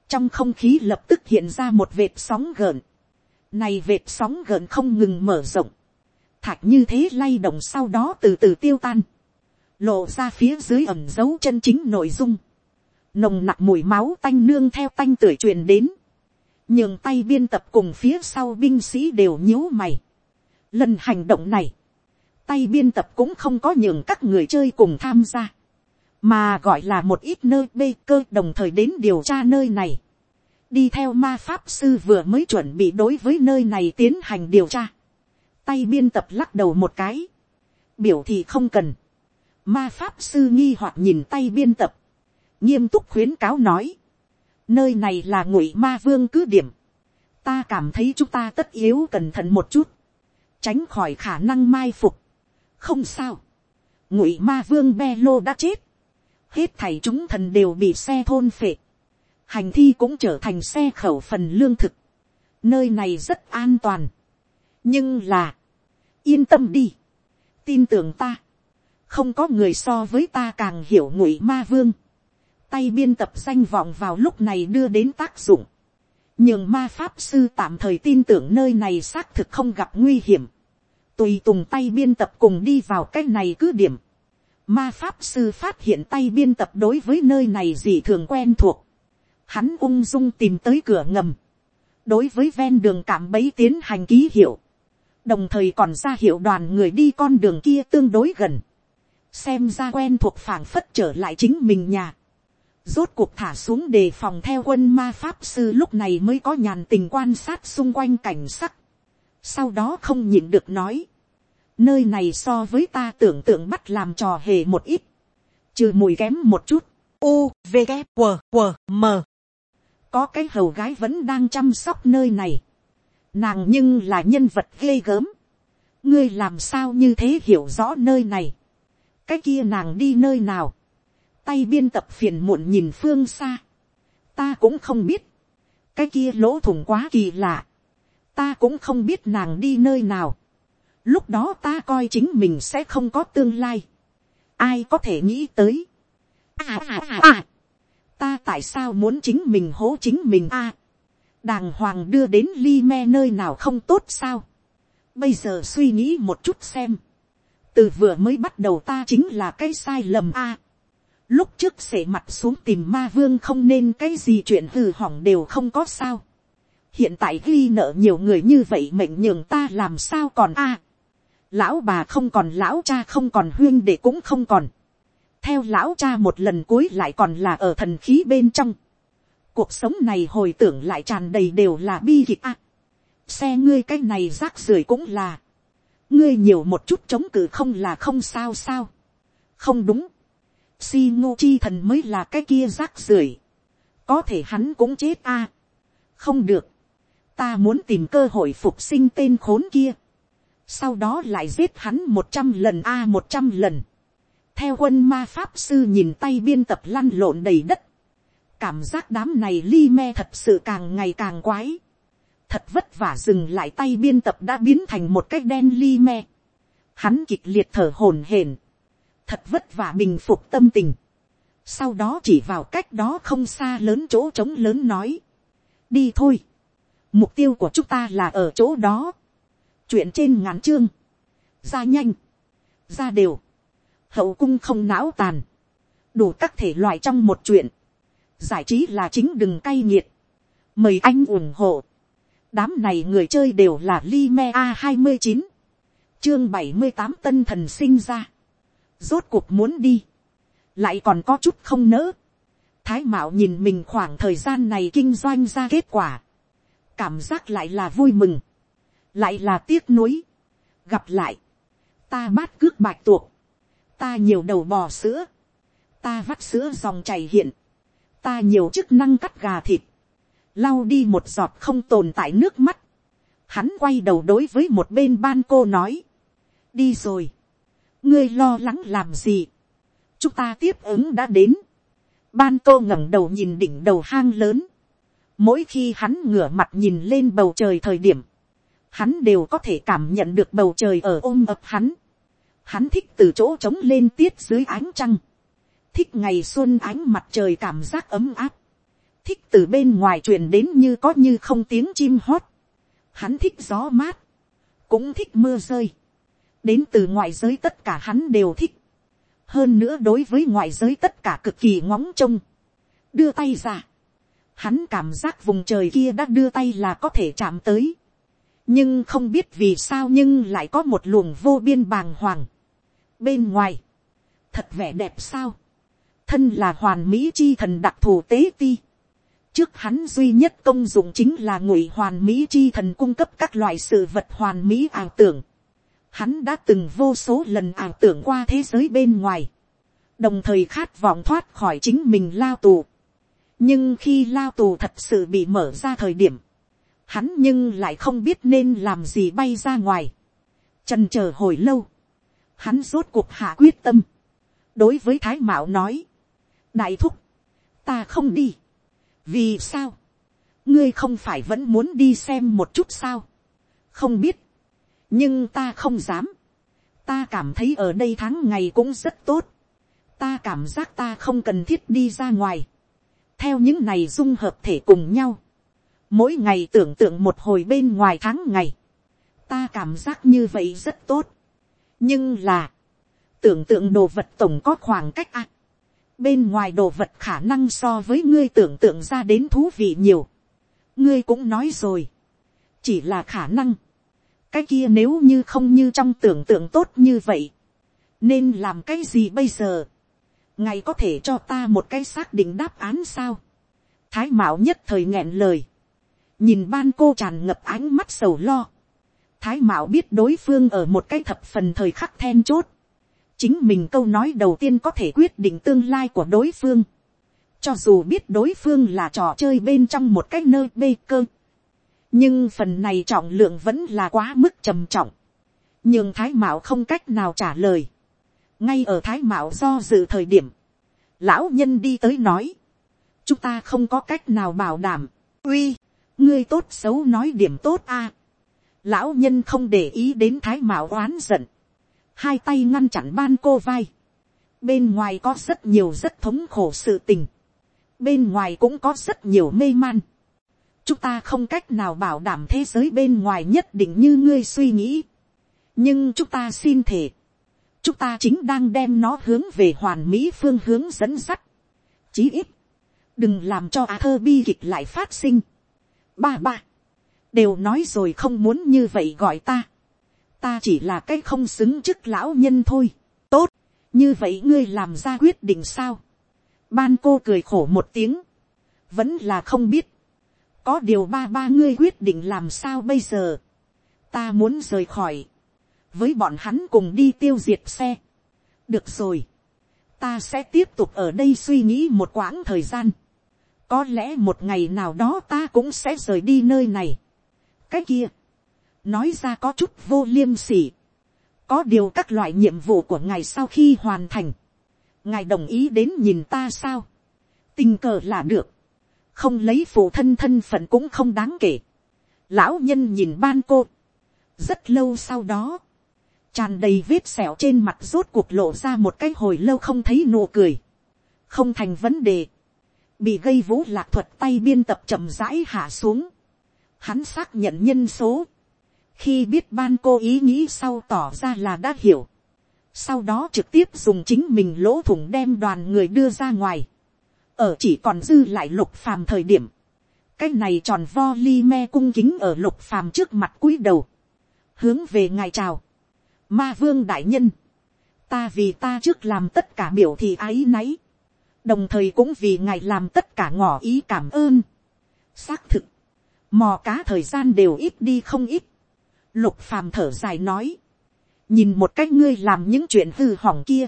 trong không khí lập tức hiện ra một vệt sóng gợn, này vệt sóng gợn không ngừng mở rộng, thạch như thế lay động sau đó từ từ tiêu tan, lộ ra phía dưới ẩm dấu chân chính nội dung, nồng nặc mùi máu tanh nương theo tanh tưởi truyền đến, nhường tay biên tập cùng phía sau binh sĩ đều nhíu mày. Lần hành động này, tay biên tập cũng không có nhường các người chơi cùng tham gia, mà gọi là một ít nơi bê cơ đồng thời đến điều tra nơi này. đi theo ma pháp sư vừa mới chuẩn bị đối với nơi này tiến hành điều tra. tay biên tập lắc đầu một cái, biểu thì không cần ma pháp sư nghi hoặc nhìn tay biên tập, nghiêm túc khuyến cáo nói, nơi này là ngụy ma vương cứ điểm, ta cảm thấy chúng ta tất yếu cẩn thận một chút, tránh khỏi khả năng mai phục. không sao, ngụy ma vương be lô đã chết, hết thảy chúng thần đều bị xe thôn phệ, hành thi cũng trở thành xe khẩu phần lương thực, nơi này rất an toàn, nhưng là, yên tâm đi, tin tưởng ta, không có người so với ta càng hiểu ngụy ma vương, tay biên tập danh vọng vào lúc này đưa đến tác dụng, nhường ma pháp sư tạm thời tin tưởng nơi này xác thực không gặp nguy hiểm, tùy tùng tay biên tập cùng đi vào cái này cứ điểm, ma pháp sư phát hiện tay biên tập đối với nơi này gì thường quen thuộc, hắn ung dung tìm tới cửa ngầm, đối với ven đường cảm bấy tiến hành ký hiệu, đồng thời còn ra hiệu đoàn người đi con đường kia tương đối gần, xem ra quen thuộc phảng phất trở lại chính mình nhà, rốt cuộc thả xuống đề phòng theo quân ma pháp sư lúc này mới có nhàn tình quan sát xung quanh cảnh sắc. Sau đó không nhịn được nói. Nơi này so với ta tưởng tượng bắt làm trò hề một ít. Trừ mùi kém một chút. U, V, K, W, W, M. Có cái hầu gái vẫn đang chăm sóc nơi này. Nàng nhưng là nhân vật ghê gớm. Ngươi làm sao như thế hiểu rõ nơi này. Cái kia nàng đi nơi nào tay biên tập phiền muộn nhìn phương xa. Ta cũng không biết. Cái kia lỗ thủng quá kỳ lạ. Ta cũng không biết nàng đi nơi nào. Lúc đó ta coi chính mình sẽ không có tương lai. Ai có thể nghĩ tới. À à à à. Ta tại sao muốn chính mình hố chính mình a? À, đàng hoàng đưa đến ly me nơi nào không tốt sao. Bây giờ suy nghĩ một chút xem. Từ vừa mới bắt đầu ta chính là cái sai lầm a. À, lúc trước sể mặt xuống tìm ma vương không nên cái gì chuyện hư hỏng đều không có sao. hiện tại ghi nợ nhiều người như vậy mệnh nhường ta làm sao còn a. lão bà không còn lão cha không còn huyên để cũng không còn. theo lão cha một lần cuối lại còn là ở thần khí bên trong. cuộc sống này hồi tưởng lại tràn đầy đều là bi kịch a. xe ngươi cái này rác rưởi cũng là ngươi nhiều một chút chống cự không là không sao sao. không đúng si ngô chi thần mới là cái kia rác rưởi. có thể hắn cũng chết a. không được. ta muốn tìm cơ hội phục sinh tên khốn kia. sau đó lại giết hắn một trăm lần a một trăm lần. theo quân ma pháp sư nhìn tay biên tập lăn lộn đầy đất. cảm giác đám này li me thật sự càng ngày càng quái thật vất vả dừng lại tay biên tập đã biến thành một cái đen li me. hắn kịch liệt thở hổn hển thật vất vả bình phục tâm tình. sau đó chỉ vào cách đó không xa lớn chỗ trống lớn nói. đi thôi. mục tiêu của chúng ta là ở chỗ đó. chuyện trên ngắn chương. ra nhanh. ra đều. hậu cung không não tàn. đủ các thể loại trong một chuyện. giải trí là chính đừng cay nghiệt. mời anh ủng hộ đám này người chơi đều là Lime a hai mươi chín. Chương bảy mươi tám tân thần sinh ra. Rốt cuộc muốn đi, lại còn có chút không nỡ. Thái mạo nhìn mình khoảng thời gian này kinh doanh ra kết quả, cảm giác lại là vui mừng, lại là tiếc nuối. gặp lại, ta bát cước bạch tuộc, ta nhiều đầu bò sữa, ta vắt sữa dòng chảy hiện, ta nhiều chức năng cắt gà thịt, lau đi một giọt không tồn tại nước mắt, hắn quay đầu đối với một bên ban cô nói, đi rồi, ngươi lo lắng làm gì, chúng ta tiếp ứng đã đến, ban cô ngẩng đầu nhìn đỉnh đầu hang lớn, mỗi khi hắn ngửa mặt nhìn lên bầu trời thời điểm, hắn đều có thể cảm nhận được bầu trời ở ôm ập hắn, Hắn thích từ chỗ trống lên tiết dưới ánh trăng. Thích ngày xuân ánh mặt trời cảm giác ấm áp. Thích từ bên ngoài truyền đến như có như không tiếng chim hót. Hắn thích gió mát. Cũng thích mưa rơi. Đến từ ngoại giới tất cả hắn đều thích. Hơn nữa đối với ngoại giới tất cả cực kỳ ngóng trông. Đưa tay ra. Hắn cảm giác vùng trời kia đã đưa tay là có thể chạm tới nhưng không biết vì sao nhưng lại có một luồng vô biên bàng hoàng. bên ngoài, thật vẻ đẹp sao, thân là hoàn mỹ chi thần đặc thù tế ti trước hắn duy nhất công dụng chính là ngụy hoàn mỹ chi thần cung cấp các loại sự vật hoàn mỹ ảo tưởng. hắn đã từng vô số lần ảo tưởng qua thế giới bên ngoài, đồng thời khát vọng thoát khỏi chính mình lao tù. nhưng khi lao tù thật sự bị mở ra thời điểm, hắn nhưng lại không biết nên làm gì bay ra ngoài. trần chờ hồi lâu, hắn rốt cuộc hạ quyết tâm. đối với thái mạo nói, đại thúc, ta không đi vì sao, ngươi không phải vẫn muốn đi xem một chút sao. không biết, nhưng ta không dám. ta cảm thấy ở đây tháng ngày cũng rất tốt. ta cảm giác ta không cần thiết đi ra ngoài. theo những này dung hợp thể cùng nhau mỗi ngày tưởng tượng một hồi bên ngoài tháng ngày, ta cảm giác như vậy rất tốt. nhưng là, tưởng tượng đồ vật tổng có khoảng cách ạ bên ngoài đồ vật khả năng so với ngươi tưởng tượng ra đến thú vị nhiều. ngươi cũng nói rồi, chỉ là khả năng. cái kia nếu như không như trong tưởng tượng tốt như vậy, nên làm cái gì bây giờ. ngài có thể cho ta một cái xác định đáp án sao. thái mạo nhất thời nghẹn lời nhìn ban cô tràn ngập ánh mắt sầu lo, thái mạo biết đối phương ở một cái thập phần thời khắc then chốt, chính mình câu nói đầu tiên có thể quyết định tương lai của đối phương, cho dù biết đối phương là trò chơi bên trong một cái nơi bê cơ, nhưng phần này trọng lượng vẫn là quá mức trầm trọng, nhưng thái mạo không cách nào trả lời, ngay ở thái mạo do dự thời điểm, lão nhân đi tới nói, chúng ta không có cách nào bảo đảm, uy, ngươi tốt xấu nói điểm tốt a. lão nhân không để ý đến thái mạo oán giận hai tay ngăn chặn ban cô vai. bên ngoài có rất nhiều rất thống khổ sự tình. bên ngoài cũng có rất nhiều mê man. chúng ta không cách nào bảo đảm thế giới bên ngoài nhất định như ngươi suy nghĩ. nhưng chúng ta xin thể. chúng ta chính đang đem nó hướng về hoàn mỹ phương hướng dẫn dắt. chí ít, đừng làm cho á thơ bi kịch lại phát sinh ba ba, đều nói rồi không muốn như vậy gọi ta, ta chỉ là cái không xứng chức lão nhân thôi, tốt, như vậy ngươi làm ra quyết định sao, ban cô cười khổ một tiếng, vẫn là không biết, có điều ba ba ngươi quyết định làm sao bây giờ, ta muốn rời khỏi, với bọn hắn cùng đi tiêu diệt xe, được rồi, ta sẽ tiếp tục ở đây suy nghĩ một quãng thời gian, có lẽ một ngày nào đó ta cũng sẽ rời đi nơi này. cái kia, nói ra có chút vô liêm sỉ. có điều các loại nhiệm vụ của ngài sau khi hoàn thành, ngài đồng ý đến nhìn ta sao. tình cờ là được, không lấy phụ thân thân phận cũng không đáng kể. lão nhân nhìn ban cô, rất lâu sau đó, tràn đầy vết sẹo trên mặt rốt cuộc lộ ra một cái hồi lâu không thấy nụ cười, không thành vấn đề bị gây vũ lạc thuật tay biên tập chậm rãi hạ xuống. Hắn xác nhận nhân số. Khi biết ban cô ý nghĩ sau tỏ ra là đã hiểu. Sau đó trực tiếp dùng chính mình lỗ thủng đem đoàn người đưa ra ngoài. Ở chỉ còn dư lại lục phàm thời điểm. Cái này tròn vo li me cung kính ở lục phàm trước mặt cúi đầu. Hướng về ngài chào. Ma vương đại nhân. Ta vì ta trước làm tất cả biểu thị ái náy đồng thời cũng vì ngài làm tất cả ngỏ ý cảm ơn. xác thực, mò cá thời gian đều ít đi không ít lục phàm thở dài nói, nhìn một cách ngươi làm những chuyện hư hỏng kia.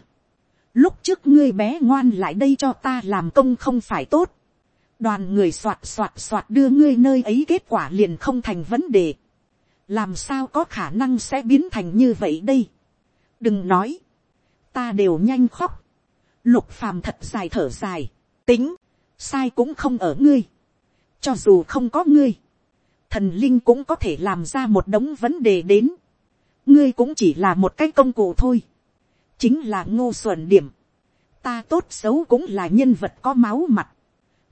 lúc trước ngươi bé ngoan lại đây cho ta làm công không phải tốt. đoàn người soạt soạt soạt đưa ngươi nơi ấy kết quả liền không thành vấn đề. làm sao có khả năng sẽ biến thành như vậy đây. đừng nói, ta đều nhanh khóc Lục phàm thật dài thở dài. Tính. Sai cũng không ở ngươi. Cho dù không có ngươi. Thần linh cũng có thể làm ra một đống vấn đề đến. Ngươi cũng chỉ là một cái công cụ thôi. chính là ngô xuẩn điểm, ta tốt xấu cũng là nhân vật có máu mặt,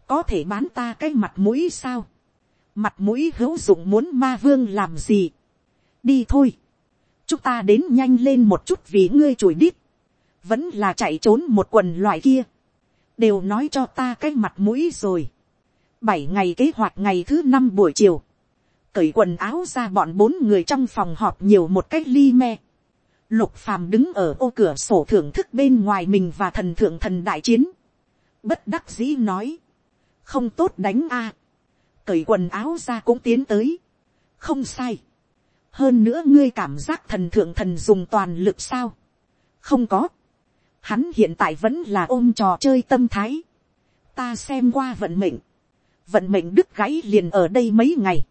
có thể bán ta cái mặt mũi sao, mặt mũi hữu dụng muốn ma vương làm gì, đi thôi, chúng ta đến nhanh lên một chút vì ngươi chùi đít, vẫn là chạy trốn một quần loại kia, đều nói cho ta cái mặt mũi rồi. bảy ngày kế hoạch ngày thứ năm buổi chiều, cởi quần áo ra bọn bốn người trong phòng họp nhiều một cách ly me. Lục phàm đứng ở ô cửa sổ thưởng thức bên ngoài mình và thần thượng thần đại chiến. Bất đắc dĩ nói. Không tốt đánh a Cởi quần áo ra cũng tiến tới. Không sai. Hơn nữa ngươi cảm giác thần thượng thần dùng toàn lực sao. Không có. Hắn hiện tại vẫn là ôm trò chơi tâm thái. Ta xem qua vận mệnh. Vận mệnh đứt gãy liền ở đây mấy ngày.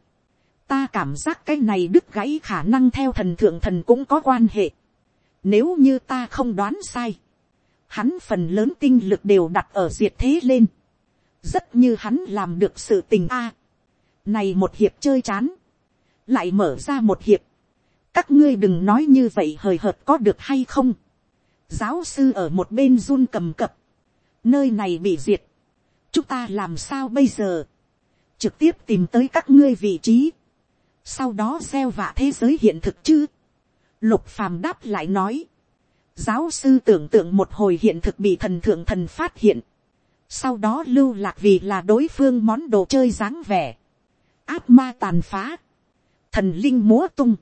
Ta cảm giác cái này đứt gãy khả năng theo thần thượng thần cũng có quan hệ. Nếu như ta không đoán sai. Hắn phần lớn tinh lực đều đặt ở diệt thế lên. Rất như hắn làm được sự tình a. này một hiệp chơi chán. Lại mở ra một hiệp. Các ngươi đừng nói như vậy hời hợt có được hay không Giáo sư ở một bên run cầm cập. Nơi này bị diệt. Chúng ta làm sao bây giờ? Trực tiếp tìm tới các ngươi vị trí. Sau đó gieo vạ thế giới hiện thực chứ? Lục phàm đáp lại nói. Giáo sư tưởng tượng một hồi hiện thực bị thần thượng thần phát hiện. Sau đó lưu lạc vì là đối phương món đồ chơi dáng vẻ. Áp ma tàn phá. Thần linh múa tung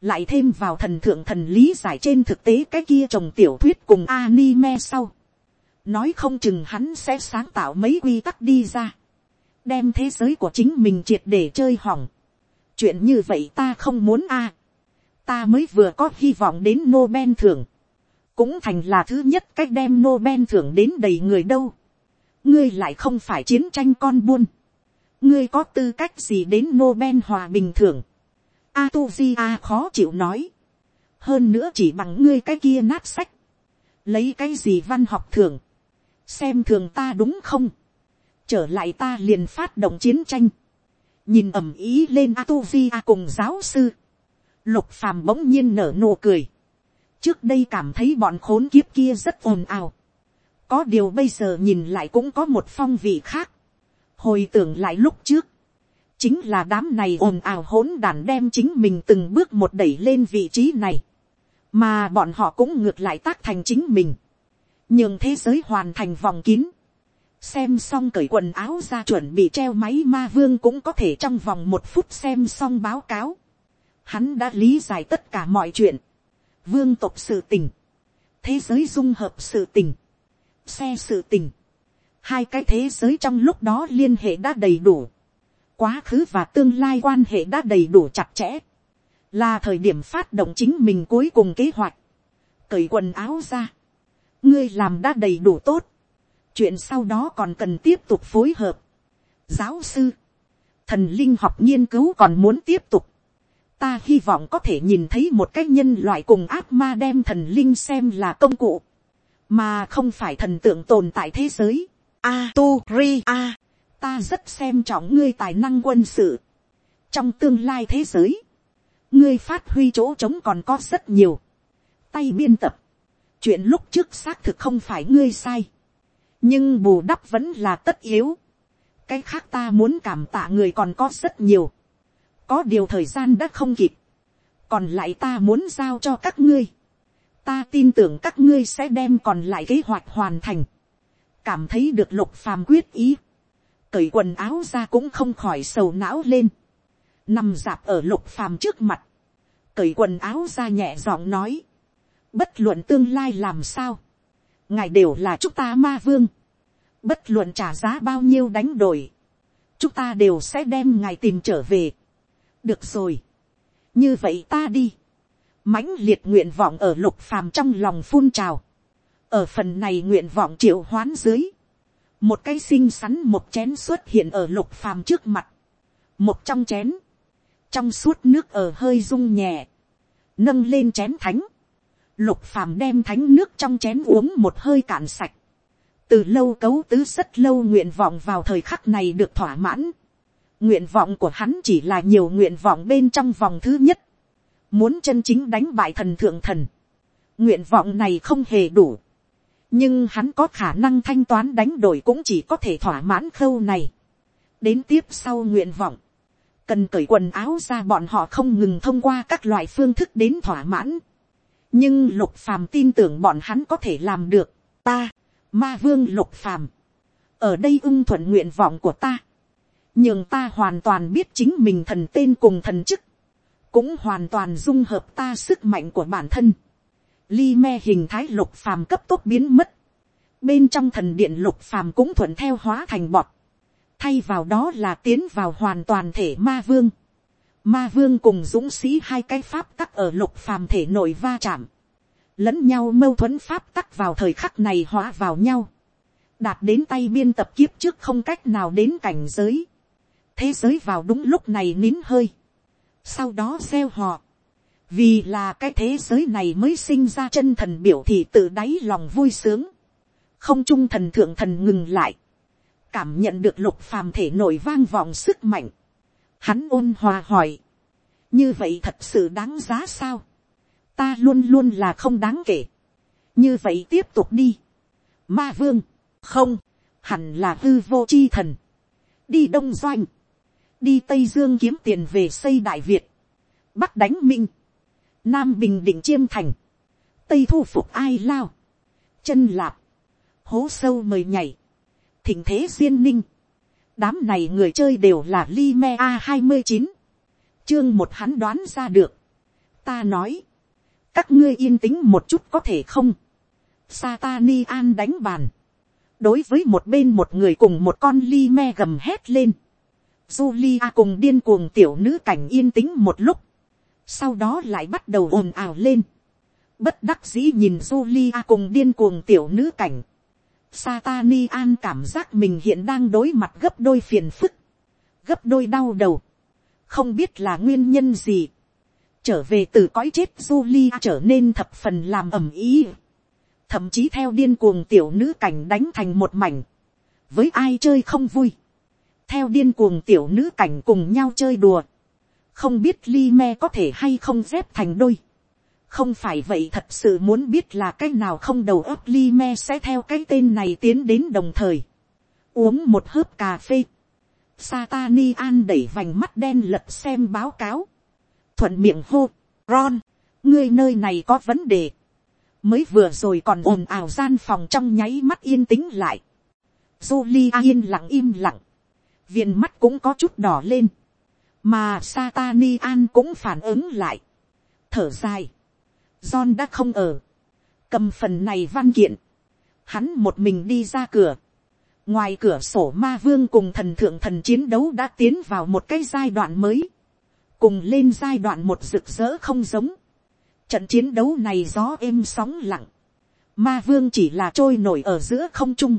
lại thêm vào thần thượng thần lý giải trên thực tế cái kia trồng tiểu thuyết cùng anime sau. Nói không chừng hắn sẽ sáng tạo mấy quy tắc đi ra. Đem thế giới của chính mình triệt để chơi hỏng. Chuyện như vậy ta không muốn a Ta mới vừa có hy vọng đến Nobel thưởng. Cũng thành là thứ nhất cách đem Nobel thưởng đến đầy người đâu. Ngươi lại không phải chiến tranh con buôn. Ngươi có tư cách gì đến Nobel hòa bình thưởng A tu di a khó chịu nói. hơn nữa chỉ bằng ngươi cái kia nát sách. lấy cái gì văn học thường. xem thường ta đúng không. trở lại ta liền phát động chiến tranh nhìn ầm ý lên a tu a cùng giáo sư. lục phàm bỗng nhiên nở nụ cười. trước đây cảm thấy bọn khốn kiếp kia rất ồn ào. có điều bây giờ nhìn lại cũng có một phong vị khác. hồi tưởng lại lúc trước chính là đám này ồn ào hỗn đàn đem chính mình từng bước một đẩy lên vị trí này, mà bọn họ cũng ngược lại tác thành chính mình, nhưng thế giới hoàn thành vòng kín, xem xong cởi quần áo ra chuẩn bị treo máy ma vương cũng có thể trong vòng một phút xem xong báo cáo, hắn đã lý giải tất cả mọi chuyện, vương tộc sự tình, thế giới dung hợp sự tình, xe sự tình, hai cái thế giới trong lúc đó liên hệ đã đầy đủ, quá khứ và tương lai quan hệ đã đầy đủ chặt chẽ, là thời điểm phát động chính mình cuối cùng kế hoạch, cởi quần áo ra, ngươi làm đã đầy đủ tốt, chuyện sau đó còn cần tiếp tục phối hợp. giáo sư, thần linh học nghiên cứu còn muốn tiếp tục, ta hy vọng có thể nhìn thấy một cái nhân loại cùng ác ma đem thần linh xem là công cụ, mà không phải thần tượng tồn tại thế giới. A tu ri a ta rất xem trọng ngươi tài năng quân sự. trong tương lai thế giới, ngươi phát huy chỗ trống còn có rất nhiều. tay biên tập, chuyện lúc trước xác thực không phải ngươi sai, nhưng bù đắp vẫn là tất yếu. cái khác ta muốn cảm tạ người còn có rất nhiều. có điều thời gian đã không kịp, còn lại ta muốn giao cho các ngươi. ta tin tưởng các ngươi sẽ đem còn lại kế hoạch hoàn thành. cảm thấy được lục phàm quyết ý cởi quần áo ra cũng không khỏi sầu não lên, nằm dạp ở lục phàm trước mặt, cởi quần áo ra nhẹ giọng nói, bất luận tương lai làm sao, ngài đều là chúng ta ma vương, bất luận trả giá bao nhiêu đánh đổi, chúng ta đều sẽ đem ngài tìm trở về. được rồi, như vậy ta đi, mãnh liệt nguyện vọng ở lục phàm trong lòng phun trào, ở phần này nguyện vọng triệu hoán dưới, một cái xinh xắn một chén xuất hiện ở lục phàm trước mặt, một trong chén, trong suốt nước ở hơi rung nhẹ, nâng lên chén thánh, lục phàm đem thánh nước trong chén uống một hơi cạn sạch, từ lâu cấu tứ rất lâu nguyện vọng vào thời khắc này được thỏa mãn, nguyện vọng của hắn chỉ là nhiều nguyện vọng bên trong vòng thứ nhất, muốn chân chính đánh bại thần thượng thần, nguyện vọng này không hề đủ, nhưng hắn có khả năng thanh toán đánh đổi cũng chỉ có thể thỏa mãn khâu này. đến tiếp sau nguyện vọng, cần cởi quần áo ra bọn họ không ngừng thông qua các loại phương thức đến thỏa mãn nhưng lục phàm tin tưởng bọn hắn có thể làm được. ta, ma vương lục phàm, ở đây ưng thuận nguyện vọng của ta, nhưng ta hoàn toàn biết chính mình thần tên cùng thần chức, cũng hoàn toàn dung hợp ta sức mạnh của bản thân. Ly me hình thái lục phàm cấp tốc biến mất. Bên trong thần điện lục phàm cũng thuận theo hóa thành bọt. Thay vào đó là tiến vào hoàn toàn thể ma vương. Ma vương cùng dũng sĩ hai cái pháp tắc ở lục phàm thể nội va chạm. Lẫn nhau mâu thuẫn pháp tắc vào thời khắc này hóa vào nhau. Đạt đến tay biên tập kiếp trước không cách nào đến cảnh giới. Thế giới vào đúng lúc này nín hơi. Sau đó gieo họ vì là cái thế giới này mới sinh ra chân thần biểu thị tự đáy lòng vui sướng, không trung thần thượng thần ngừng lại, cảm nhận được lục phàm thể nổi vang vọng sức mạnh, hắn ôn hòa hỏi, như vậy thật sự đáng giá sao, ta luôn luôn là không đáng kể, như vậy tiếp tục đi, ma vương, không, hẳn là hư vô chi thần, đi đông doanh, đi tây dương kiếm tiền về xây đại việt, bắc đánh minh, nam bình định chiêm thành, tây thu phục ai lao, chân lạp, hố sâu mời nhảy, thỉnh thế duyên ninh, đám này người chơi đều là li me a hai mươi chín, chương một hắn đoán ra được, ta nói, các ngươi yên tĩnh một chút có thể không, Satani an đánh bàn, đối với một bên một người cùng một con li me gầm hét lên, Julia cùng điên cuồng tiểu nữ cảnh yên tĩnh một lúc, sau đó lại bắt đầu ồn ào lên, bất đắc dĩ nhìn Julia cùng điên cuồng tiểu nữ cảnh, Satani an cảm giác mình hiện đang đối mặt gấp đôi phiền phức, gấp đôi đau đầu, không biết là nguyên nhân gì, trở về từ cõi chết Julia trở nên thập phần làm ẩm ý, thậm chí theo điên cuồng tiểu nữ cảnh đánh thành một mảnh, với ai chơi không vui, theo điên cuồng tiểu nữ cảnh cùng nhau chơi đùa, không biết li me có thể hay không dép thành đôi không phải vậy thật sự muốn biết là cái nào không đầu óc li me sẽ theo cái tên này tiến đến đồng thời. uống một hớp cà phê. Satani an đẩy vành mắt đen lật xem báo cáo. thuận miệng hô, ron, ngươi nơi này có vấn đề. mới vừa rồi còn ồn ào gian phòng trong nháy mắt yên tĩnh lại. Julia yên lặng im lặng. Viện mắt cũng có chút đỏ lên mà Satani An cũng phản ứng lại, thở dài, John đã không ở, cầm phần này văn kiện, hắn một mình đi ra cửa, ngoài cửa sổ ma vương cùng thần thượng thần chiến đấu đã tiến vào một cái giai đoạn mới, cùng lên giai đoạn một rực rỡ không giống, trận chiến đấu này gió êm sóng lặng, ma vương chỉ là trôi nổi ở giữa không trung,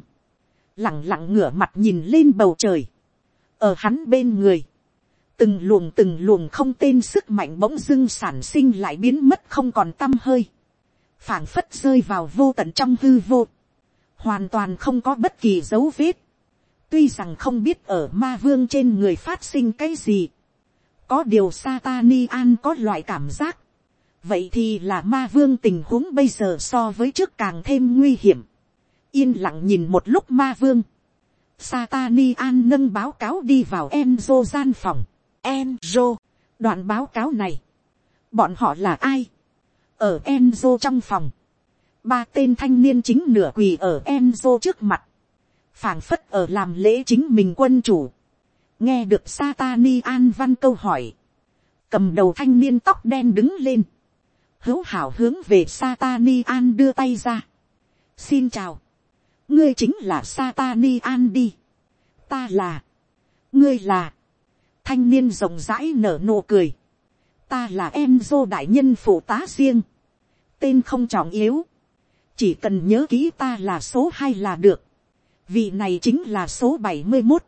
lặng lặng ngửa mặt nhìn lên bầu trời, ở hắn bên người, từng luồng từng luồng không tên sức mạnh bỗng dưng sản sinh lại biến mất không còn t â m hơi, phảng phất rơi vào vô tận trong hư vô, hoàn toàn không có bất kỳ dấu vết, tuy rằng không biết ở ma vương trên người phát sinh cái gì, có điều Satani an có loại cảm giác, vậy thì là ma vương tình huống bây giờ so với trước càng thêm nguy hiểm, yên lặng nhìn một lúc ma vương, Satani an nâng báo cáo đi vào Enzo gian phòng. Enzo. Đoạn báo cáo này. Bọn họ là ai? Ở Enzo trong phòng. Ba tên thanh niên chính nửa quỳ ở Enzo trước mặt. phảng phất ở làm lễ chính mình quân chủ. Nghe được Satani An Văn câu hỏi. Cầm đầu thanh niên tóc đen đứng lên. Hữu hảo hướng về Satani An đưa tay ra. Xin chào. Ngươi chính là Satani An đi. Ta là. Ngươi là thanh niên rộng rãi nở nụ cười. ta là em dô đại nhân phụ tá riêng. tên không trọng yếu. chỉ cần nhớ kỹ ta là số hai là được. vị này chính là số bảy mươi một.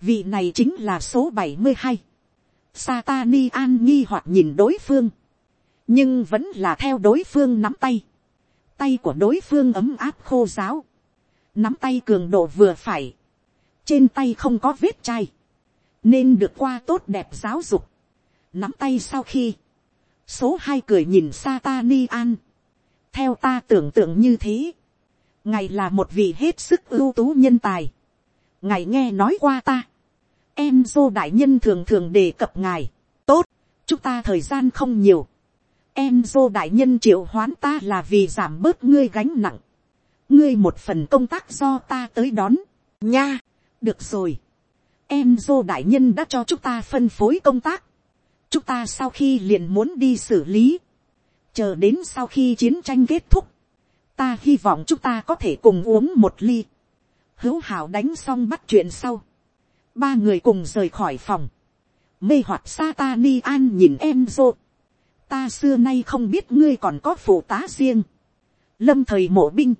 vị này chính là số bảy mươi hai. Satani an nghi hoặc nhìn đối phương. nhưng vẫn là theo đối phương nắm tay. tay của đối phương ấm áp khô giáo. nắm tay cường độ vừa phải. trên tay không có vết chai nên được qua tốt đẹp giáo dục. Nắm tay sau khi, số hai cười nhìn xa ta ni an, theo ta tưởng tượng như thế, ngài là một vị hết sức ưu tú nhân tài, ngài nghe nói qua ta, em dô đại nhân thường thường đề cập ngài, tốt, chúng ta thời gian không nhiều, em dô đại nhân triệu hoán ta là vì giảm bớt ngươi gánh nặng, ngươi một phần công tác do ta tới đón, nha, được rồi, Enzo đại nhân đã cho chúng ta phân phối công tác, chúng ta sau khi liền muốn đi xử lý, chờ đến sau khi chiến tranh kết thúc, ta hy vọng chúng ta có thể cùng uống một ly, hữu hảo đánh xong bắt chuyện sau, ba người cùng rời khỏi phòng, mê hoặc Satani an nhìn Enzo, ta xưa nay không biết ngươi còn có phụ tá riêng, lâm thời mộ binh,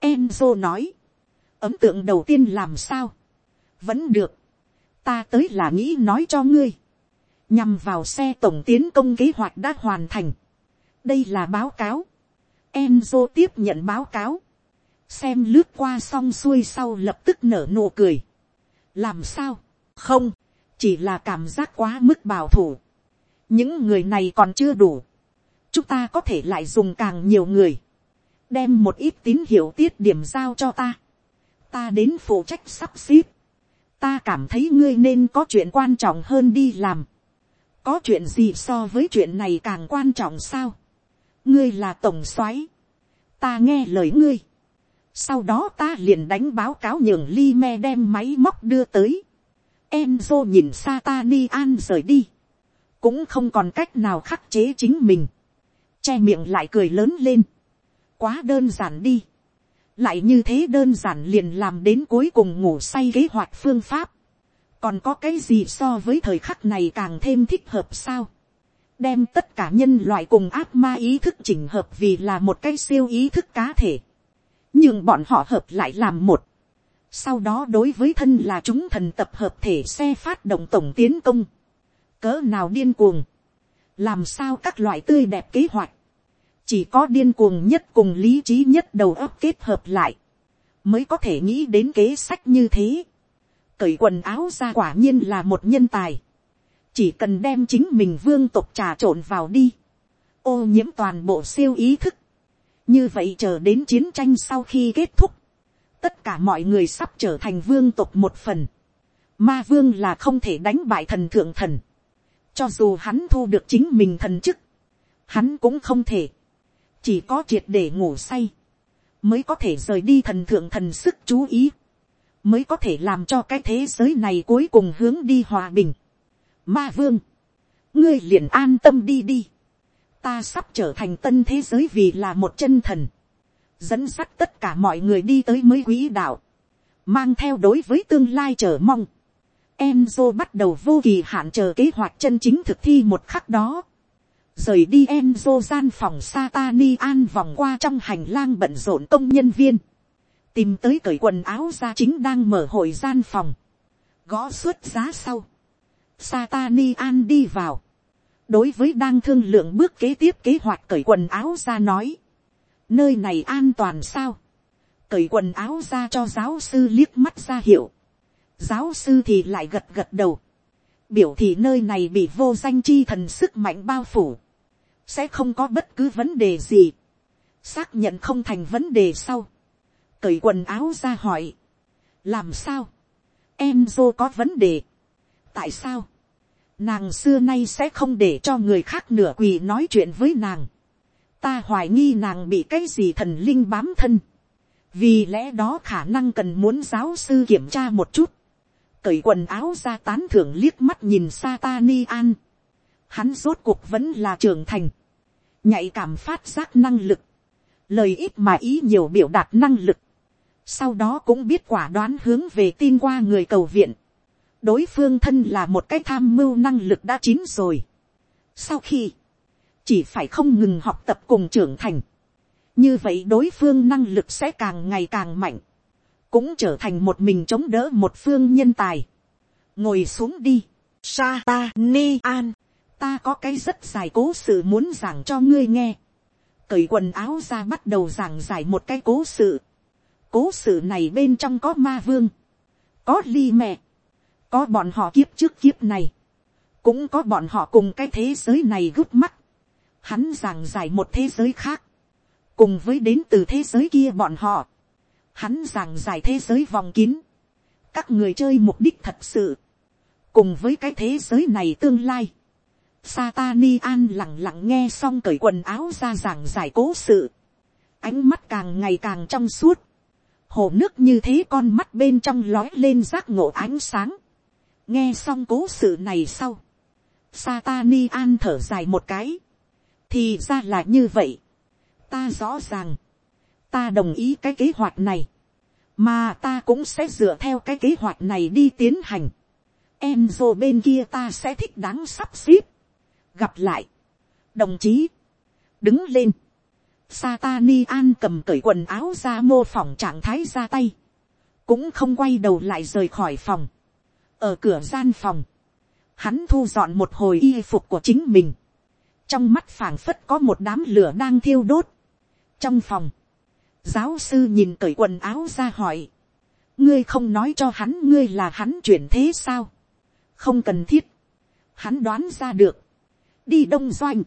Enzo nói, ấm tượng đầu tiên làm sao, vẫn được, ta tới là nghĩ nói cho ngươi, nhằm vào xe tổng tiến công kế hoạch đã hoàn thành. đây là báo cáo. Enzo tiếp nhận báo cáo. xem lướt qua xong xuôi sau lập tức nở nụ cười. làm sao, không, chỉ là cảm giác quá mức bảo thủ. những người này còn chưa đủ. chúng ta có thể lại dùng càng nhiều người. đem một ít tín hiệu tiết điểm giao cho ta. ta đến phụ trách sắp xếp ta cảm thấy ngươi nên có chuyện quan trọng hơn đi làm có chuyện gì so với chuyện này càng quan trọng sao. ngươi là tổng soái, ta nghe lời ngươi. sau đó ta liền đánh báo cáo nhường li me đem máy móc đưa tới. Enzo nhìn Satani an rời đi. cũng không còn cách nào khắc chế chính mình. che miệng lại cười lớn lên. quá đơn giản đi lại như thế đơn giản liền làm đến cuối cùng ngủ say kế hoạch phương pháp. Còn có cái gì so với thời khắc này càng thêm thích hợp sao? Đem tất cả nhân loại cùng ác ma ý thức chỉnh hợp vì là một cái siêu ý thức cá thể. Nhưng bọn họ hợp lại làm một. Sau đó đối với thân là chúng thần tập hợp thể xe phát động tổng tiến công. Cỡ nào điên cuồng. Làm sao các loại tươi đẹp kế hoạch chỉ có điên cuồng nhất cùng lý trí nhất đầu óc kết hợp lại mới có thể nghĩ đến kế sách như thế cởi quần áo ra quả nhiên là một nhân tài. Chỉ cần đem chính mình vương tộc trà trộn vào đi. Ô nhiễm toàn bộ siêu ý thức. Như vậy chờ đến chiến tranh sau khi kết thúc. Tất cả mọi người sắp trở thành vương tộc một phần. Ma vương là không thể đánh bại thần thượng thần. Cho dù hắn thu được chính mình thần chức. Hắn cũng không thể. Chỉ có triệt để ngủ say. Mới có thể rời đi thần thượng thần sức chú ý mới có thể làm cho cái thế giới này cuối cùng hướng đi hòa bình. Ma vương, ngươi liền an tâm đi đi. Ta sắp trở thành tân thế giới vì là một chân thần. Dẫn sắt tất cả mọi người đi tới mới quỹ đạo. Mang theo đối với tương lai chờ mong. Enzo bắt đầu vô kỳ hạn chờ kế hoạch chân chính thực thi một khắc đó. Rời đi Enzo gian phòng Satani an vòng qua trong hành lang bận rộn công nhân viên. Tìm tới cởi quần áo ra chính đang mở hội gian phòng, gõ xuất giá sau, Satani an đi vào, đối với đang thương lượng bước kế tiếp kế hoạch cởi quần áo ra nói, nơi này an toàn sao, cởi quần áo ra cho giáo sư liếc mắt ra hiệu, giáo sư thì lại gật gật đầu, biểu thị nơi này bị vô danh chi thần sức mạnh bao phủ, sẽ không có bất cứ vấn đề gì, xác nhận không thành vấn đề sau, cởi quần áo ra hỏi, làm sao, Enzo có vấn đề, tại sao, nàng xưa nay sẽ không để cho người khác nửa quỳ nói chuyện với nàng, ta hoài nghi nàng bị cái gì thần linh bám thân, vì lẽ đó khả năng cần muốn giáo sư kiểm tra một chút, cởi quần áo ra tán thưởng liếc mắt nhìn Satani an, hắn rốt cuộc vẫn là trưởng thành, nhạy cảm phát giác năng lực, lời ít mà ý nhiều biểu đạt năng lực, sau đó cũng biết quả đoán hướng về tin qua người cầu viện. đối phương thân là một cái tham mưu năng lực đã chín rồi. sau khi, chỉ phải không ngừng học tập cùng trưởng thành. như vậy đối phương năng lực sẽ càng ngày càng mạnh. cũng trở thành một mình chống đỡ một phương nhân tài. ngồi xuống đi. sa ta ni an ta có cái rất dài cố sự muốn giảng cho ngươi nghe. cởi quần áo ra bắt đầu giảng giải một cái cố sự Cố sự này bên trong có ma vương. Có ly mẹ. Có bọn họ kiếp trước kiếp này. Cũng có bọn họ cùng cái thế giới này gút mắt. Hắn giảng giải một thế giới khác. cùng với đến từ thế giới kia bọn họ, hắn giảng giải thế giới vòng kín, các người chơi mục đích thật sự, cùng với cái thế giới này tương lai, Satani an lặng lặng nghe xong cởi quần áo ra giảng giải cố sự, ánh mắt càng ngày càng trong suốt, hồ nước như thế con mắt bên trong lói lên giác ngộ ánh sáng, nghe xong cố sự này sau, Satani an thở dài một cái, thì ra là như vậy, ta rõ ràng, ta đồng ý cái kế hoạch này, mà ta cũng sẽ dựa theo cái kế hoạch này đi tiến hành. Enzo bên kia ta sẽ thích đáng sắp xếp gặp lại, đồng chí, đứng lên, Satani an cầm cởi quần áo ra mô phỏng trạng thái ra tay, cũng không quay đầu lại rời khỏi phòng, ở cửa gian phòng, hắn thu dọn một hồi y phục của chính mình, trong mắt phảng phất có một đám lửa đang thiêu đốt, trong phòng, giáo sư nhìn cởi quần áo ra hỏi, ngươi không nói cho hắn ngươi là hắn chuyển thế sao, không cần thiết, hắn đoán ra được, đi đông doanh,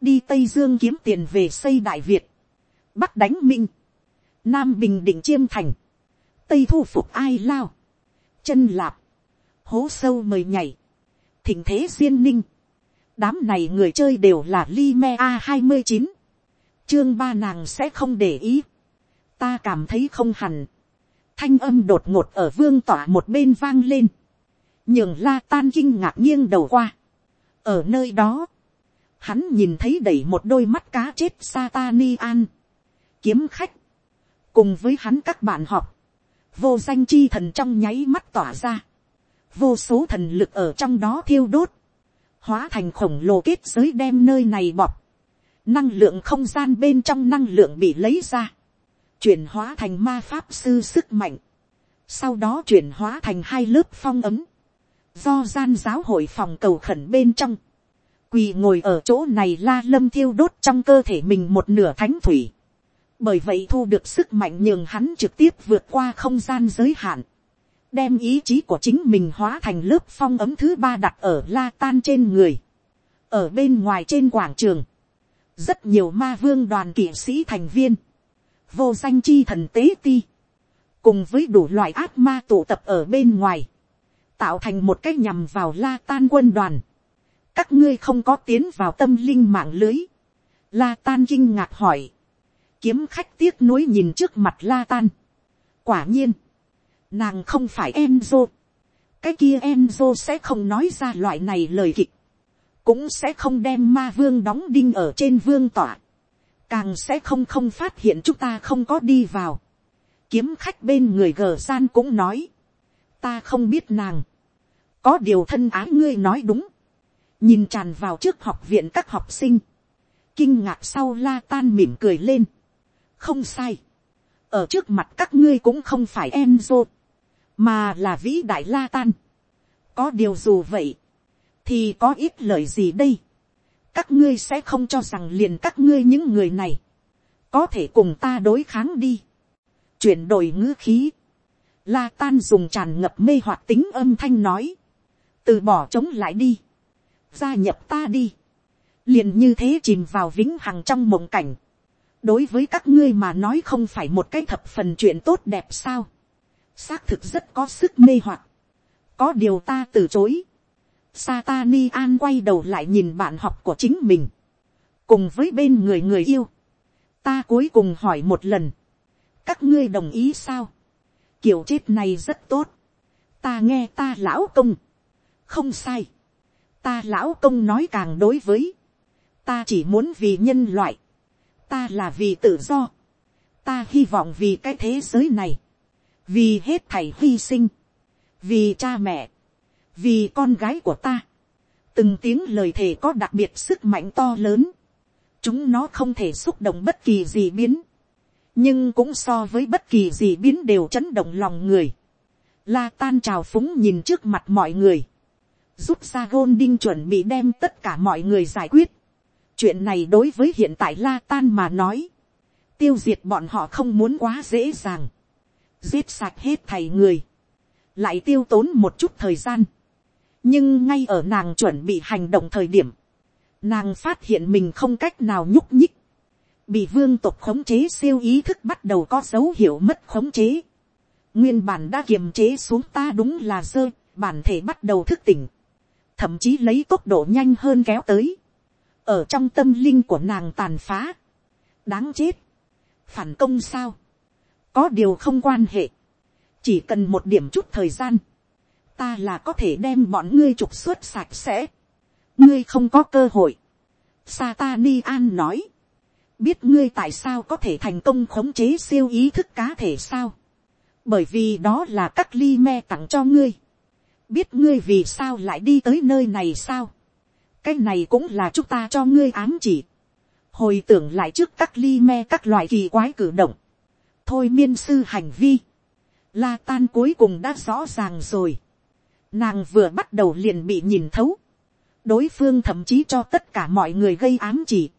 đi tây dương kiếm tiền về xây đại việt, bắc đánh minh, nam bình định chiêm thành, tây thu phục ai lao, chân lạp, hố sâu mời nhảy, thỉnh thế duyên ninh, đám này người chơi đều là li me a hai mươi chín, chương ba nàng sẽ không để ý, ta cảm thấy không hẳn, thanh âm đột ngột ở vương tỏa một bên vang lên, nhường la tan kinh ngạc nghiêng đầu qua, ở nơi đó, hắn nhìn thấy đẩy một đôi mắt cá chết Satani an, kiếm khách, cùng với hắn các bạn học, vô danh chi thần trong nháy mắt tỏa ra, vô số thần lực ở trong đó thiêu đốt, hóa thành khổng lồ kết giới đem nơi này bọc, năng lượng không gian bên trong năng lượng bị lấy ra, chuyển hóa thành ma pháp sư sức mạnh, sau đó chuyển hóa thành hai lớp phong ấm, do gian giáo hội phòng cầu khẩn bên trong, quỳ ngồi ở chỗ này la lâm thiêu đốt trong cơ thể mình một nửa thánh thủy, bởi vậy thu được sức mạnh nhường hắn trực tiếp vượt qua không gian giới hạn, đem ý chí của chính mình hóa thành lớp phong ấm thứ ba đặt ở la tan trên người, ở bên ngoài trên quảng trường, rất nhiều ma vương đoàn kỵ sĩ thành viên, vô danh chi thần tế ti, cùng với đủ loại ác ma tụ tập ở bên ngoài, tạo thành một cách nhằm vào la tan quân đoàn. các ngươi không có tiến vào tâm linh mạng lưới. la tan kinh ngạc hỏi. kiếm khách tiếc nuối nhìn trước mặt la tan. quả nhiên, nàng không phải em dô. cái kia em dô sẽ không nói ra loại này lời kịch. cũng sẽ không đem ma vương đóng đinh ở trên vương tỏa càng sẽ không không phát hiện chúng ta không có đi vào. kiếm khách bên người gờ gian cũng nói, ta không biết nàng, có điều thân ái ngươi nói đúng, nhìn tràn vào trước học viện các học sinh, kinh ngạc sau la tan mỉm cười lên, không sai, ở trước mặt các ngươi cũng không phải em dô, mà là vĩ đại la tan, có điều dù vậy, thì có ít lời gì đây, các ngươi sẽ không cho rằng liền các ngươi những người này, có thể cùng ta đối kháng đi, chuyển đổi ngữ khí, la tan dùng tràn ngập mê hoạt tính âm thanh nói, từ bỏ chống lại đi, gia nhập ta đi, liền như thế chìm vào vĩnh hằng trong mộng cảnh, đối với các ngươi mà nói không phải một cái thập phần chuyện tốt đẹp sao, xác thực rất có sức mê hoặc, có điều ta từ chối, Satani an quay đầu lại nhìn bạn học của chính mình, cùng với bên người người yêu, ta cuối cùng hỏi một lần, các ngươi đồng ý sao, kiểu chết này rất tốt, ta nghe ta lão công, không sai, ta lão công nói càng đối với, ta chỉ muốn vì nhân loại, ta là vì tự do, ta hy vọng vì cái thế giới này, vì hết thảy hy sinh, vì cha mẹ, vì con gái của ta, từng tiếng lời thề có đặc biệt sức mạnh to lớn, chúng nó không thể xúc động bất kỳ gì biến, nhưng cũng so với bất kỳ gì biến đều chấn động lòng người. La tan trào phúng nhìn trước mặt mọi người, rút ra gôn đinh chuẩn bị đem tất cả mọi người giải quyết. chuyện này đối với hiện tại la tan mà nói, tiêu diệt bọn họ không muốn quá dễ dàng, giết sạch hết thầy người, lại tiêu tốn một chút thời gian. Nhưng ngay ở nàng chuẩn bị hành động thời điểm, nàng phát hiện mình không cách nào nhúc nhích, bị vương tộc khống chế siêu ý thức bắt đầu có dấu hiệu mất khống chế. nguyên bản đã kiềm chế xuống ta đúng là dơ, bản thể bắt đầu thức tỉnh thậm chí lấy tốc độ nhanh hơn kéo tới. ở trong tâm linh của nàng tàn phá. đáng chết. phản công sao. có điều không quan hệ. chỉ cần một điểm chút thời gian. ta là có thể đem bọn ngươi trục xuất sạch sẽ. ngươi không có cơ hội. Satani An nói biết ngươi tại sao có thể thành công khống chế siêu ý thức cá thể sao. bởi vì đó là các ly me tặng cho ngươi biết ngươi vì sao lại đi tới nơi này sao. cái này cũng là chúng ta cho ngươi ám chỉ. hồi tưởng lại trước các ly me các loại kỳ quái cử động. thôi miên sư hành vi. la tan cuối cùng đã rõ ràng rồi. nàng vừa bắt đầu liền bị nhìn thấu. đối phương thậm chí cho tất cả mọi người gây ám chỉ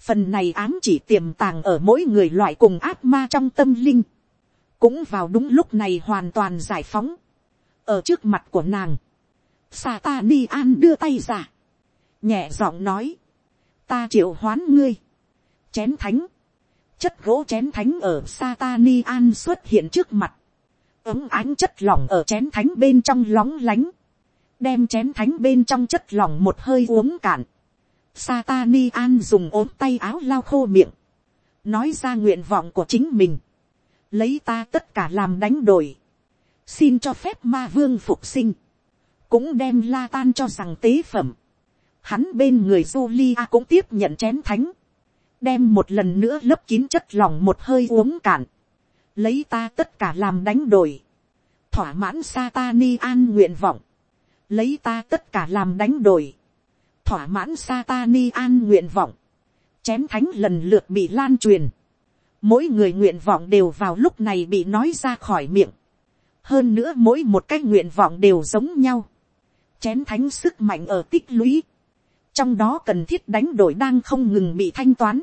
Phần này ám chỉ tiềm tàng ở mỗi người loại cùng ác ma trong tâm linh. Cũng vào đúng lúc này hoàn toàn giải phóng. Ở trước mặt của nàng. Satani An đưa tay ra. Nhẹ giọng nói. Ta triệu hoán ngươi. Chén thánh. Chất gỗ chén thánh ở Satani An xuất hiện trước mặt. Ấm ánh chất lỏng ở chén thánh bên trong lóng lánh. Đem chén thánh bên trong chất lỏng một hơi uống cạn Satani An dùng ốm tay áo lau khô miệng. Nói ra nguyện vọng của chính mình. Lấy ta tất cả làm đánh đổi. Xin cho phép ma vương phục sinh. Cũng đem la tan cho rằng tế phẩm. Hắn bên người Julia cũng tiếp nhận chén thánh. Đem một lần nữa lấp kín chất lòng một hơi uống cạn. Lấy ta tất cả làm đánh đổi. Thỏa mãn Satani An nguyện vọng. Lấy ta tất cả làm đánh đổi thỏa mãn Satani an nguyện vọng. Chén thánh lần lượt bị lan truyền. Mỗi người nguyện vọng đều vào lúc này bị nói ra khỏi miệng. Hơn nữa mỗi một cái nguyện vọng đều giống nhau. Chén thánh sức mạnh ở tích lũy. Trong đó cần thiết đánh đổi đang không ngừng bị thanh toán.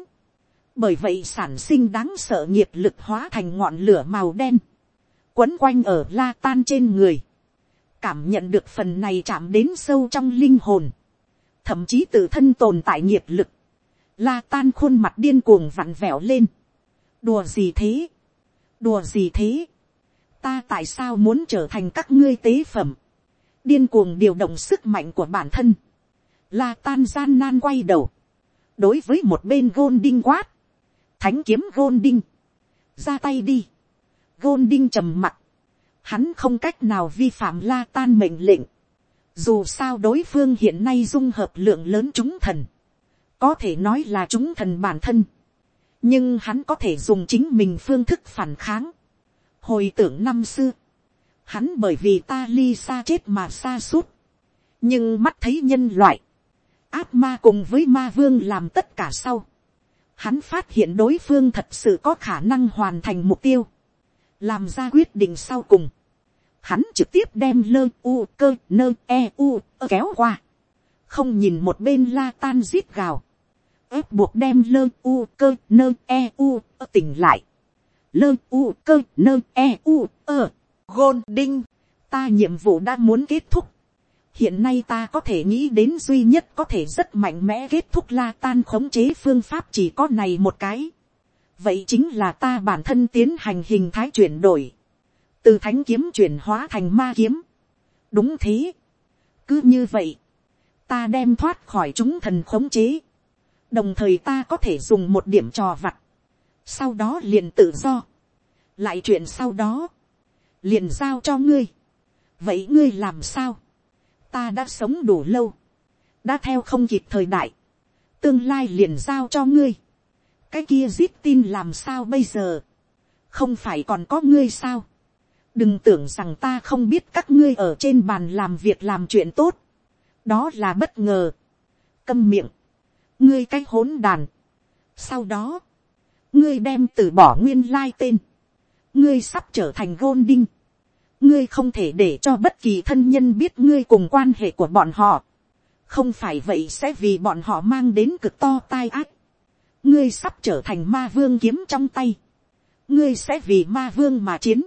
Bởi vậy sản sinh đáng sợ nghiệp lực hóa thành ngọn lửa màu đen. Quấn quanh ở la tan trên người. Cảm nhận được phần này chạm đến sâu trong linh hồn thậm chí tự thân tồn tại nghiệp lực, la tan khuôn mặt điên cuồng vặn vẹo lên. đùa gì thế, đùa gì thế, ta tại sao muốn trở thành các ngươi tế phẩm, điên cuồng điều động sức mạnh của bản thân, la tan gian nan quay đầu, đối với một bên gôn đinh quát, thánh kiếm gôn đinh, ra tay đi, gôn đinh trầm mặt, hắn không cách nào vi phạm la tan mệnh lệnh, dù sao đối phương hiện nay dung hợp lượng lớn chúng thần. Có thể nói là chúng thần bản thân. Nhưng hắn có thể dùng chính mình phương thức phản kháng. Hồi tưởng năm xưa. Hắn bởi vì ta ly xa chết mà xa suốt. Nhưng mắt thấy nhân loại. Áp ma cùng với ma vương làm tất cả sau. Hắn phát hiện đối phương thật sự có khả năng hoàn thành mục tiêu. Làm ra quyết định sau cùng hắn trực tiếp đem lơ u cơ nơ e u ơ kéo qua, không nhìn một bên la tan giết gào, ép buộc đem lơ u cơ nơ e u ơ tỉnh lại, lơ u cơ nơ e u ơ, gôn đinh, ta nhiệm vụ đã muốn kết thúc, hiện nay ta có thể nghĩ đến duy nhất có thể rất mạnh mẽ kết thúc la tan khống chế phương pháp chỉ có này một cái, vậy chính là ta bản thân tiến hành hình thái chuyển đổi, từ thánh kiếm chuyển hóa thành ma kiếm. đúng thế. cứ như vậy, ta đem thoát khỏi chúng thần khống chế. đồng thời ta có thể dùng một điểm trò vặt sau đó liền tự do. lại chuyện sau đó, liền giao cho ngươi. vậy ngươi làm sao. ta đã sống đủ lâu. đã theo không kịp thời đại. tương lai liền giao cho ngươi. cái kia zip tin làm sao bây giờ. không phải còn có ngươi sao đừng tưởng rằng ta không biết các ngươi ở trên bàn làm việc làm chuyện tốt, đó là bất ngờ, câm miệng, ngươi cái hỗn đàn. sau đó, ngươi đem từ bỏ nguyên lai tên, ngươi sắp trở thành gôn đinh, ngươi không thể để cho bất kỳ thân nhân biết ngươi cùng quan hệ của bọn họ, không phải vậy sẽ vì bọn họ mang đến cực to tai ác, ngươi sắp trở thành ma vương kiếm trong tay, ngươi sẽ vì ma vương mà chiến,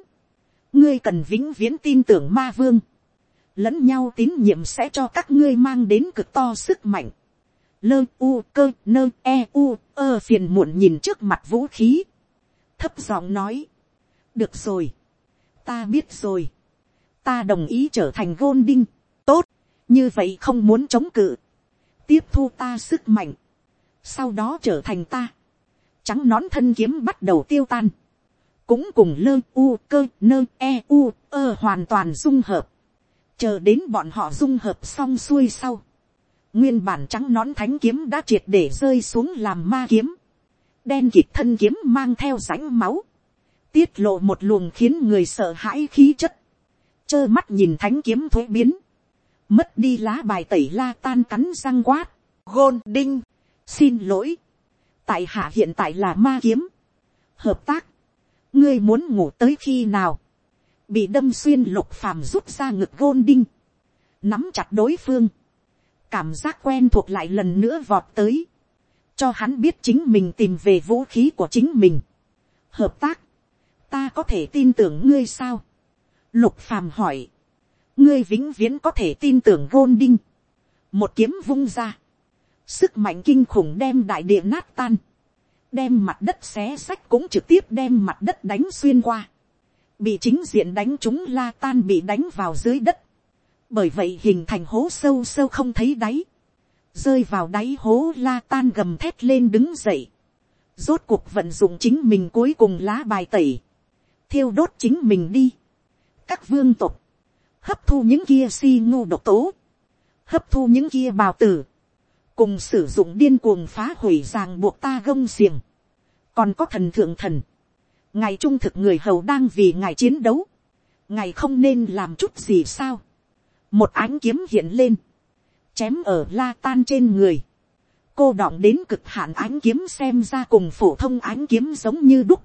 ngươi cần vĩnh viễn tin tưởng ma vương, lẫn nhau tín nhiệm sẽ cho các ngươi mang đến cực to sức mạnh, lơ u cơ nơ e u ơ phiền muộn nhìn trước mặt vũ khí, thấp giọng nói, được rồi, ta biết rồi, ta đồng ý trở thành gôn đinh, tốt, như vậy không muốn chống cự, tiếp thu ta sức mạnh, sau đó trở thành ta, trắng nón thân kiếm bắt đầu tiêu tan, cũng cùng lơ u cơ nơ e u ơ hoàn toàn dung hợp, chờ đến bọn họ dung hợp xong xuôi sau, nguyên bản trắng nón thánh kiếm đã triệt để rơi xuống làm ma kiếm, đen kịt thân kiếm mang theo rãnh máu, tiết lộ một luồng khiến người sợ hãi khí chất, trơ mắt nhìn thánh kiếm thuế biến, mất đi lá bài tẩy la tan cắn răng quát, gôn đinh, xin lỗi, tại hạ hiện tại là ma kiếm, hợp tác, ngươi muốn ngủ tới khi nào, bị đâm xuyên lục phàm rút ra ngực gôn đinh, nắm chặt đối phương, cảm giác quen thuộc lại lần nữa vọt tới, cho hắn biết chính mình tìm về vũ khí của chính mình. hợp tác, ta có thể tin tưởng ngươi sao. lục phàm hỏi, ngươi vĩnh viễn có thể tin tưởng gôn đinh, một kiếm vung ra, sức mạnh kinh khủng đem đại địa nát tan, đem mặt đất xé sách cũng trực tiếp đem mặt đất đánh xuyên qua, bị chính diện đánh chúng la tan bị đánh vào dưới đất, bởi vậy hình thành hố sâu sâu không thấy đáy, rơi vào đáy hố la tan gầm thét lên đứng dậy, rốt cuộc vận dụng chính mình cuối cùng lá bài tẩy, thiêu đốt chính mình đi, các vương tục, hấp thu những kia si ngu độc tố, hấp thu những kia bào tử, cùng sử dụng điên cuồng phá hủy ràng buộc ta gông xiềng, còn có thần thượng thần, ngài trung thực người hầu đang vì ngài chiến đấu, ngài không nên làm chút gì sao, một ánh kiếm hiện lên, chém ở la tan trên người, cô đọng đến cực hạn ánh kiếm xem ra cùng phổ thông ánh kiếm giống như đúc,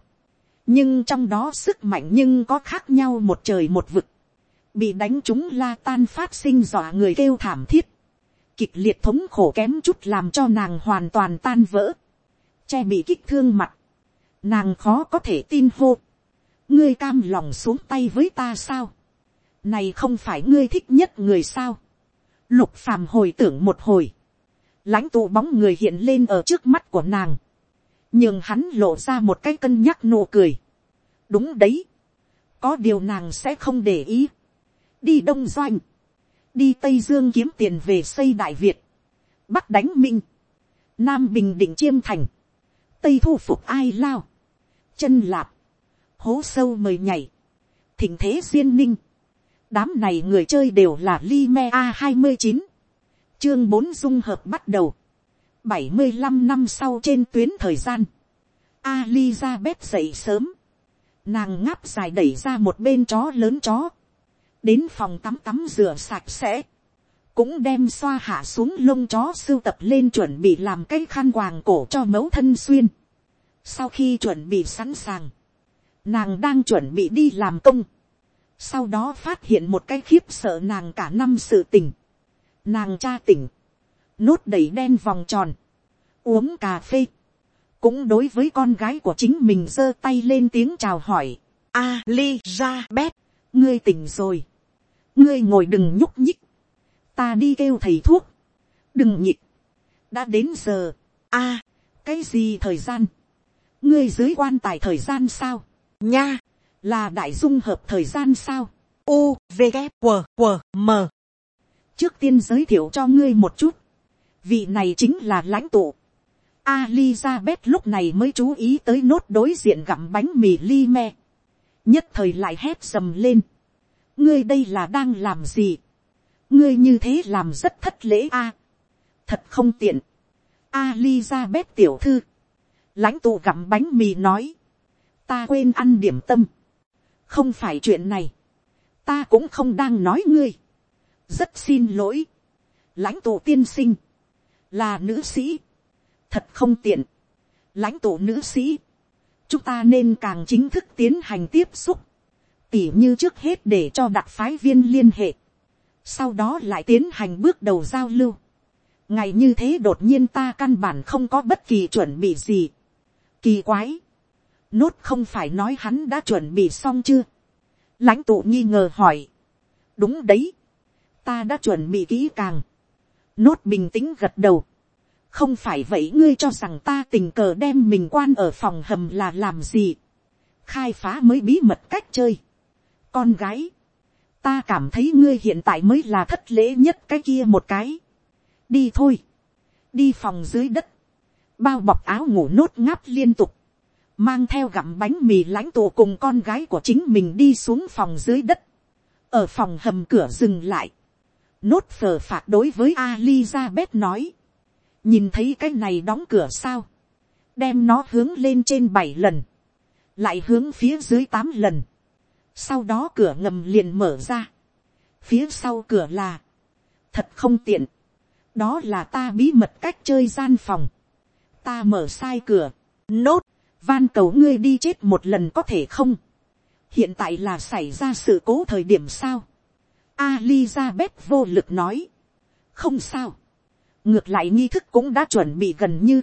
nhưng trong đó sức mạnh nhưng có khác nhau một trời một vực, bị đánh chúng la tan phát sinh dọa người kêu thảm thiết, kịch liệt thống khổ kém chút làm cho nàng hoàn toàn tan vỡ, che bị kích thương mặt, nàng khó có thể tin hô, ngươi cam lòng xuống tay với ta sao, này không phải ngươi thích nhất người sao, lục phàm hồi tưởng một hồi, lãnh tụ bóng người hiện lên ở trước mắt của nàng, nhưng hắn lộ ra một cái cân nhắc nụ cười, đúng đấy, có điều nàng sẽ không để ý, đi đông doanh, đi tây dương kiếm tiền về xây đại việt, bắc đánh minh, nam bình định chiêm thành, tây thu phục ai lao, chân lạp, hố sâu mời nhảy, thỉnh thế duyên ninh, đám này người chơi đều là Lime a hai mươi chín, chương 4 dung hợp bắt đầu, 75 năm sau trên tuyến thời gian, Elizabeth dậy sớm, nàng ngáp dài đẩy ra một bên chó lớn chó, đến phòng tắm tắm rửa sạch sẽ, cũng đem xoa hạ xuống lông chó sưu tập lên chuẩn bị làm cái khăn quàng cổ cho mẫu thân xuyên. Sau khi chuẩn bị sẵn sàng, nàng đang chuẩn bị đi làm công. Sau đó phát hiện một cái khiếp sợ nàng cả năm sự tình. Nàng cha tỉnh, nốt đầy đen vòng tròn, uống cà phê. Cũng đối với con gái của chính mình giơ tay lên tiếng chào hỏi. A, li, ra, bét, ngươi tỉnh rồi. Ngươi ngồi đừng nhúc nhích, ta đi kêu thầy thuốc, đừng nhịp, đã đến giờ, a, cái gì thời gian, ngươi dưới quan tài thời gian sao, nha, là đại dung hợp thời gian sao, u, v, g, q, q, m. trước tiên giới thiệu cho ngươi một chút, vị này chính là lãnh tụ, Alizabeth lúc này mới chú ý tới nốt đối diện gặm bánh mì li me. Nhất thời lại hét sầm lên. Ngươi đây là đang làm gì, ngươi như thế làm rất thất lễ a, thật không tiện, Alizabeth tiểu thư, lãnh tụ gặm bánh mì nói, ta quên ăn điểm tâm, không phải chuyện này, ta cũng không đang nói ngươi, rất xin lỗi, lãnh tụ tiên sinh, là nữ sĩ, thật không tiện, lãnh tụ nữ sĩ, chúng ta nên càng chính thức tiến hành tiếp xúc, tỉ như trước hết để cho đặc phái viên liên hệ, sau đó lại tiến hành bước đầu giao lưu. ngày như thế đột nhiên ta căn bản không có bất kỳ chuẩn bị gì. kỳ quái, nốt không phải nói hắn đã chuẩn bị xong chưa. lãnh tụ nghi ngờ hỏi. đúng đấy, ta đã chuẩn bị kỹ càng. nốt bình tĩnh gật đầu. không phải vậy ngươi cho rằng ta tình cờ đem mình quan ở phòng hầm là làm gì, khai phá mới bí mật cách chơi. con gái, ta cảm thấy ngươi hiện tại mới là thất lễ nhất cái kia một cái. đi thôi, đi phòng dưới đất, bao bọc áo ngủ nốt ngáp liên tục, mang theo gặm bánh mì lãnh tụ cùng con gái của chính mình đi xuống phòng dưới đất, ở phòng hầm cửa dừng lại, nốt phờ phạt đối với Alizabeth nói, nhìn thấy cái này đóng cửa sao, đem nó hướng lên trên bảy lần, lại hướng phía dưới tám lần, sau đó cửa ngầm liền mở ra, phía sau cửa là, thật không tiện, đó là ta bí mật cách chơi gian phòng, ta mở sai cửa, nốt, van cầu ngươi đi chết một lần có thể không, hiện tại là xảy ra sự cố thời điểm sao, Alizabeth vô lực nói, không sao, ngược lại nghi thức cũng đã chuẩn bị gần như,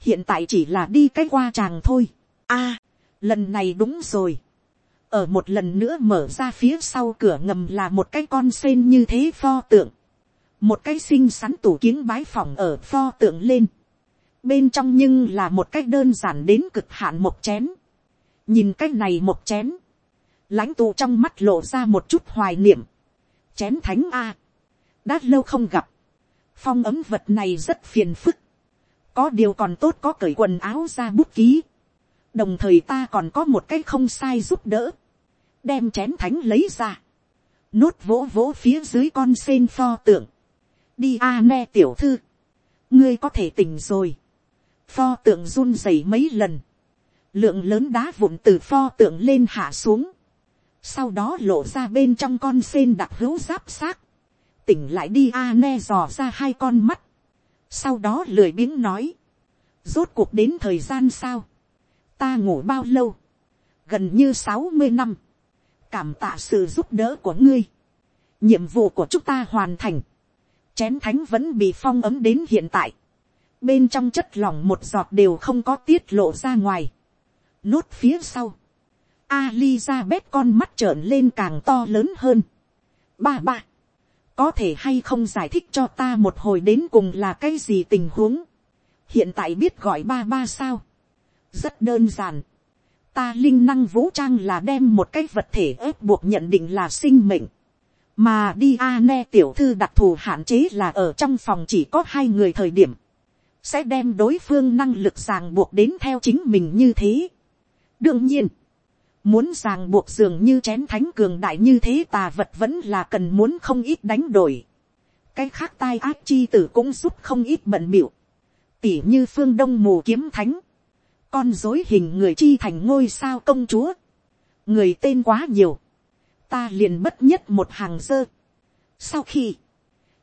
hiện tại chỉ là đi cái qua tràng thôi. a, lần này đúng rồi, ở một lần nữa mở ra phía sau cửa ngầm là một cái con sen như thế pho tượng, một cái xinh xắn tủ kiến bái phỏng ở pho tượng lên, bên trong nhưng là một cách đơn giản đến cực hạn một chén, nhìn cái này một chén, lãnh tụ trong mắt lộ ra một chút hoài niệm, chén thánh a, đã lâu không gặp, phong ấm vật này rất phiền phức, có điều còn tốt có cởi quần áo ra bút ký, đồng thời ta còn có một cái không sai giúp đỡ, đem chén thánh lấy ra, nốt vỗ vỗ phía dưới con sen pho tượng, đi a à, ne tiểu thư, ngươi có thể tỉnh rồi, pho tượng run rẩy mấy lần, lượng lớn đá vụn từ pho tượng lên hạ xuống, sau đó lộ ra bên trong con sen đặc hữu giáp xác, tỉnh lại đi a ne dò ra hai con mắt, sau đó lười biếng nói, rốt cuộc đến thời gian sao, ta ngủ bao lâu, gần như sáu mươi năm, cảm tạ sự giúp đỡ của ngươi, nhiệm vụ của chúng ta hoàn thành, chén thánh vẫn bị phong ấm đến hiện tại, bên trong chất lỏng một giọt đều không có tiết lộ ra ngoài, nốt phía sau, Alizabeth con mắt trợn lên càng to lớn hơn. Ba ba. Có thể hay không giải thích cho ta một hồi đến cùng là cái gì tình huống. Hiện tại biết gọi ba ba sao. Rất đơn giản. Ta linh năng vũ trang là đem một cái vật thể ép buộc nhận định là sinh mệnh. Mà đi a ne tiểu thư đặc thù hạn chế là ở trong phòng chỉ có hai người thời điểm. Sẽ đem đối phương năng lực ràng buộc đến theo chính mình như thế. Đương nhiên, Muốn ràng buộc dường như chén thánh cường đại như thế tà vật vẫn là cần muốn không ít đánh đổi. Cái khác tai ác chi tử cũng giúp không ít bận biểu. Tỉ như phương đông mù kiếm thánh. Con dối hình người chi thành ngôi sao công chúa. Người tên quá nhiều. Ta liền bất nhất một hàng dơ. Sau khi,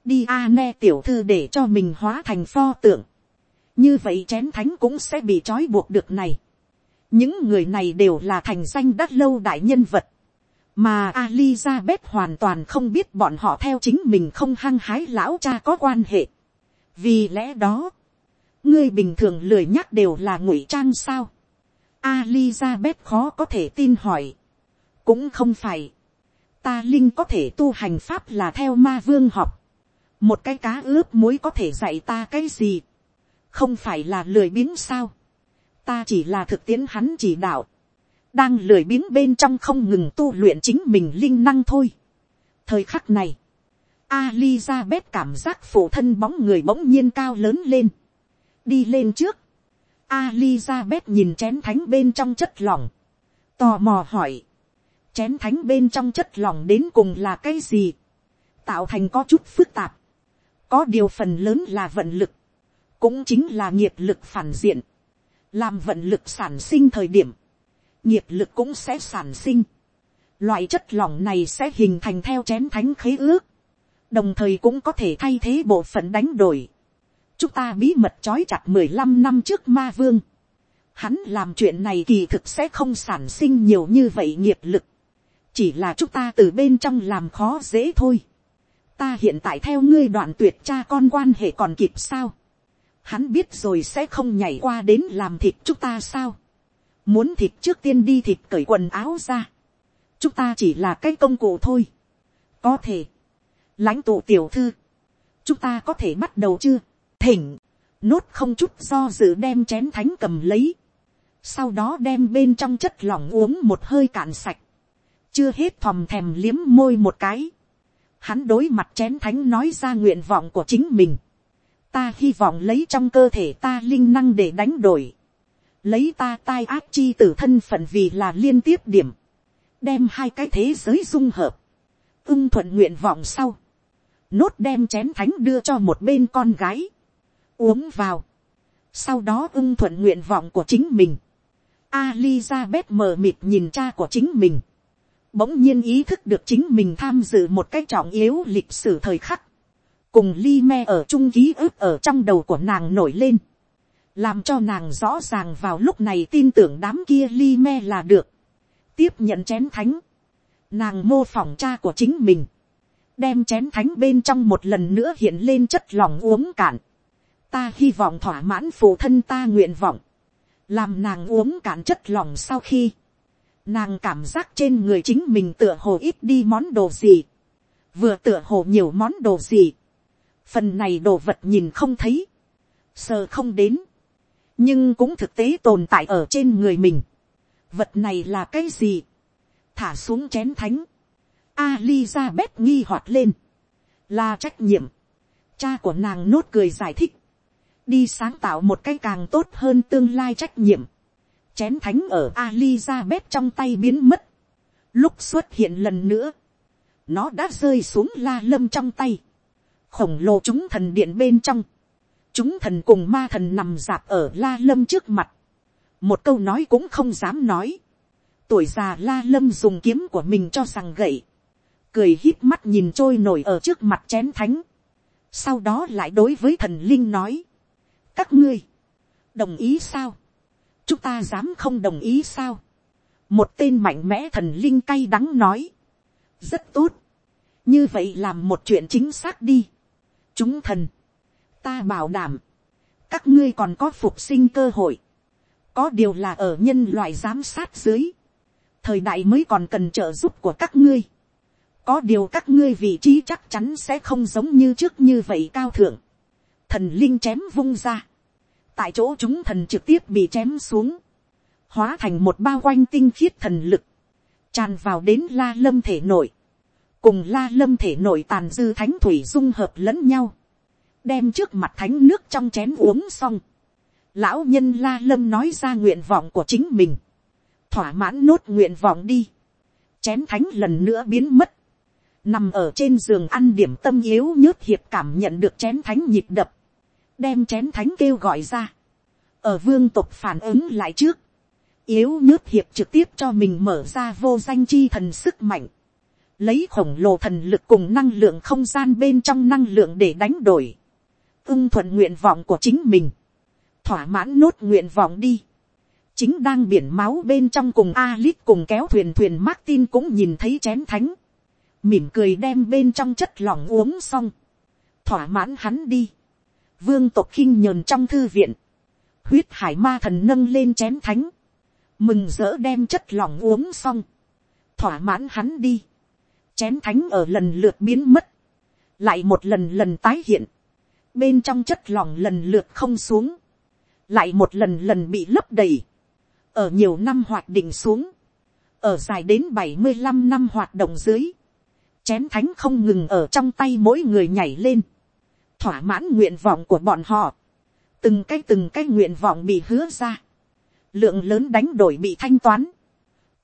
đi a ne tiểu thư để cho mình hóa thành pho tượng. Như vậy chén thánh cũng sẽ bị trói buộc được này những người này đều là thành danh đắt lâu đại nhân vật, mà Alizabeth hoàn toàn không biết bọn họ theo chính mình không hăng hái lão cha có quan hệ. vì lẽ đó, ngươi bình thường lười nhắc đều là ngụy trang sao. Alizabeth khó có thể tin hỏi. cũng không phải. ta linh có thể tu hành pháp là theo ma vương học. một cái cá ướp muối có thể dạy ta cái gì không phải là lười biếng sao? Ta chỉ là thực tiễn hắn chỉ đạo, đang lười biếng bên trong không ngừng tu luyện chính mình linh năng thôi. thời khắc này, Alizabeth cảm giác phụ thân bóng người bỗng nhiên cao lớn lên, đi lên trước, Alizabeth nhìn chén thánh bên trong chất lỏng, tò mò hỏi, chén thánh bên trong chất lỏng đến cùng là cái gì, tạo thành có chút phức tạp, có điều phần lớn là vận lực, cũng chính là nghiệp lực phản diện, làm vận lực sản sinh thời điểm, nghiệp lực cũng sẽ sản sinh. Loại chất lỏng này sẽ hình thành theo chén thánh khế ước, đồng thời cũng có thể thay thế bộ phận đánh đổi. chúng ta bí mật trói chặt mười lăm năm trước ma vương. Hắn làm chuyện này kỳ thực sẽ không sản sinh nhiều như vậy nghiệp lực. chỉ là chúng ta từ bên trong làm khó dễ thôi. ta hiện tại theo ngươi đoạn tuyệt cha con quan hệ còn kịp sao hắn biết rồi sẽ không nhảy qua đến làm thịt chúng ta sao. muốn thịt trước tiên đi thịt cởi quần áo ra. chúng ta chỉ là cái công cụ thôi. có thể, lãnh tụ tiểu thư, chúng ta có thể bắt đầu chưa, thỉnh, nốt không chút do dự đem chén thánh cầm lấy, sau đó đem bên trong chất lỏng uống một hơi cạn sạch, chưa hết thòm thèm liếm môi một cái, hắn đối mặt chén thánh nói ra nguyện vọng của chính mình, ta hy vọng lấy trong cơ thể ta linh năng để đánh đổi, lấy ta tai ác chi t thân phận vì là liên tiếp điểm, đem hai cái thế giới dung hợp, ưng thuận nguyện vọng sau, nốt đem chén thánh đưa cho một bên con gái, uống vào, sau đó ưng thuận nguyện vọng của chính mình, Alizabeth mờ mịt nhìn cha của chính mình, bỗng nhiên ý thức được chính mình tham dự một cái trọng yếu lịch sử thời khắc, cùng ly me ở chung ký ức ở trong đầu của nàng nổi lên, làm cho nàng rõ ràng vào lúc này tin tưởng đám kia ly me là được, tiếp nhận chén thánh, nàng mô phỏng cha của chính mình, đem chén thánh bên trong một lần nữa hiện lên chất lòng uống cạn, ta hy vọng thỏa mãn phụ thân ta nguyện vọng, làm nàng uống cạn chất lòng sau khi, nàng cảm giác trên người chính mình tựa hồ ít đi món đồ gì, vừa tựa hồ nhiều món đồ gì, phần này đồ vật nhìn không thấy, sờ không đến, nhưng cũng thực tế tồn tại ở trên người mình. vật này là cái gì, thả xuống chén thánh, Alizabeth nghi hoạt lên, là trách nhiệm, cha của nàng nốt cười giải thích, đi sáng tạo một cái càng tốt hơn tương lai trách nhiệm, chén thánh ở Alizabeth trong tay biến mất, lúc xuất hiện lần nữa, nó đã rơi xuống la lâm trong tay, khổng lồ chúng thần điện bên trong, chúng thần cùng ma thần nằm dạp ở la lâm trước mặt, một câu nói cũng không dám nói, tuổi già la lâm dùng kiếm của mình cho rằng gậy, cười hít mắt nhìn trôi nổi ở trước mặt chén thánh, sau đó lại đối với thần linh nói, các ngươi, đồng ý sao, chúng ta dám không đồng ý sao, một tên mạnh mẽ thần linh cay đắng nói, rất tốt, như vậy làm một chuyện chính xác đi, chúng thần, ta bảo đảm, các ngươi còn có phục sinh cơ hội, có điều là ở nhân loại giám sát dưới, thời đại mới còn cần trợ giúp của các ngươi, có điều các ngươi vị trí chắc chắn sẽ không giống như trước như vậy cao thượng, thần linh chém vung ra, tại chỗ chúng thần trực tiếp bị chém xuống, hóa thành một bao quanh tinh khiết thần lực, tràn vào đến la lâm thể nội, cùng la lâm thể nội tàn dư thánh thủy dung hợp lẫn nhau, đem trước mặt thánh nước trong chén uống xong. Lão nhân la lâm nói ra nguyện vọng của chính mình. Thỏa mãn nốt nguyện vọng đi. Chén thánh lần nữa biến mất. Nằm ở trên giường ăn điểm tâm yếu nhớt hiệp cảm nhận được chén thánh nhịp đập. Đem chén thánh kêu gọi ra. Ở vương tục phản ứng lại trước. Yếu nhớt hiệp trực tiếp cho mình mở ra vô danh chi thần sức mạnh lấy khổng lồ thần lực cùng năng lượng không gian bên trong năng lượng để đánh đổi. Ưng thuận nguyện vọng của chính mình, thỏa mãn nốt nguyện vọng đi. chính đang biển máu bên trong cùng Alice cùng kéo thuyền thuyền Martin cũng nhìn thấy chén thánh, mỉm cười đem bên trong chất lỏng uống xong, thỏa mãn hắn đi. vương tộc khinh nhờn trong thư viện, huyết hải ma thần nâng lên chén thánh, mừng rỡ đem chất lỏng uống xong, thỏa mãn hắn đi chén thánh ở lần lượt biến mất, lại một lần lần tái hiện, bên trong chất lỏng lần lượt không xuống, lại một lần lần bị lấp đầy, ở nhiều năm hoạt định xuống, ở dài đến bảy mươi 75 năm hoạt động dưới, chén thánh không ngừng ở trong tay mỗi người nhảy lên, thỏa mãn nguyện vọng của bọn họ, từng cái từng cái nguyện vọng bị hứa ra, lượng lớn đánh đổi bị thanh toán,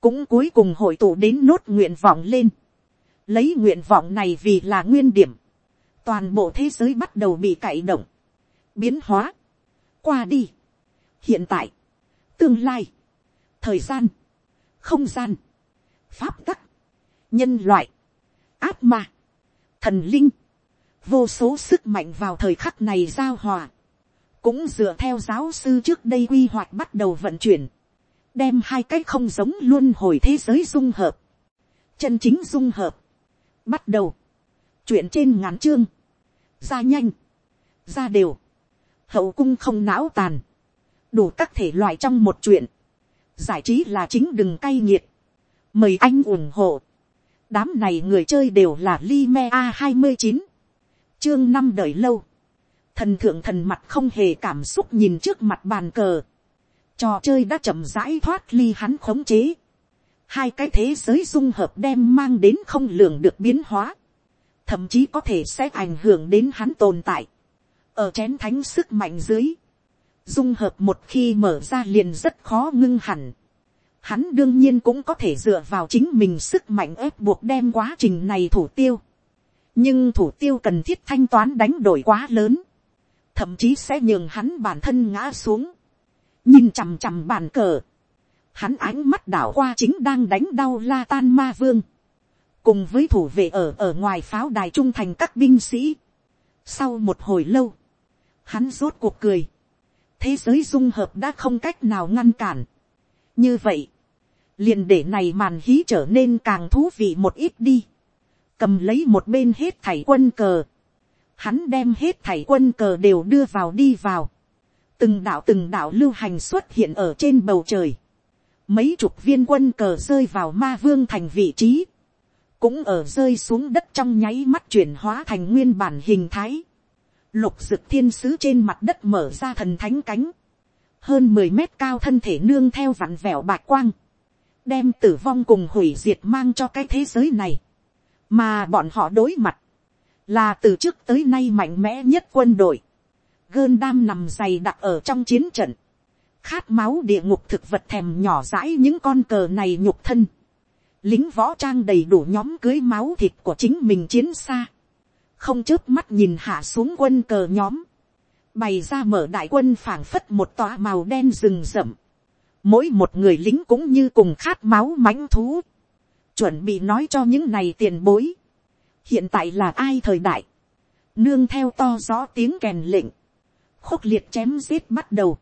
cũng cuối cùng hội tụ đến nốt nguyện vọng lên, lấy nguyện vọng này vì là nguyên điểm, toàn bộ thế giới bắt đầu bị cậy động, biến hóa, qua đi, hiện tại, tương lai, thời gian, không gian, pháp tắc, nhân loại, ác ma, thần linh, vô số sức mạnh vào thời khắc này giao hòa, cũng dựa theo giáo sư trước đây quy hoạch bắt đầu vận chuyển, đem hai cái không giống luôn hồi thế giới dung hợp, chân chính dung hợp, bắt đầu, chuyện trên ngắn chương, ra nhanh, ra đều, hậu cung không não tàn, đủ các thể loại trong một chuyện, giải trí là chính đừng cay nghiệt, mời anh ủng hộ, đám này người chơi đều là li me a hai mươi chín, chương năm đời lâu, thần thượng thần mặt không hề cảm xúc nhìn trước mặt bàn cờ, trò chơi đã chậm rãi thoát ly hắn khống chế, hai cái thế giới dung hợp đem mang đến không lường được biến hóa, thậm chí có thể sẽ ảnh hưởng đến hắn tồn tại, ở chén thánh sức mạnh dưới, dung hợp một khi mở ra liền rất khó ngưng hẳn, hắn đương nhiên cũng có thể dựa vào chính mình sức mạnh ép buộc đem quá trình này thủ tiêu, nhưng thủ tiêu cần thiết thanh toán đánh đổi quá lớn, thậm chí sẽ nhường hắn bản thân ngã xuống, nhìn chằm chằm bàn cờ, hắn ánh mắt đảo qua chính đang đánh đau la tan ma vương, cùng với thủ vệ ở ở ngoài pháo đài trung thành các binh sĩ. Sau một hồi lâu, hắn rốt cuộc cười, thế giới dung hợp đã không cách nào ngăn cản. như vậy, liền để này màn hí trở nên càng thú vị một ít đi, cầm lấy một bên hết thảy quân cờ, hắn đem hết thảy quân cờ đều đưa vào đi vào, từng đạo từng đạo lưu hành xuất hiện ở trên bầu trời, mấy chục viên quân cờ rơi vào ma vương thành vị trí, cũng ở rơi xuống đất trong nháy mắt chuyển hóa thành nguyên bản hình thái. Lục dực thiên sứ trên mặt đất mở ra thần thánh cánh, hơn mười mét cao thân thể nương theo vặn vẹo bạc quang, đem tử vong cùng hủy diệt mang cho cái thế giới này, mà bọn họ đối mặt, là từ trước tới nay mạnh mẽ nhất quân đội, gơn đam nằm dày đặc ở trong chiến trận, khát máu địa ngục thực vật thèm nhỏ dãi những con cờ này nhục thân, lính võ trang đầy đủ nhóm cưới máu thịt của chính mình chiến xa, không chớp mắt nhìn hạ xuống quân cờ nhóm, bày ra mở đại quân phảng phất một tòa màu đen rừng rậm, mỗi một người lính cũng như cùng khát máu mãnh thú, chuẩn bị nói cho những này tiền bối, hiện tại là ai thời đại, nương theo to gió tiếng kèn lệnh, khốc liệt chém giết bắt đầu,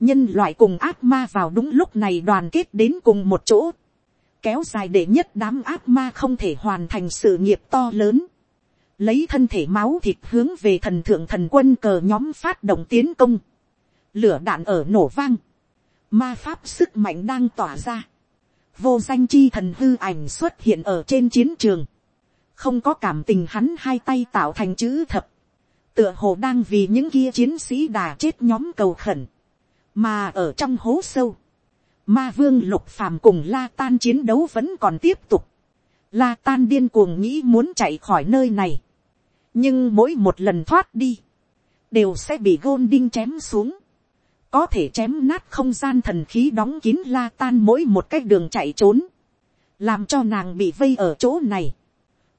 nhân loại cùng ác ma vào đúng lúc này đoàn kết đến cùng một chỗ, kéo dài để nhất đám ác ma không thể hoàn thành sự nghiệp to lớn, lấy thân thể máu thịt hướng về thần thượng thần quân cờ nhóm phát động tiến công, lửa đạn ở nổ vang, ma pháp sức mạnh đang tỏa ra, vô danh chi thần hư ảnh xuất hiện ở trên chiến trường, không có cảm tình hắn hai tay tạo thành chữ thập, tựa hồ đang vì những kia chiến sĩ đà chết nhóm cầu khẩn, mà ở trong hố sâu, ma vương lục phàm cùng la tan chiến đấu vẫn còn tiếp tục, la tan điên cuồng nghĩ muốn chạy khỏi nơi này, nhưng mỗi một lần thoát đi, đều sẽ bị gôn đinh chém xuống, có thể chém nát không gian thần khí đóng kín la tan mỗi một cái đường chạy trốn, làm cho nàng bị vây ở chỗ này,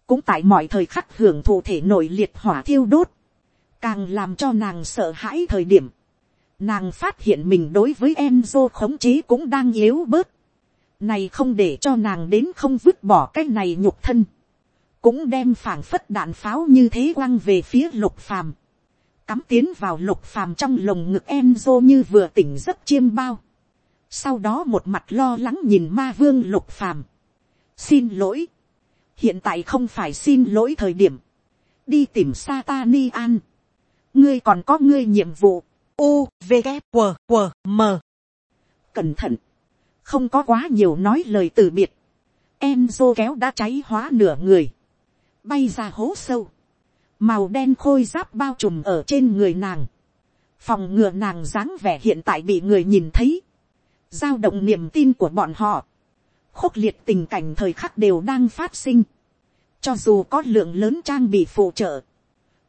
cũng tại mọi thời khắc hưởng thụ thể nội liệt hỏa thiêu đốt, càng làm cho nàng sợ hãi thời điểm, nàng phát hiện mình đối với Enzo khống chế cũng đang yếu bớt, này không để cho nàng đến không vứt bỏ cái này nhục thân, cũng đem phảng phất đạn pháo như thế quăng về phía lục phàm, cắm tiến vào lục phàm trong lồng ngực Enzo như vừa tỉnh giấc chiêm bao, sau đó một mặt lo lắng nhìn ma vương lục phàm, xin lỗi, hiện tại không phải xin lỗi thời điểm, đi tìm Satani an, ngươi còn có ngươi nhiệm vụ, u v g q q m. Cẩn thận, không có quá nhiều nói lời từ biệt, Em dô kéo đã cháy hóa nửa người, bay ra hố sâu, màu đen khôi giáp bao trùm ở trên người nàng, phòng ngừa nàng dáng vẻ hiện tại bị người nhìn thấy, giao động niềm tin của bọn họ, khốc liệt tình cảnh thời khắc đều đang phát sinh, cho dù có lượng lớn trang bị phụ trợ,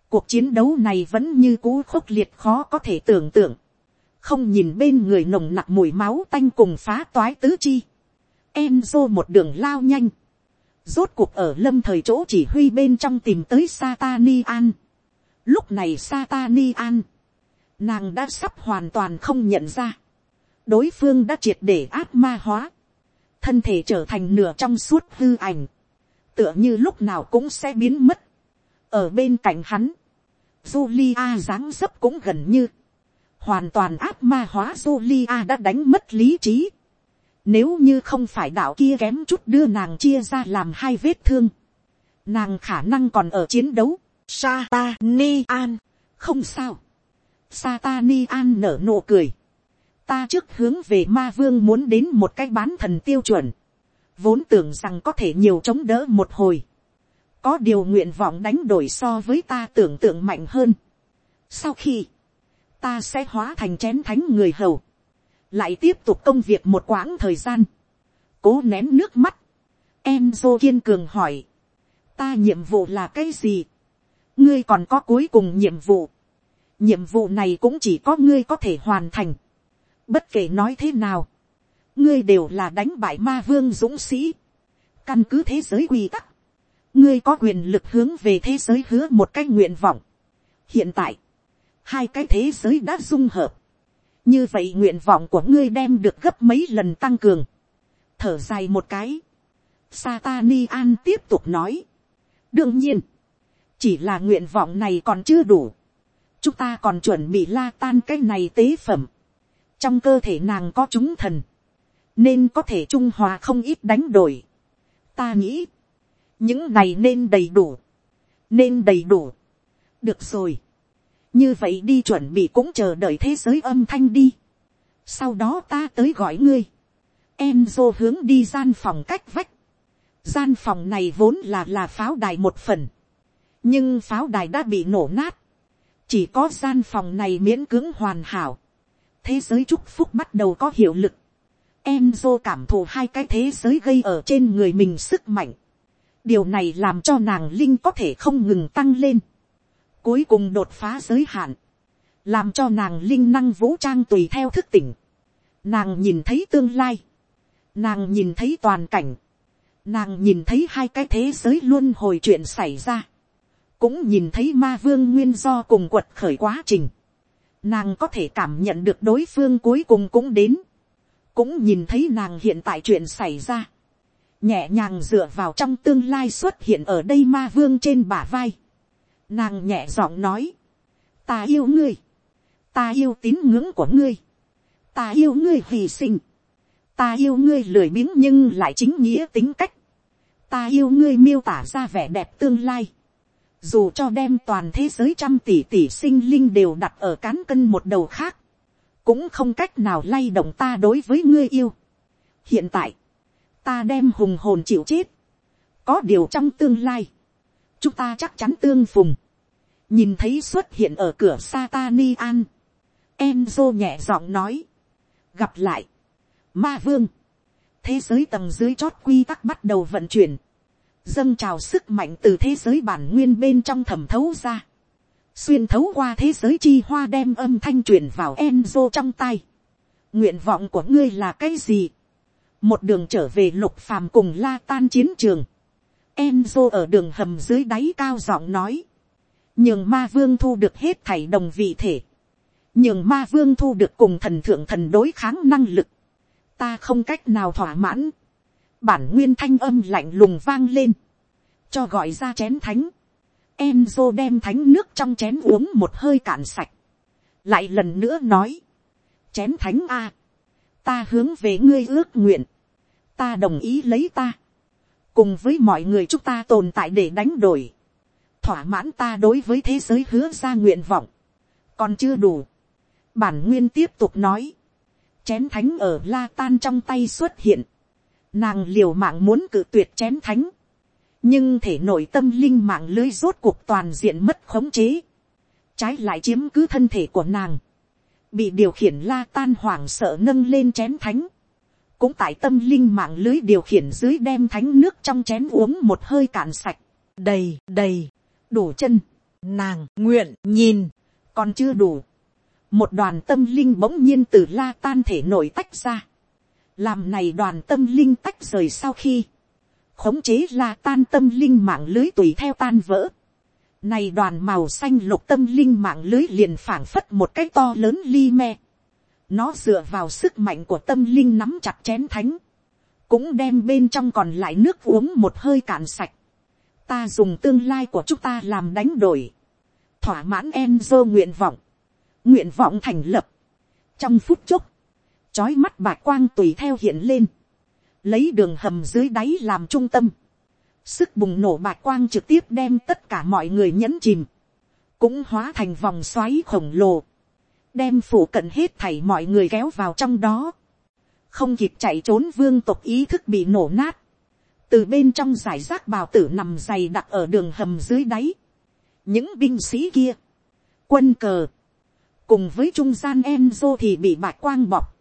cuộc chiến đấu này vẫn như cũ khốc liệt khó có thể tưởng tượng, không nhìn bên người nồng nặc mùi máu tanh cùng phá toái tứ chi, Enzo một đường lao nhanh, rốt cuộc ở lâm thời chỗ chỉ huy bên trong tìm tới Satani An. Lúc này Satani An, nàng đã sắp hoàn toàn không nhận ra, đối phương đã triệt để ác ma hóa, thân thể trở thành nửa trong suốt hư ảnh, tựa như lúc nào cũng sẽ biến mất ở bên cạnh hắn, Julia dáng dấp cũng gần như, hoàn toàn áp ma hóa Julia đã đánh mất lý trí. Nếu như không phải đạo kia kém chút đưa nàng chia ra làm hai vết thương, nàng khả năng còn ở chiến đấu. Satani An, không sao. Satani An nở nụ cười. Ta trước hướng về ma vương muốn đến một cái bán thần tiêu chuẩn. Vốn tưởng rằng có thể nhiều chống đỡ một hồi có điều nguyện vọng đánh đổi so với ta tưởng tượng mạnh hơn. Sau khi, ta sẽ hóa thành chén thánh người hầu, lại tiếp tục công việc một quãng thời gian, cố nén nước mắt, em dô kiên cường hỏi, ta nhiệm vụ là cái gì, ngươi còn có cuối cùng nhiệm vụ, nhiệm vụ này cũng chỉ có ngươi có thể hoàn thành, bất kể nói thế nào, ngươi đều là đánh bại ma vương dũng sĩ, căn cứ thế giới quy tắc, ngươi có quyền lực hướng về thế giới hứa một cái nguyện vọng. hiện tại, hai cái thế giới đã dung hợp, như vậy nguyện vọng của ngươi đem được gấp mấy lần tăng cường, thở dài một cái, Satani An tiếp tục nói, đương nhiên, chỉ là nguyện vọng này còn chưa đủ, chúng ta còn chuẩn bị la tan cái này tế phẩm, trong cơ thể nàng có chúng thần, nên có thể trung hòa không ít đánh đổi. ta nghĩ, những này nên đầy đủ, nên đầy đủ. được rồi, như vậy đi chuẩn bị cũng chờ đợi thế giới âm thanh đi. sau đó ta tới gọi ngươi. em dô hướng đi gian phòng cách vách. gian phòng này vốn là là pháo đài một phần, nhưng pháo đài đã bị nổ nát. chỉ có gian phòng này miễn cưỡng hoàn hảo. thế giới chúc phúc bắt đầu có hiệu lực. Enzo cảm thụ hai cái thế giới gây ở trên người mình sức mạnh. Điều này làm cho nàng Linh có thể không ngừng tăng lên. Cuối cùng đột phá giới hạn. Làm cho nàng Linh năng vũ trang tùy theo thức tỉnh. Nàng nhìn thấy tương lai. Nàng nhìn thấy toàn cảnh. Nàng nhìn thấy hai cái thế giới luôn hồi chuyện xảy ra. Cũng nhìn thấy ma vương nguyên do cùng quật khởi quá trình. Nàng có thể cảm nhận được đối phương cuối cùng cũng đến cũng nhìn thấy nàng hiện tại chuyện xảy ra, nhẹ nhàng dựa vào trong tương lai xuất hiện ở đây ma vương trên bả vai. Nàng nhẹ giọng nói, ta yêu ngươi, ta yêu tín ngưỡng của ngươi, ta yêu ngươi hy sinh, ta yêu ngươi lười biếng nhưng lại chính nghĩa tính cách, ta yêu ngươi miêu tả ra vẻ đẹp tương lai, dù cho đem toàn thế giới trăm tỷ tỷ sinh linh đều đặt ở cán cân một đầu khác, cũng không cách nào lay động ta đối với ngươi yêu. hiện tại, ta đem hùng hồn chịu chết, có điều trong tương lai, chúng ta chắc chắn tương phùng, nhìn thấy xuất hiện ở cửa Satani An, Enzo nhẹ giọng nói, gặp lại, ma vương, thế giới tầng dưới chót quy tắc bắt đầu vận chuyển, dâng trào sức mạnh từ thế giới bản nguyên bên trong thẩm thấu ra, xuyên thấu qua thế giới chi hoa đem âm thanh truyền vào Enzo trong tay. nguyện vọng của ngươi là cái gì một đường trở về lục phàm cùng la tan chiến trường. Enzo ở đường hầm dưới đáy cao giọng nói. nhường ma vương thu được hết thảy đồng vị thể. nhường ma vương thu được cùng thần thượng thần đối kháng năng lực. ta không cách nào thỏa mãn. bản nguyên thanh âm lạnh lùng vang lên. cho gọi ra chén thánh Enzo đem thánh nước trong chén uống một hơi cạn sạch. Lại lần nữa nói. Chén thánh A. Ta hướng về ngươi ước nguyện. Ta đồng ý lấy ta. Cùng với mọi người chúng ta tồn tại để đánh đổi. Thỏa mãn ta đối với thế giới hứa ra nguyện vọng. Còn chưa đủ. Bản nguyên tiếp tục nói. Chén thánh ở la tan trong tay xuất hiện. Nàng liều mạng muốn cự tuyệt chén thánh nhưng thể nội tâm linh mạng lưới rốt cuộc toàn diện mất khống chế, trái lại chiếm cứ thân thể của nàng, bị điều khiển la tan hoảng sợ nâng lên chén thánh, cũng tại tâm linh mạng lưới điều khiển dưới đem thánh nước trong chén uống một hơi cạn sạch, đầy đầy, đủ chân, nàng nguyện nhìn, còn chưa đủ, một đoàn tâm linh bỗng nhiên từ la tan thể nổi tách ra, làm này đoàn tâm linh tách rời sau khi, khống chế la tan tâm linh mạng lưới tùy theo tan vỡ. Này đoàn màu xanh lục tâm linh mạng lưới liền phảng phất một cái to lớn ly me. Nó dựa vào sức mạnh của tâm linh nắm chặt chén thánh. Cũng đem bên trong còn lại nước uống một hơi cạn sạch. Ta dùng tương lai của chúng ta làm đánh đổi. Thỏa mãn Enzo nguyện vọng. Nguyện vọng thành lập. Trong phút chốc. Chói mắt bạc quang tùy theo hiện lên lấy đường hầm dưới đáy làm trung tâm, sức bùng nổ bạc quang trực tiếp đem tất cả mọi người nhẫn chìm, cũng hóa thành vòng xoáy khổng lồ, đem phủ cận hết thảy mọi người kéo vào trong đó, không kịp chạy trốn vương tộc ý thức bị nổ nát, từ bên trong giải rác bào tử nằm dày đặc ở đường hầm dưới đáy, những binh sĩ kia, quân cờ, cùng với trung gian em dô thì bị bạc quang bọc,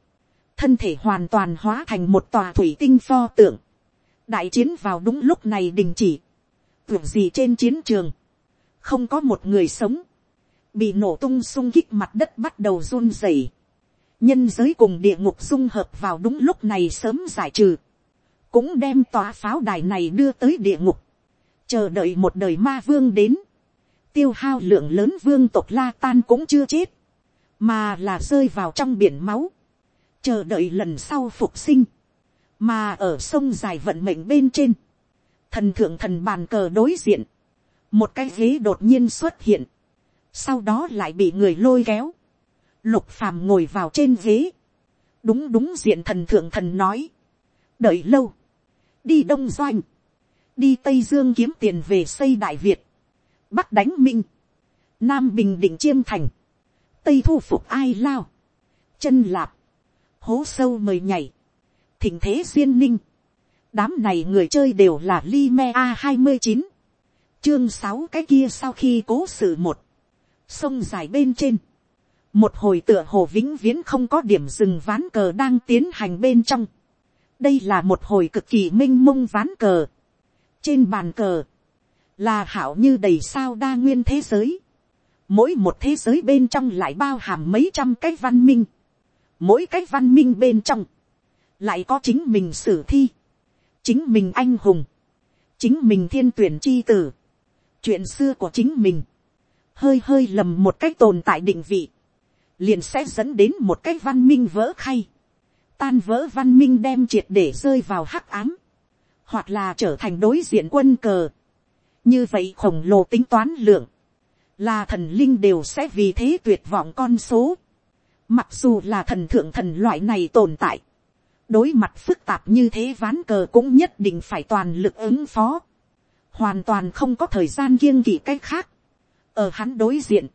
thân thể hoàn toàn hóa thành một tòa thủy tinh pho tượng, đại chiến vào đúng lúc này đình chỉ, tưởng gì trên chiến trường, không có một người sống, bị nổ tung sung kích mặt đất bắt đầu run rẩy, nhân giới cùng địa ngục dung hợp vào đúng lúc này sớm giải trừ, cũng đem tòa pháo đài này đưa tới địa ngục, chờ đợi một đời ma vương đến, tiêu hao lượng lớn vương tộc la tan cũng chưa chết, mà là rơi vào trong biển máu, chờ đợi lần sau phục sinh, mà ở sông dài vận mệnh bên trên, thần thượng thần bàn cờ đối diện, một cái ghế đột nhiên xuất hiện, sau đó lại bị người lôi kéo, lục phàm ngồi vào trên ghế, đúng đúng diện thần thượng thần nói, đợi lâu, đi đông doanh, đi tây dương kiếm tiền về xây đại việt, bắc đánh minh, nam bình định chiêm thành, tây thu phục ai lao, chân lạp, hố sâu mời nhảy, thỉnh thế duyên ninh, đám này người chơi đều là li me a hai mươi chín, chương sáu cái kia sau khi cố sự một, sông dài bên trên, một hồi tựa hồ vĩnh viễn không có điểm dừng ván cờ đang tiến hành bên trong, đây là một hồi cực kỳ m i n h mông ván cờ, trên bàn cờ, là hảo như đầy sao đa nguyên thế giới, mỗi một thế giới bên trong lại bao hàm mấy trăm cái văn minh, mỗi cái văn minh bên trong, lại có chính mình sử thi, chính mình anh hùng, chính mình thiên tuyển chi tử, chuyện xưa của chính mình, hơi hơi lầm một cách tồn tại định vị, liền sẽ dẫn đến một cái văn minh vỡ khay, tan vỡ văn minh đem triệt để rơi vào hắc ám, hoặc là trở thành đối diện quân cờ. như vậy khổng lồ tính toán lượng, là thần linh đều sẽ vì thế tuyệt vọng con số. mặc dù là thần thượng thần loại này tồn tại, đối mặt phức tạp như thế ván cờ cũng nhất định phải toàn lực ứng phó, hoàn toàn không có thời gian kiêng kỵ cách khác ở hắn đối diện,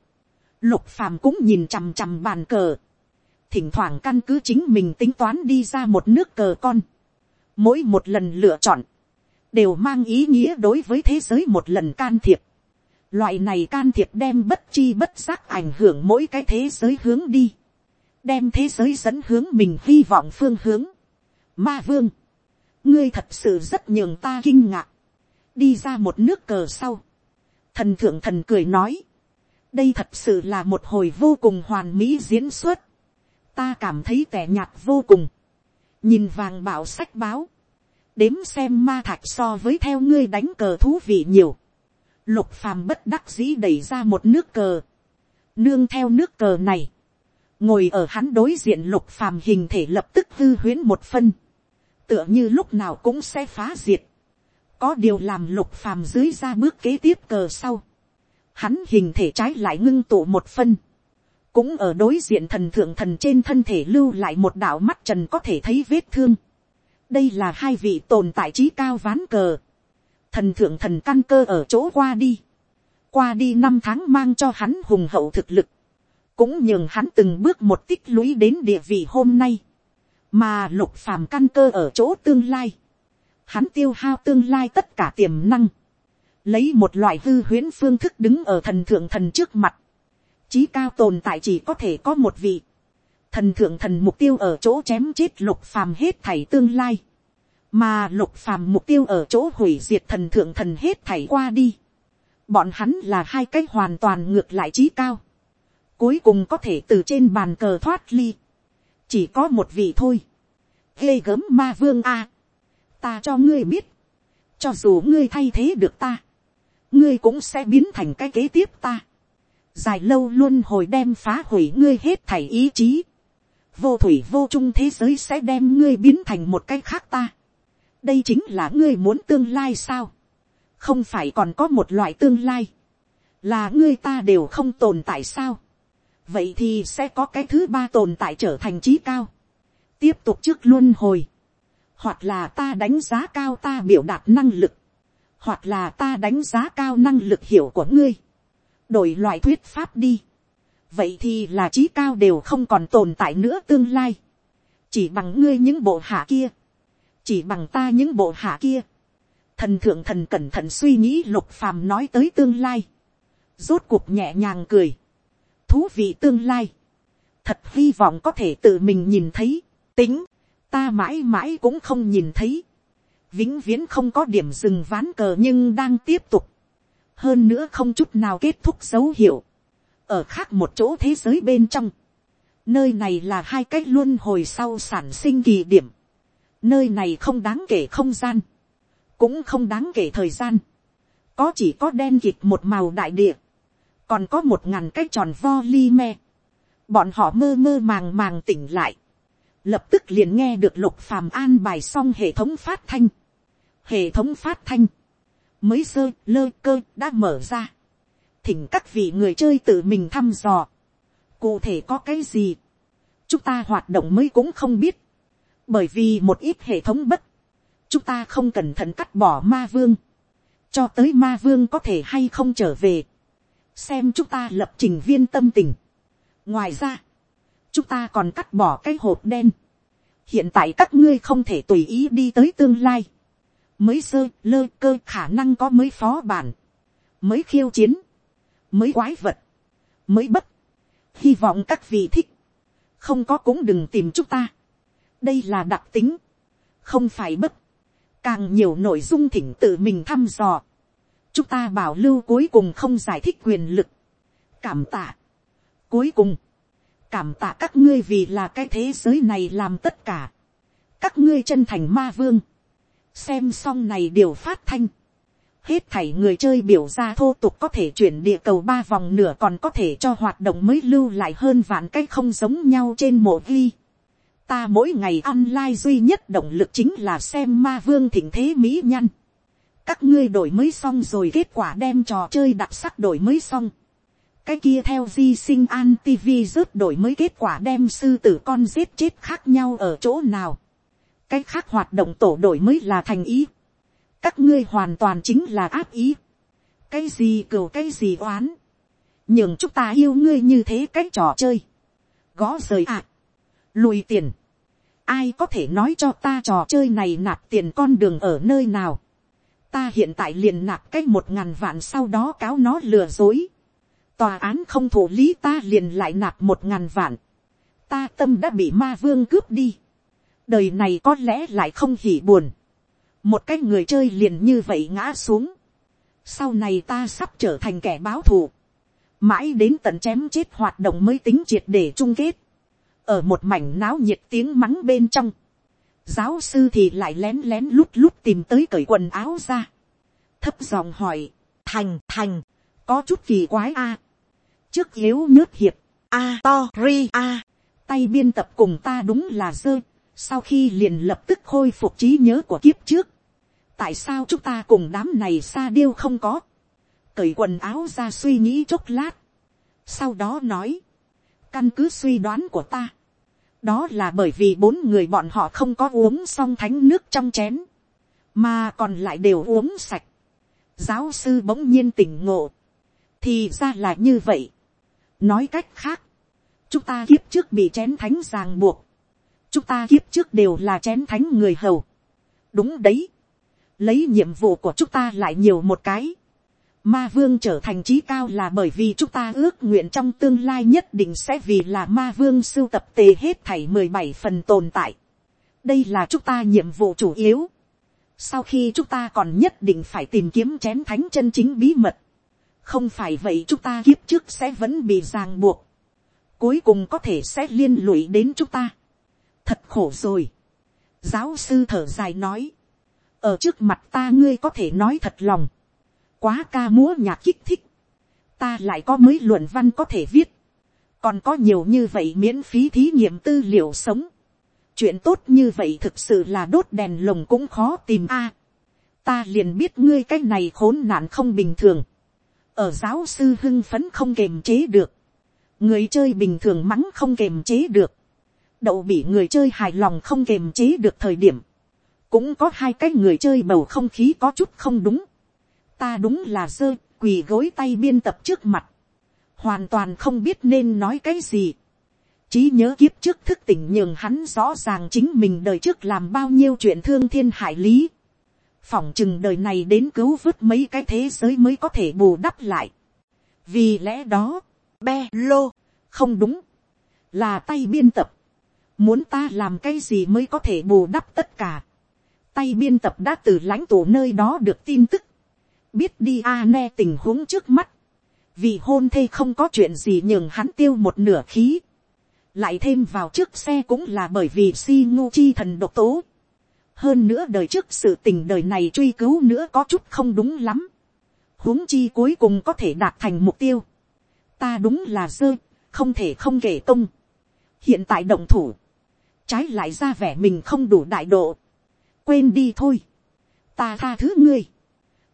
lục phàm cũng nhìn chằm chằm bàn cờ, thỉnh thoảng căn cứ chính mình tính toán đi ra một nước cờ con. Mỗi một lần lựa chọn, đều mang ý nghĩa đối với thế giới một lần can thiệp. Loại này can thiệp đem bất chi bất giác ảnh hưởng mỗi cái thế giới hướng đi. Đem thế giới dẫn hướng mình hy vọng phương hướng. Ma vương, ngươi thật sự rất nhường ta kinh ngạc. Đi ra một nước cờ sau. Thần thượng thần cười nói. Đây thật sự là một hồi vô cùng hoàn mỹ diễn xuất. Ta cảm thấy tẻ nhạt vô cùng, nhìn vàng bảo sách báo, đếm xem ma thạch so với theo ngươi đánh cờ thú vị nhiều, lục phàm bất đắc dĩ đẩy ra một nước cờ, nương theo nước cờ này, ngồi ở hắn đối diện lục phàm hình thể lập tức hư huyến một phân, tựa như lúc nào cũng sẽ phá diệt, có điều làm lục phàm dưới ra bước kế tiếp cờ sau, hắn hình thể trái lại ngưng tụ một phân, cũng ở đối diện thần thượng thần trên thân thể lưu lại một đạo mắt trần có thể thấy vết thương. đây là hai vị tồn tại trí cao ván cờ. thần thượng thần căn cơ ở chỗ qua đi. qua đi năm tháng mang cho hắn hùng hậu thực lực. cũng nhường hắn từng bước một tích lũy đến địa vị hôm nay. mà lục phàm căn cơ ở chỗ tương lai hắn tiêu hao tương lai tất cả tiềm năng. lấy một loại hư huyễn phương thức đứng ở thần thượng thần trước mặt chí cao tồn tại chỉ có thể có một vị. Thần thượng thần mục tiêu ở chỗ chém chết lục phàm hết thảy tương lai. Mà lục phàm mục tiêu ở chỗ hủy diệt thần thượng thần hết thảy qua đi. Bọn hắn là hai cách hoàn toàn ngược lại chí cao. Cuối cùng có thể từ trên bàn cờ thoát ly. Chỉ có một vị thôi. Ghê gớm ma vương a Ta cho ngươi biết. Cho dù ngươi thay thế được ta. Ngươi cũng sẽ biến thành cái kế tiếp ta dài lâu luôn hồi đem phá hủy ngươi hết thảy ý chí, vô thủy vô chung thế giới sẽ đem ngươi biến thành một cái khác ta. đây chính là ngươi muốn tương lai sao, không phải còn có một loại tương lai, là ngươi ta đều không tồn tại sao, vậy thì sẽ có cái thứ ba tồn tại trở thành trí cao, tiếp tục trước luôn hồi, hoặc là ta đánh giá cao ta biểu đạt năng lực, hoặc là ta đánh giá cao năng lực hiểu của ngươi, đổi loại thuyết pháp đi. vậy thì là trí cao đều không còn tồn tại nữa tương lai. chỉ bằng ngươi những bộ hạ kia. chỉ bằng ta những bộ hạ kia. thần thượng thần cẩn thận suy nghĩ lục phàm nói tới tương lai. rốt cuộc nhẹ nhàng cười. thú vị tương lai, thật hy vọng có thể tự mình nhìn thấy, tính, ta mãi mãi cũng không nhìn thấy, vĩnh viễn không có điểm dừng ván cờ nhưng đang tiếp tục, hơn nữa không chút nào kết thúc dấu hiệu, ở khác một chỗ thế giới bên trong, nơi này là hai cách luôn hồi sau sản sinh kỳ điểm, nơi này không đáng kể không gian, cũng không đáng kể thời gian, có chỉ có đen kịt một màu đại địa, còn có một ngàn cái tròn vo li me, bọn họ mơ mơ màng màng tỉnh lại, lập tức liền nghe được lục phàm an bài xong hệ thống phát thanh, hệ thống phát thanh, mới sơ lơ cơ đã mở ra, thỉnh các vị người chơi tự mình thăm dò, cụ thể có cái gì, chúng ta hoạt động mới cũng không biết, bởi vì một ít hệ thống bất, chúng ta không cẩn thận cắt bỏ ma vương, cho tới ma vương có thể hay không trở về, xem chúng ta lập trình viên tâm tình. ngoài ra, chúng ta còn cắt bỏ cái hộp đen. hiện tại các ngươi không thể tùy ý đi tới tương lai. mới sơ lơ cơ khả năng có mới phó bản, mới khiêu chiến, mới quái vật, mới bất. hy vọng các vị thích, không có cũng đừng tìm chúng ta. đây là đặc tính, không phải bất. càng nhiều nội dung thỉnh tự mình thăm dò chúng ta bảo lưu cuối cùng không giải thích quyền lực. cảm tạ. cuối cùng, cảm tạ các ngươi vì là cái thế giới này làm tất cả. các ngươi chân thành ma vương. xem xong này điều phát thanh. hết thảy người chơi biểu ra thô tục có thể chuyển địa cầu ba vòng nửa còn có thể cho hoạt động mới lưu lại hơn vạn cái không giống nhau trên mộ ghi. ta mỗi ngày online duy nhất động lực chính là xem ma vương thịnh thế mỹ nhăn các ngươi đổi mới xong rồi kết quả đem trò chơi đặc sắc đổi mới xong cái kia theo di sinh an tv rớt đổi mới kết quả đem sư tử con giết chết khác nhau ở chỗ nào. cái khác hoạt động tổ đổi mới là thành ý. các ngươi hoàn toàn chính là áp ý. cái gì cừu cái gì oán. nhưng chúng ta yêu ngươi như thế cái trò chơi. gõ rời ạ. À. lùi tiền. ai có thể nói cho ta trò chơi này nạp tiền con đường ở nơi nào ta hiện tại liền nạp cách một ngàn vạn sau đó cáo nó lừa dối tòa án không thủ lý ta liền lại nạp một ngàn vạn. ta tâm đã bị ma vương cướp đi. đời này có lẽ lại không hỉ buồn. một cái người chơi liền như vậy ngã xuống. sau này ta sắp trở thành kẻ báo thù. mãi đến tận chém chết hoạt động mới tính triệt để chung kết. ở một mảnh náo nhiệt tiếng mắng bên trong giáo sư thì lại lén lén lút lút tìm tới cởi quần áo ra. thấp giọng hỏi, thành thành, có chút kỳ quái a trước yếu nhớt hiệp, a to ri a, tay biên tập cùng ta đúng là dơ, sau khi liền lập tức khôi phục trí nhớ của kiếp trước. tại sao chúng ta cùng đám này xa điêu không có, cởi quần áo ra suy nghĩ chốc lát, sau đó nói, căn cứ suy đoán của ta, đó là bởi vì bốn người bọn họ không có uống xong thánh nước trong chén, mà còn lại đều uống sạch. giáo sư bỗng nhiên tỉnh ngộ, thì ra là như vậy nói cách khác, chúng ta kiếp trước bị chén thánh ràng buộc, chúng ta kiếp trước đều là chén thánh người hầu. đúng đấy, lấy nhiệm vụ của chúng ta lại nhiều một cái, Ma vương trở thành trí cao là bởi vì chúng ta ước nguyện trong tương lai nhất định sẽ vì là ma vương sưu tập tề hết thảy mười bảy phần tồn tại. Đây là chúng ta nhiệm vụ chủ yếu. Sau khi chúng ta còn nhất định phải tìm kiếm chén thánh chân chính bí mật. Không phải vậy chúng ta kiếp trước sẽ vẫn bị ràng buộc. Cuối cùng có thể sẽ liên lụy đến chúng ta. Thật khổ rồi. Giáo sư thở dài nói. Ở trước mặt ta ngươi có thể nói thật lòng quá ca múa nhạc kích thích, ta lại có mấy luận văn có thể viết, còn có nhiều như vậy miễn phí thí nghiệm tư liệu sống, chuyện tốt như vậy thực sự là đốt đèn lồng cũng khó tìm a, ta liền biết ngươi cái này khốn nạn không bình thường, ở giáo sư hưng phấn không kềm chế được, người chơi bình thường mắng không kềm chế được, đậu bị người chơi hài lòng không kềm chế được thời điểm, cũng có hai cái người chơi bầu không khí có chút không đúng, ta đúng là dơ, quỳ gối tay biên tập trước mặt, hoàn toàn không biết nên nói cái gì. trí nhớ kiếp trước thức tỉnh nhường hắn rõ ràng chính mình đời trước làm bao nhiêu chuyện thương thiên hại lý phỏng chừng đời này đến cứu vớt mấy cái thế giới mới có thể bù đắp lại. vì lẽ đó, be lô, không đúng, là tay biên tập, muốn ta làm cái gì mới có thể bù đắp tất cả, tay biên tập đã từ lãnh tụ nơi đó được tin tức, biết đi a ne tình huống trước mắt, vì hôn thê không có chuyện gì nhường hắn tiêu một nửa khí, lại thêm vào trước xe cũng là bởi vì si ngu chi thần độc tố, hơn nữa đời trước sự tình đời này truy cứu nữa có chút không đúng lắm, huống chi cuối cùng có thể đạt thành mục tiêu, ta đúng là dơ, không thể không kể công, hiện tại động thủ, trái lại ra vẻ mình không đủ đại độ, quên đi thôi, ta tha thứ ngươi,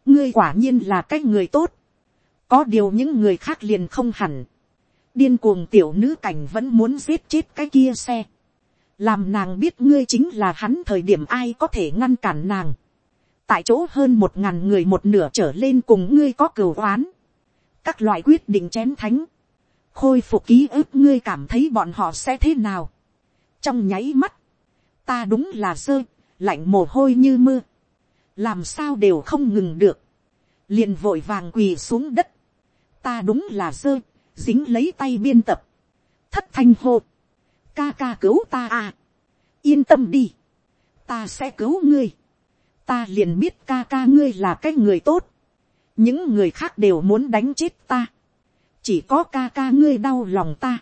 ngươi quả nhiên là cái người tốt, có điều những người khác liền không hẳn, điên cuồng tiểu nữ cảnh vẫn muốn giết chết cái kia xe, làm nàng biết ngươi chính là hắn thời điểm ai có thể ngăn cản nàng, tại chỗ hơn một ngàn người một nửa trở lên cùng ngươi có cửu oán, các loại quyết định chém thánh, khôi phục ký ức ngươi cảm thấy bọn họ sẽ thế nào, trong nháy mắt, ta đúng là rơi, lạnh mồ hôi như mưa, làm sao đều không ngừng được, liền vội vàng quỳ xuống đất, ta đúng là rơi, dính lấy tay biên tập, thất thanh hô, ca ca cứu ta à, yên tâm đi, ta sẽ cứu ngươi, ta liền biết ca ca ngươi là cái người tốt, những người khác đều muốn đánh chết ta, chỉ có ca ca ngươi đau lòng ta,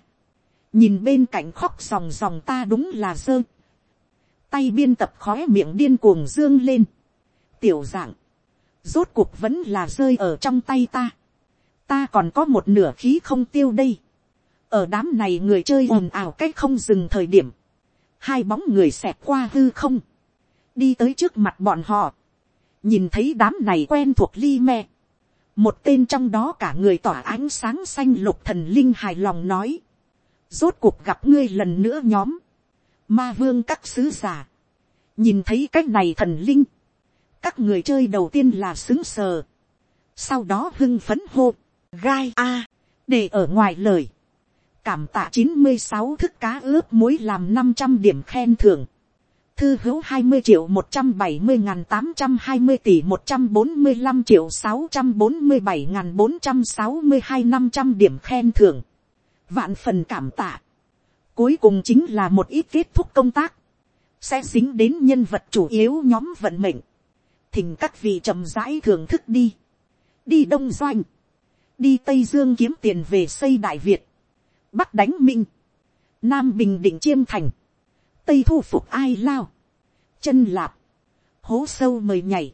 nhìn bên cạnh khóc ròng ròng ta đúng là dơ, tay biên tập khói miệng điên cuồng dương lên, tiểu dạng, rốt cuộc vẫn là rơi ở trong tay ta, ta còn có một nửa khí không tiêu đây, ở đám này người chơi ồn ào c á c h không dừng thời điểm, hai bóng người xẹt qua hư không, đi tới trước mặt bọn họ, nhìn thấy đám này quen thuộc li me, một tên trong đó cả người tỏa ánh sáng xanh lục thần linh hài lòng nói, rốt cuộc gặp ngươi lần nữa nhóm, ma vương các sứ giả, nhìn thấy cái này thần linh, các người chơi đầu tiên là xứng sờ, sau đó hưng phấn hô, gai a, để ở ngoài lời, cảm tạ chín mươi sáu thức cá ướp muối làm năm trăm điểm khen thưởng. Thư hữu hai mươi triệu một trăm bảy mươi ngàn tám trăm hai mươi tỷ một trăm bốn mươi 145 triệu sáu trăm bốn mươi bảy ngàn bốn trăm sáu mươi hai năm trăm điểm khen thưởng. Vạn phần cảm tạ. Cuối cùng chính là một ít kết thúc công tác. Sẽ dính đến nhân vật chủ yếu nhóm vận mệnh. Thỉnh các vị trầm rãi thưởng thức đi. Đi Đông Doanh. Đi Tây Dương kiếm tiền về xây Đại Việt bắc đánh minh, nam bình định chiêm thành, tây thu phục ai lao, chân lạp, hố sâu mời nhảy,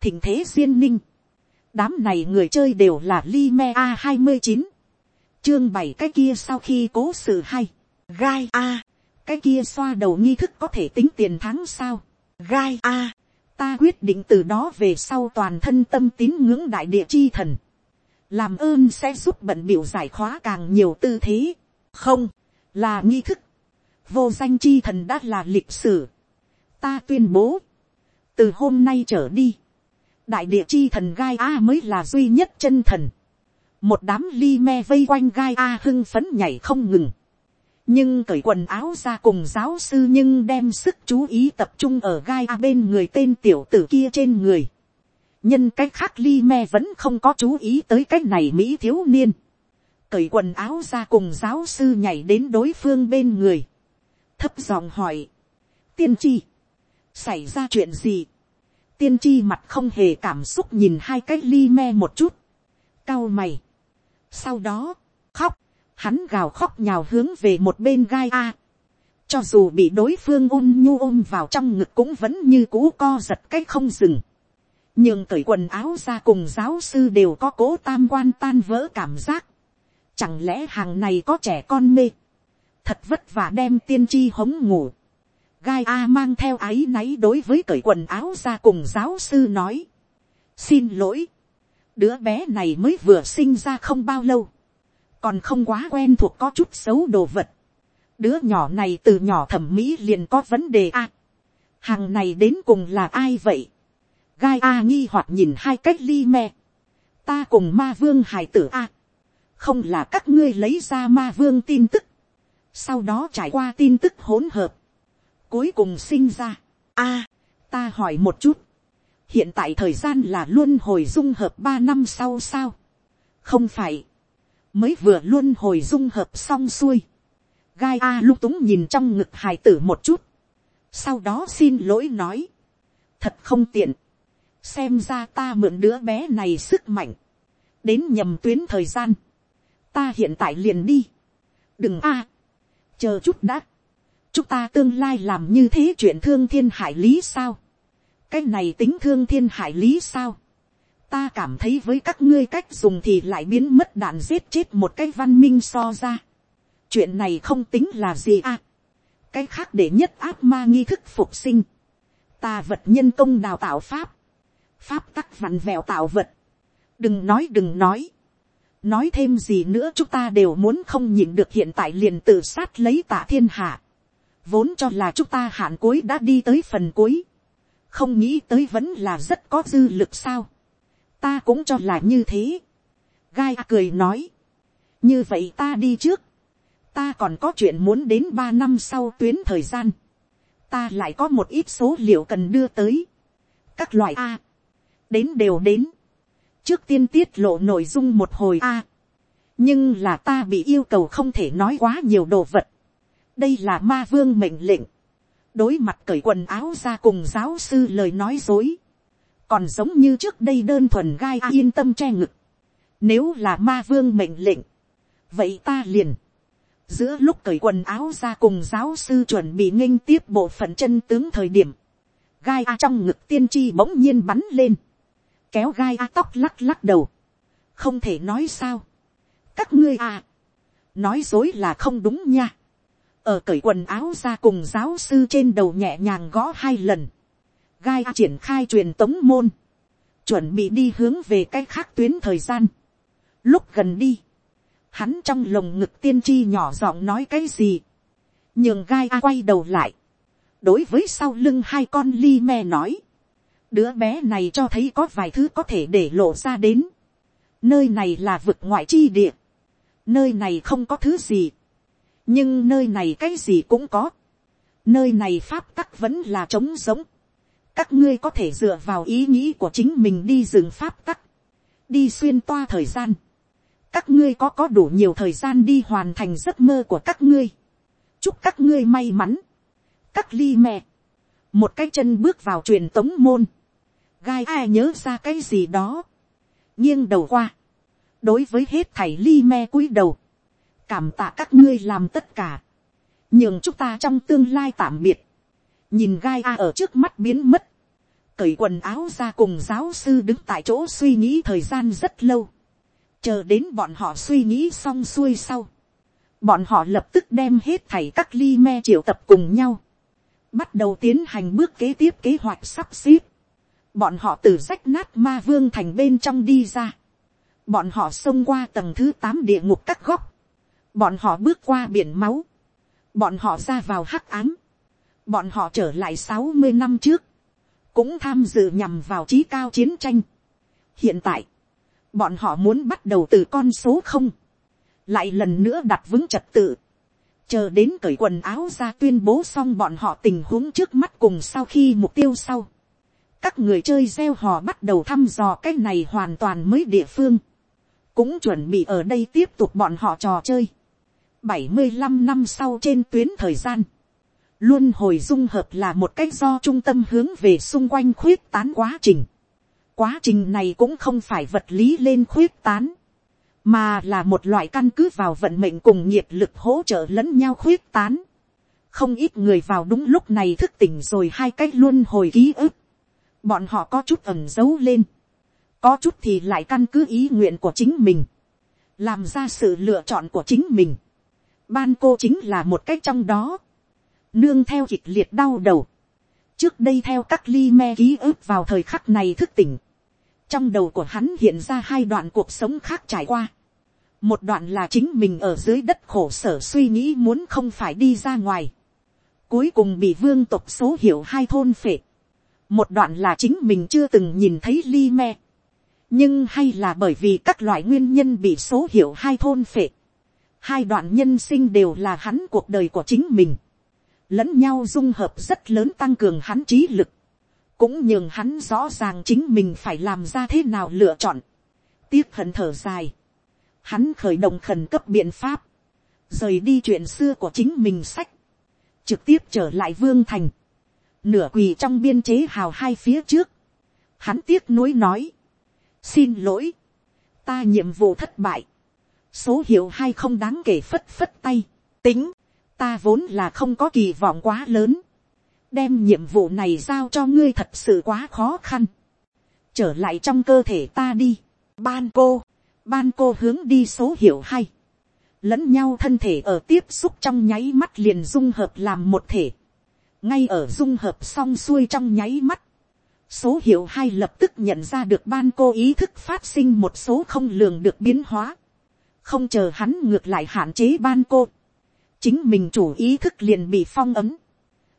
thỉnh thế duyên ninh, đám này người chơi đều là li me a hai mươi chín, chương bảy cái kia sau khi cố sự hay, gai a, cái kia xoa đầu nghi thức có thể tính tiền tháng sao, gai a, ta quyết định từ đó về sau toàn thân tâm tín ngưỡng đại địa chi thần, làm ơn sẽ giúp bận biểu giải khóa càng nhiều tư thế, không, là nghi thức, vô danh chi thần đã là lịch sử, ta tuyên bố, từ hôm nay trở đi, đại địa chi thần gai a mới là duy nhất chân thần, một đám ly me vây quanh gai a hưng phấn nhảy không ngừng, nhưng cởi quần áo ra cùng giáo sư nhưng đem sức chú ý tập trung ở gai a bên người tên tiểu tử kia trên người nhân cách khác ly me vẫn không có chú ý tới cái này mỹ thiếu niên. cởi quần áo ra cùng giáo sư nhảy đến đối phương bên người. thấp giọng hỏi. tiên tri. xảy ra chuyện gì. tiên tri mặt không hề cảm xúc nhìn hai cái ly me một chút. cao mày. sau đó, khóc. hắn gào khóc nhào hướng về một bên gai a. cho dù bị đối phương ôm nhu ôm vào trong ngực cũng vẫn như cũ co giật cái không dừng nhưng cởi quần áo ra cùng giáo sư đều có cố tam quan tan vỡ cảm giác. Chẳng lẽ hàng này có trẻ con mê. Thật vất vả đem tiên tri hống ngủ. Gai A mang theo ái náy đối với cởi quần áo ra cùng giáo sư nói. Xin lỗi. Đứa bé này mới vừa sinh ra không bao lâu. Còn không quá quen thuộc có chút xấu đồ vật. Đứa nhỏ này từ nhỏ thẩm mỹ liền có vấn đề a. hàng này đến cùng là ai vậy? Gai a nghi hoặc nhìn hai cách ly me. ta cùng ma vương hài tử a. không là các ngươi lấy ra ma vương tin tức. sau đó trải qua tin tức hỗn hợp. cuối cùng sinh ra. a, ta hỏi một chút. hiện tại thời gian là luôn hồi dung hợp ba năm sau sao. không phải. mới vừa luôn hồi dung hợp xong xuôi, gai a lung túng nhìn trong ngực hài tử một chút, sau đó xin lỗi nói, thật không tiện, xem ra ta mượn đứa bé này sức mạnh, đến nhầm tuyến thời gian, ta hiện tại liền đi, đừng a, chờ chút đã, chúng ta tương lai làm như thế chuyện thương thiên hải lý sao, cái này tính thương thiên hải lý sao, ta cảm thấy với các ngươi cách dùng thì lại biến mất đạn giết chết một cái văn minh so ra, chuyện này không tính là gì à, cái khác để nhất áp ma nghi thức phục sinh, ta vật nhân công đào tạo pháp, pháp tắc vặn vẹo tạo vật, đừng nói đừng nói, nói thêm gì nữa chúng ta đều muốn không nhịn được hiện tại liền tự sát lấy tạ thiên hạ, vốn cho là chúng ta hạn cuối đã đi tới phần cuối, không nghĩ tới vẫn là rất có dư lực sao, ta cũng cho là như thế, gai cười nói, như vậy ta đi trước, ta còn có chuyện muốn đến ba năm sau tuyến thời gian, ta lại có một ít số liệu cần đưa tới, các loại a, đến đều đến, trước tiên tiết lộ nội dung một hồi a, nhưng là ta bị yêu cầu không thể nói quá nhiều đồ vật, đây là ma vương mệnh lệnh, đối mặt cởi quần áo ra cùng giáo sư lời nói dối, còn giống như trước đây đơn thuần gai a yên tâm che ngực, nếu là ma vương mệnh lệnh, vậy ta liền, giữa lúc cởi quần áo ra cùng giáo sư chuẩn bị nghênh tiếp bộ phận chân tướng thời điểm, gai a trong ngực tiên tri bỗng nhiên bắn lên, kéo gai a tóc lắc lắc đầu, không thể nói sao, các ngươi à, nói dối là không đúng nha, ở cởi quần áo ra cùng giáo sư trên đầu nhẹ nhàng gõ hai lần, gai a triển khai truyền tống môn, chuẩn bị đi hướng về cái khác tuyến thời gian, lúc gần đi, hắn trong lồng ngực tiên tri nhỏ giọng nói cái gì, nhường gai a quay đầu lại, đối với sau lưng hai con ly me nói, đứa bé này cho thấy có vài thứ có thể để lộ ra đến, nơi này là vực ngoại chi địa, nơi này không có thứ gì, nhưng nơi này cái gì cũng có, nơi này pháp tắc vẫn là trống giống, các ngươi có thể dựa vào ý nghĩ của chính mình đi dừng pháp tắc, đi xuyên toa thời gian, các ngươi có có đủ nhiều thời gian đi hoàn thành giấc mơ của các ngươi. chúc các ngươi may mắn. các ly mẹ. một cái chân bước vào truyền tống môn gai ai nhớ ra cái gì đó. nghiêng đầu qua. đối với hết thảy Li me cúi đầu. cảm tạ các ngươi làm tất cả. nhường chúng ta trong tương lai tạm biệt. nhìn gai a ở trước mắt biến mất. cởi quần áo ra cùng giáo sư đứng tại chỗ suy nghĩ thời gian rất lâu chờ đến bọn họ suy nghĩ xong xuôi sau, bọn họ lập tức đem hết thảy các ly me triệu tập cùng nhau, bắt đầu tiến hành bước kế tiếp kế hoạch sắp xếp, bọn họ từ rách nát ma vương thành bên trong đi ra, bọn họ xông qua tầng thứ tám địa ngục các góc, bọn họ bước qua biển máu, bọn họ ra vào hắc ám, bọn họ trở lại sáu mươi năm trước, cũng tham dự nhằm vào trí cao chiến tranh. hiện tại, bọn họ muốn bắt đầu từ con số không, lại lần nữa đặt vững trật tự, chờ đến cởi quần áo ra tuyên bố xong bọn họ tình huống trước mắt cùng sau khi mục tiêu sau các người chơi gieo hò bắt đầu thăm dò cái này hoàn toàn mới địa phương, cũng chuẩn bị ở đây tiếp tục bọn họ trò chơi. bảy mươi 75 năm sau trên tuyến thời gian, luôn hồi dung hợp là một cách do trung tâm hướng về xung quanh khuyết tán quá trình. Quá trình này cũng không phải vật lý lên khuyết tán, mà là một loại căn cứ vào vận mệnh cùng nghiệp lực hỗ trợ lẫn nhau khuyết tán. Không ít người vào đúng lúc này thức tỉnh rồi hai cách luôn hồi ký ức. Bọn họ có chút ẩn giấu lên. Có chút thì lại căn cứ ý nguyện của chính mình. Làm ra sự lựa chọn của chính mình. Ban cô chính là một cách trong đó. Nương theo kịch liệt đau đầu trước đây theo các ly me ký ức vào thời khắc này thức tỉnh, trong đầu của hắn hiện ra hai đoạn cuộc sống khác trải qua. một đoạn là chính mình ở dưới đất khổ sở suy nghĩ muốn không phải đi ra ngoài. cuối cùng bị vương tộc số hiệu hai thôn phệ một đoạn là chính mình chưa từng nhìn thấy ly me. nhưng hay là bởi vì các loại nguyên nhân bị số hiệu hai thôn phệ. hai đoạn nhân sinh đều là hắn cuộc đời của chính mình. Lẫn nhau dung hợp rất lớn tăng cường hắn trí lực, cũng nhường hắn rõ ràng chính mình phải làm ra thế nào lựa chọn, tiếc hận thở dài, hắn khởi động khẩn cấp biện pháp, rời đi chuyện xưa của chính mình sách, trực tiếp trở lại vương thành, nửa quỳ trong biên chế hào hai phía trước, hắn tiếc nuối nói, xin lỗi, ta nhiệm vụ thất bại, số hiệu hai không đáng kể phất phất tay, tính, ta vốn là không có kỳ vọng quá lớn, đem nhiệm vụ này giao cho ngươi thật sự quá khó khăn, trở lại trong cơ thể ta đi, ban cô, ban cô hướng đi số hiệu hai, lẫn nhau thân thể ở tiếp xúc trong nháy mắt liền dung hợp làm một thể, ngay ở dung hợp xong xuôi trong nháy mắt, số hiệu hai lập tức nhận ra được ban cô ý thức phát sinh một số không lường được biến hóa, không chờ hắn ngược lại hạn chế ban cô, chính mình chủ ý thức liền bị phong ấm,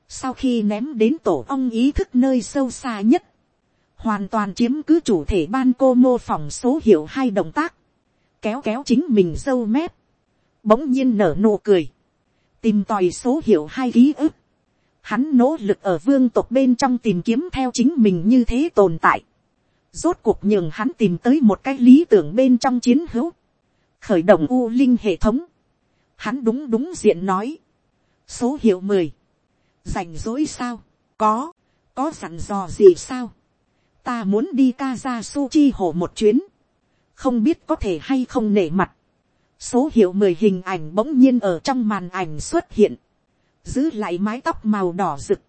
sau khi ném đến tổ ong ý thức nơi sâu xa nhất, hoàn toàn chiếm cứ chủ thể ban cô mô phỏng số hiệu hai động tác, kéo kéo chính mình dâu mép, bỗng nhiên nở nụ cười, tìm tòi số hiệu hai ký ức, hắn nỗ lực ở vương tộc bên trong tìm kiếm theo chính mình như thế tồn tại, rốt cuộc nhường hắn tìm tới một cái lý tưởng bên trong chiến hữu, khởi động u linh hệ thống, hắn đúng đúng diện nói, số hiệu mười, rảnh rỗi sao, có, có sẵn dò gì sao, ta muốn đi ca ra su chi hồ một chuyến, không biết có thể hay không nể mặt, số hiệu mười hình ảnh bỗng nhiên ở trong màn ảnh xuất hiện, giữ lại mái tóc màu đỏ rực,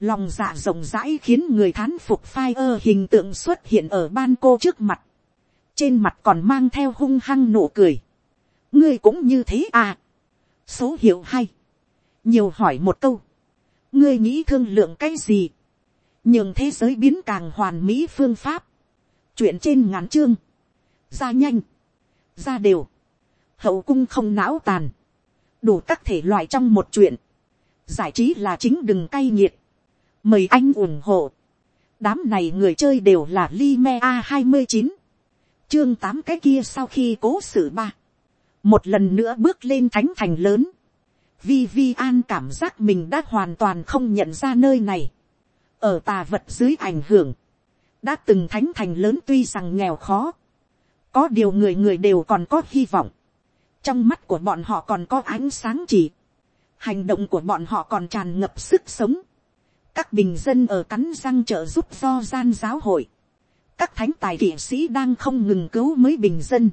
lòng dạ rộng rãi khiến người thán phục phai ơ hình tượng xuất hiện ở ban cô trước mặt, trên mặt còn mang theo hung hăng nụ cười, ngươi cũng như thế à, số hiệu hay, nhiều hỏi một câu, ngươi nghĩ thương lượng cái gì, nhường thế giới biến càng hoàn mỹ phương pháp, chuyện trên ngắn chương, ra nhanh, ra đều, hậu cung không não tàn, đủ các thể loại trong một chuyện, giải trí là chính đừng cay nghiệt, mời anh ủng hộ, đám này người chơi đều là Lime a hai mươi chín, chương tám cái kia sau khi cố xử ba, một lần nữa bước lên thánh thành lớn, vi vi an cảm giác mình đã hoàn toàn không nhận ra nơi này, ở tà vật dưới ảnh hưởng, đã từng thánh thành lớn tuy rằng nghèo khó, có điều người người đều còn có hy vọng, trong mắt của bọn họ còn có ánh sáng chỉ, hành động của bọn họ còn tràn ngập sức sống, các bình dân ở cắn răng trợ giúp do gian giáo hội, các thánh tài kỵ sĩ đang không ngừng cứu mới bình dân,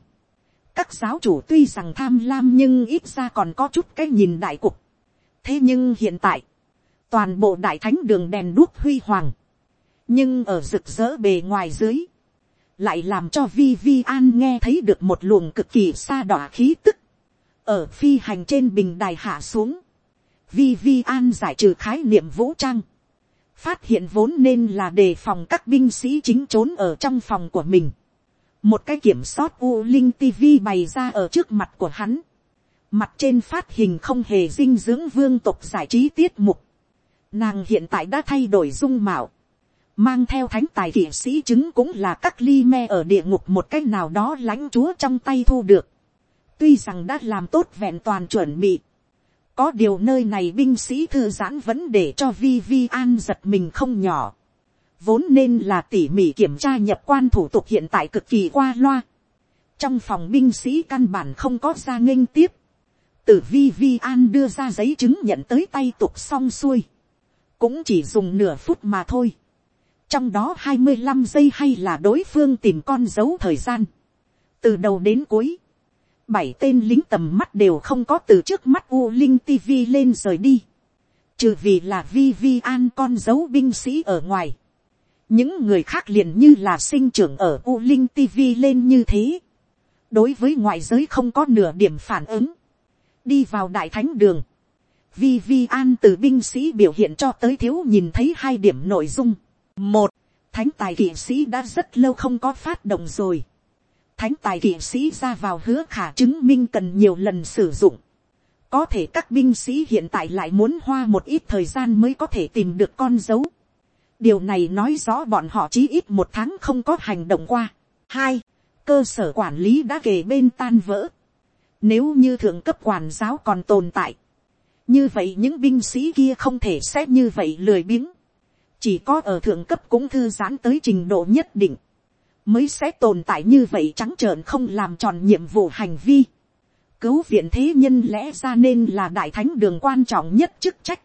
các giáo chủ tuy rằng tham lam nhưng ít ra còn có chút cái nhìn đại cục. thế nhưng hiện tại, toàn bộ đại thánh đường đèn đuốc huy hoàng, nhưng ở rực rỡ bề ngoài dưới, lại làm cho vi vi an nghe thấy được một luồng cực kỳ xa đỏ khí tức, ở phi hành trên bình đài hạ xuống, vi vi an giải trừ khái niệm vũ trang, phát hiện vốn nên là đề phòng các binh sĩ chính trốn ở trong phòng của mình, một cái kiểm soát u linh tv bày ra ở trước mặt của hắn, mặt trên phát hình không hề dinh dưỡng vương tục giải trí tiết mục, nàng hiện tại đã thay đổi dung mạo, mang theo thánh tài kỵ sĩ chứng cũng là các ly me ở địa ngục một cách nào đó lãnh chúa trong tay thu được, tuy rằng đã làm tốt vẹn toàn chuẩn bị, có điều nơi này binh sĩ thư giãn vẫn để cho vi vi an giật mình không nhỏ vốn nên là tỉ mỉ kiểm tra nhập quan thủ tục hiện tại cực kỳ qua loa. Trong phòng binh sĩ căn bản không có ra nghênh tiếp. Tử vi vi an đưa ra giấy chứng nhận tới tay tục xong xuôi. Cũng chỉ dùng nửa phút mà thôi. Trong đó hai mươi 25 giây hay là đối phương tìm con dấu thời gian. Từ đầu đến cuối. Bảy tên lính tầm mắt đều không có từ trước mắt U Linh TV lên rời đi. Trừ vì là vi vi an con dấu binh sĩ ở ngoài những người khác liền như là sinh trưởng ở u linh tv lên như thế. đối với ngoại giới không có nửa điểm phản ứng. đi vào đại thánh đường. vi vi an từ binh sĩ biểu hiện cho tới thiếu nhìn thấy hai điểm nội dung. một, thánh tài kỵ sĩ đã rất lâu không có phát động rồi thánh tài kỵ sĩ ra vào hứa khả chứng minh cần nhiều lần sử dụng. có thể các binh sĩ hiện tại lại muốn hoa một ít thời gian mới có thể tìm được con dấu điều này nói rõ bọn họ chí ít một tháng không có hành động qua. hai, cơ sở quản lý đã kề bên tan vỡ. Nếu như thượng cấp quản giáo còn tồn tại, như vậy những binh sĩ kia không thể xét như vậy lười biếng. chỉ có ở thượng cấp cũng thư giãn tới trình độ nhất định, mới sẽ tồn tại như vậy trắng trợn không làm tròn nhiệm vụ hành vi. Cứu viện thế nhân lẽ ra nên là đại thánh đường quan trọng nhất chức trách.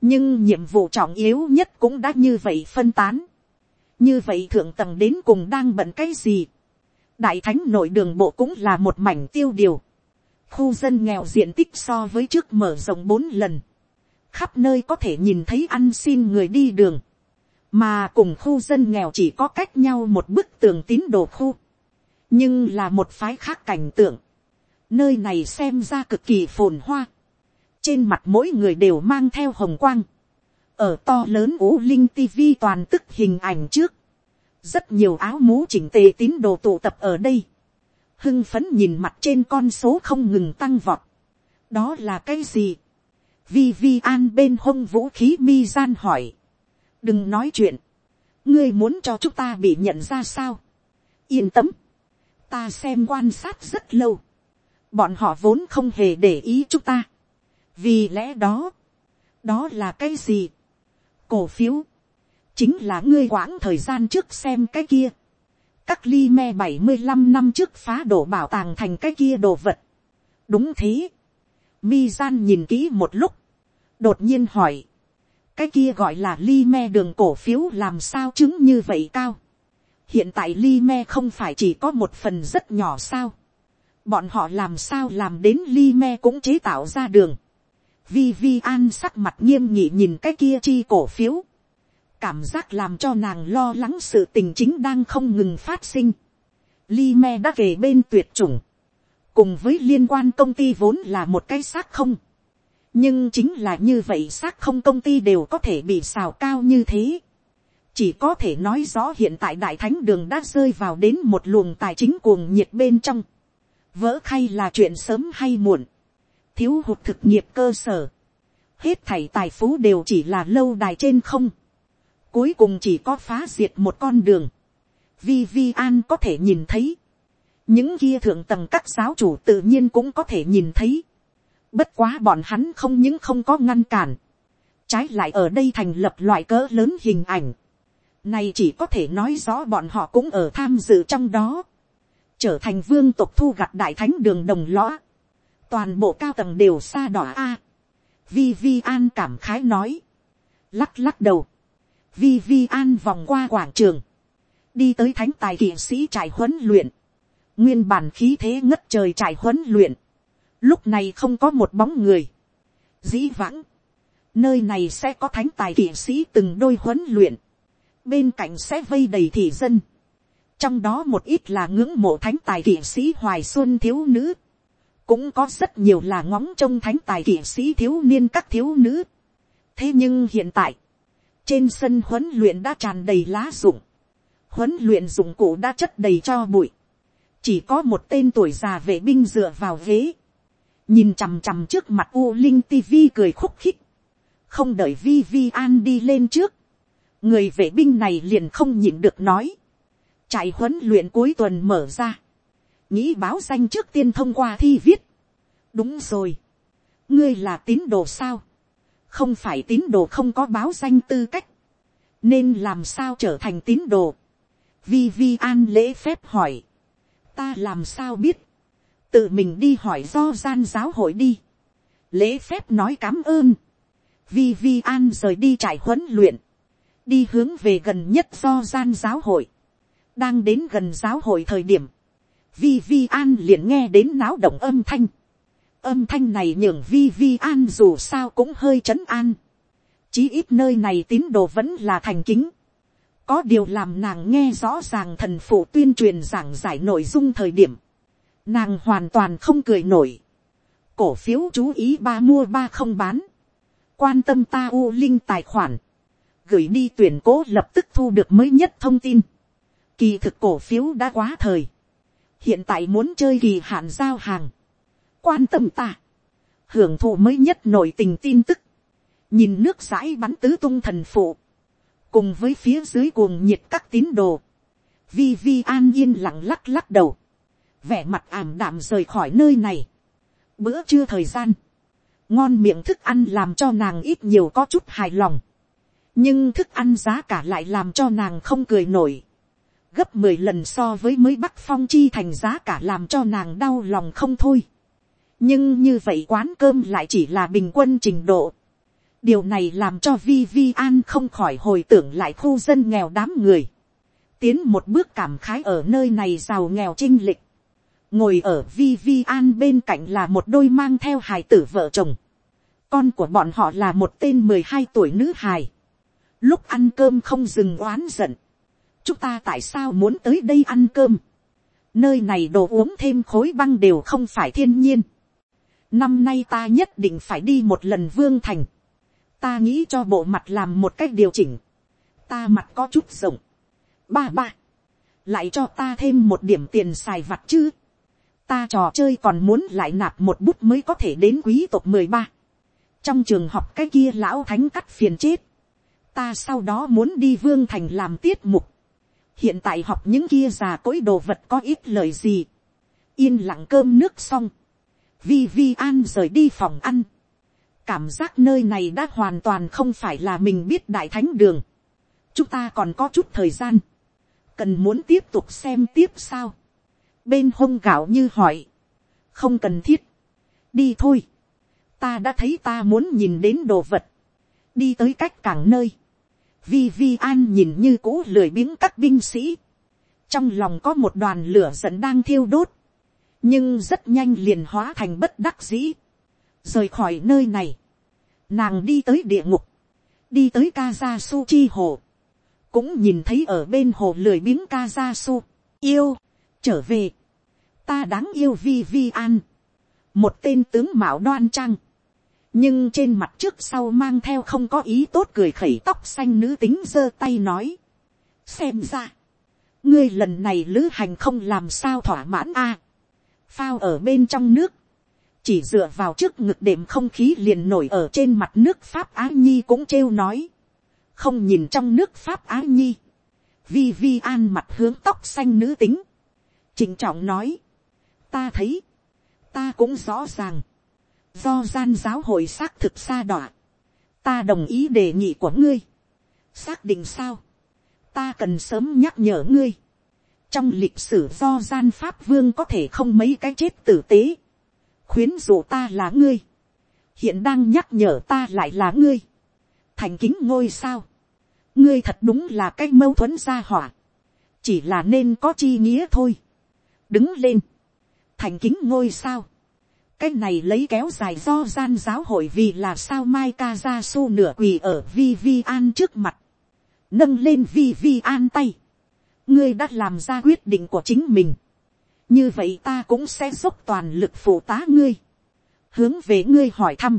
Nhưng nhiệm vụ trọng yếu nhất cũng đã như vậy phân tán. Như vậy thượng tầng đến cùng đang bận cái gì? Đại thánh nội đường bộ cũng là một mảnh tiêu điều. Khu dân nghèo diện tích so với trước mở rộng bốn lần. Khắp nơi có thể nhìn thấy ăn xin người đi đường mà cùng khu dân nghèo chỉ có cách nhau một bức tường tín đồ khu, nhưng là một phái khác cảnh tượng, nơi này xem ra cực kỳ phồn hoa, trên mặt mỗi người đều mang theo hồng quang, ở to lớn ú linh tv toàn tức hình ảnh trước, rất nhiều áo mũ chỉnh tề tín đồ tụ tập ở đây, hưng phấn nhìn mặt trên con số không ngừng tăng vọt, đó là cái gì, vi vi an bên hông vũ khí mi gian hỏi, đừng nói chuyện, ngươi muốn cho chúng ta bị nhận ra sao, yên tâm, ta xem quan sát rất lâu, bọn họ vốn không hề để ý chúng ta, vì lẽ đó, đó là cái gì, cổ phiếu, chính là ngươi quãng thời gian trước xem cái kia, các ly me bảy mươi năm năm trước phá đổ bảo tàng thành cái kia đồ vật, đúng thế, mi gian nhìn kỹ một lúc, đột nhiên hỏi, cái kia gọi là li me đường cổ phiếu làm sao chứng như vậy cao. hiện tại li me không phải chỉ có một phần rất nhỏ sao. bọn họ làm sao làm đến li me cũng chế tạo ra đường. vi vi an sắc mặt nghiêm nghị nhìn cái kia chi cổ phiếu. cảm giác làm cho nàng lo lắng sự tình chính đang không ngừng phát sinh. li me đã về bên tuyệt chủng. cùng với liên quan công ty vốn là một cái xác không nhưng chính là như vậy xác không công ty đều có thể bị xào cao như thế. chỉ có thể nói rõ hiện tại đại thánh đường đã rơi vào đến một luồng tài chính cuồng nhiệt bên trong. vỡ khay là chuyện sớm hay muộn. thiếu hụt thực nghiệp cơ sở. hết thảy tài phú đều chỉ là lâu đài trên không. cuối cùng chỉ có phá diệt một con đường. vi vi an có thể nhìn thấy. những kia thượng tầng các giáo chủ tự nhiên cũng có thể nhìn thấy Bất quá bọn hắn không những không có ngăn cản. Trái lại ở đây thành lập loại cỡ lớn hình ảnh. Này chỉ có thể nói rõ bọn họ cũng ở tham dự trong đó. Trở thành vương tộc thu gặt đại thánh đường đồng lõa. Toàn bộ cao tầng đều xa đỏ A. Vi Vi An cảm khái nói. Lắc lắc đầu. Vi Vi An vòng qua quảng trường. Đi tới thánh tài kỵ sĩ trại huấn luyện. Nguyên bản khí thế ngất trời trại huấn luyện lúc này không có một bóng người, dĩ vãng, nơi này sẽ có thánh tài kỵ sĩ từng đôi huấn luyện, bên cạnh sẽ vây đầy thị dân, trong đó một ít là ngưỡng mộ thánh tài kỵ sĩ hoài xuân thiếu nữ, cũng có rất nhiều là ngóng trông thánh tài kỵ sĩ thiếu niên các thiếu nữ. thế nhưng hiện tại, trên sân huấn luyện đã tràn đầy lá rụng, huấn luyện dụng cụ đã chất đầy cho bụi, chỉ có một tên tuổi già vệ binh dựa vào ghế, nhìn chằm chằm trước mặt u linh tv cười khúc khích, không đợi vi vi an đi lên trước, người vệ binh này liền không nhịn được nói, trại huấn luyện cuối tuần mở ra, nghĩ báo danh trước tiên thông qua thi viết, đúng rồi, ngươi là tín đồ sao, không phải tín đồ không có báo danh tư cách, nên làm sao trở thành tín đồ, vi vi an lễ phép hỏi, ta làm sao biết, tự mình đi hỏi do gian giáo hội đi, lễ phép nói cám ơn, vi vi an rời đi trải huấn luyện, đi hướng về gần nhất do gian giáo hội, đang đến gần giáo hội thời điểm, vi vi an liền nghe đến náo động âm thanh, âm thanh này nhường vi vi an dù sao cũng hơi c h ấ n an, chí ít nơi này tín đồ vẫn là thành kính, có điều làm nàng nghe rõ ràng thần phụ tuyên truyền giảng giải nội dung thời điểm, nàng hoàn toàn không cười nổi, cổ phiếu chú ý ba mua ba không bán, quan tâm ta u linh tài khoản, gửi đi tuyển cố lập tức thu được mới nhất thông tin, kỳ thực cổ phiếu đã quá thời, hiện tại muốn chơi kỳ hạn giao hàng, quan tâm ta, hưởng thụ mới nhất nổi tình tin tức, nhìn nước dãi bắn tứ tung thần phụ, cùng với phía dưới cuồng nhiệt các tín đồ, vi vi an yên lặng lắc lắc đầu, vẻ mặt ảm đạm rời khỏi nơi này. bữa trưa thời gian, ngon miệng thức ăn làm cho nàng ít nhiều có chút hài lòng, nhưng thức ăn giá cả lại làm cho nàng không cười nổi. gấp mười lần so với mới bắc phong chi thành giá cả làm cho nàng đau lòng không thôi. nhưng như vậy quán cơm lại chỉ là bình quân trình độ. điều này làm cho vi vi an không khỏi hồi tưởng lại khu dân nghèo đám người. tiến một bước cảm khái ở nơi này giàu nghèo trinh lịch ngồi ở vi vi an bên cạnh là một đôi mang theo hài tử vợ chồng. con của bọn họ là một tên mười hai tuổi nữ hài. lúc ăn cơm không dừng oán giận chúng ta tại sao muốn tới đây ăn cơm. nơi này đồ uống thêm khối băng đều không phải thiên nhiên. năm nay ta nhất định phải đi một lần vương thành. ta nghĩ cho bộ mặt làm một cách điều chỉnh. ta mặt có chút rộng. ba ba. lại cho ta thêm một điểm tiền xài vặt chứ ta trò chơi còn muốn lại nạp một bút mới có thể đến quý tộc mười ba. trong trường học cái kia lão thánh cắt phiền chết. Ta sau đó muốn đi vương thành làm tiết mục. Hiện tại học những kia già cỗi đồ vật có ít lời gì, yên lặng cơm nước xong, vi vi an rời đi phòng ăn, cảm giác nơi này đã hoàn toàn không phải là mình biết đại thánh đường, chúng ta còn có chút thời gian, cần muốn tiếp tục xem tiếp sao, bên hông gạo như hỏi, không cần thiết, đi thôi, ta đã thấy ta muốn nhìn đến đồ vật, đi tới cách cảng nơi, Vi Vi An nhìn như cũ lười biếng các binh sĩ. Trong lòng có một đoàn lửa giận đang thiêu đốt. Nhưng rất nhanh liền hóa thành bất đắc dĩ. Rời khỏi nơi này. Nàng đi tới địa ngục. Đi tới Kazasu chi hồ. Cũng nhìn thấy ở bên hồ lười biếng Kazasu. Yêu. Trở về. Ta đáng yêu Vi Vi An. Một tên tướng mạo đoan trang nhưng trên mặt trước sau mang theo không có ý tốt cười khẩy tóc xanh nữ tính giơ tay nói. xem ra, ngươi lần này lữ hành không làm sao thỏa mãn a. phao ở bên trong nước, chỉ dựa vào trước ngực đệm không khí liền nổi ở trên mặt nước pháp á nhi cũng trêu nói. không nhìn trong nước pháp á nhi. vi vi an mặt hướng tóc xanh nữ tính trịnh trọng nói. ta thấy, ta cũng rõ ràng do gian giáo hội xác thực xa đọa, ta đồng ý đề nghị của ngươi, xác định sao, ta cần sớm nhắc nhở ngươi, trong lịch sử do gian pháp vương có thể không mấy cái chết tử tế, khuyến dụ ta là ngươi, hiện đang nhắc nhở ta lại là ngươi, thành kính ngôi sao, ngươi thật đúng là cái mâu thuẫn gia hỏa, chỉ là nên có chi nghĩa thôi, đứng lên, thành kính ngôi sao, cái này lấy kéo dài do gian giáo hội vì là sao mai ca ra su nửa quỳ ở vi vi an trước mặt, nâng lên vi vi an tay, ngươi đã làm ra quyết định của chính mình, như vậy ta cũng sẽ dốc toàn lực phụ tá ngươi, hướng về ngươi hỏi thăm,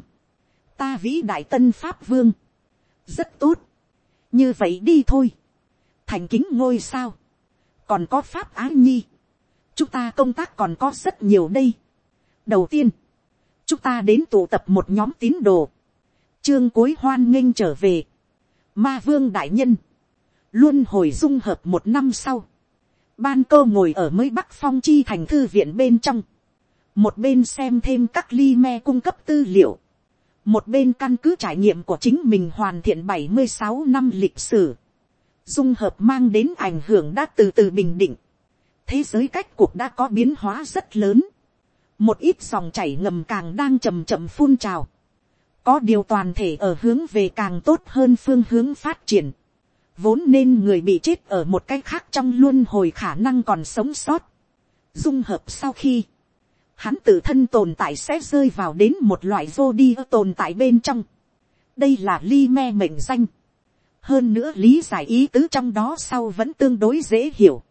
ta vĩ đại tân pháp vương, rất tốt, như vậy đi thôi, thành kính ngôi sao, còn có pháp á nhi, chúng ta công tác còn có rất nhiều đây, đầu tiên, chúng ta đến tụ tập một nhóm tín đồ, trương cối hoan nghênh trở về, ma vương đại nhân, luôn hồi dung hợp một năm sau, ban cơ ngồi ở mới bắc phong chi thành thư viện bên trong, một bên xem thêm các ly me cung cấp tư liệu, một bên căn cứ trải nghiệm của chính mình hoàn thiện bảy mươi sáu năm lịch sử, dung hợp mang đến ảnh hưởng đã từ từ bình định, thế giới cách cuộc đã có biến hóa rất lớn, một ít dòng chảy ngầm càng đang chầm chậm phun trào, có điều toàn thể ở hướng về càng tốt hơn phương hướng phát triển, vốn nên người bị chết ở một cái khác trong luôn hồi khả năng còn sống sót. dung hợp sau khi, hắn tự thân tồn tại sẽ rơi vào đến một loại vô đi tồn tại bên trong. đây là ly me mệnh danh. hơn nữa lý giải ý tứ trong đó sau vẫn tương đối dễ hiểu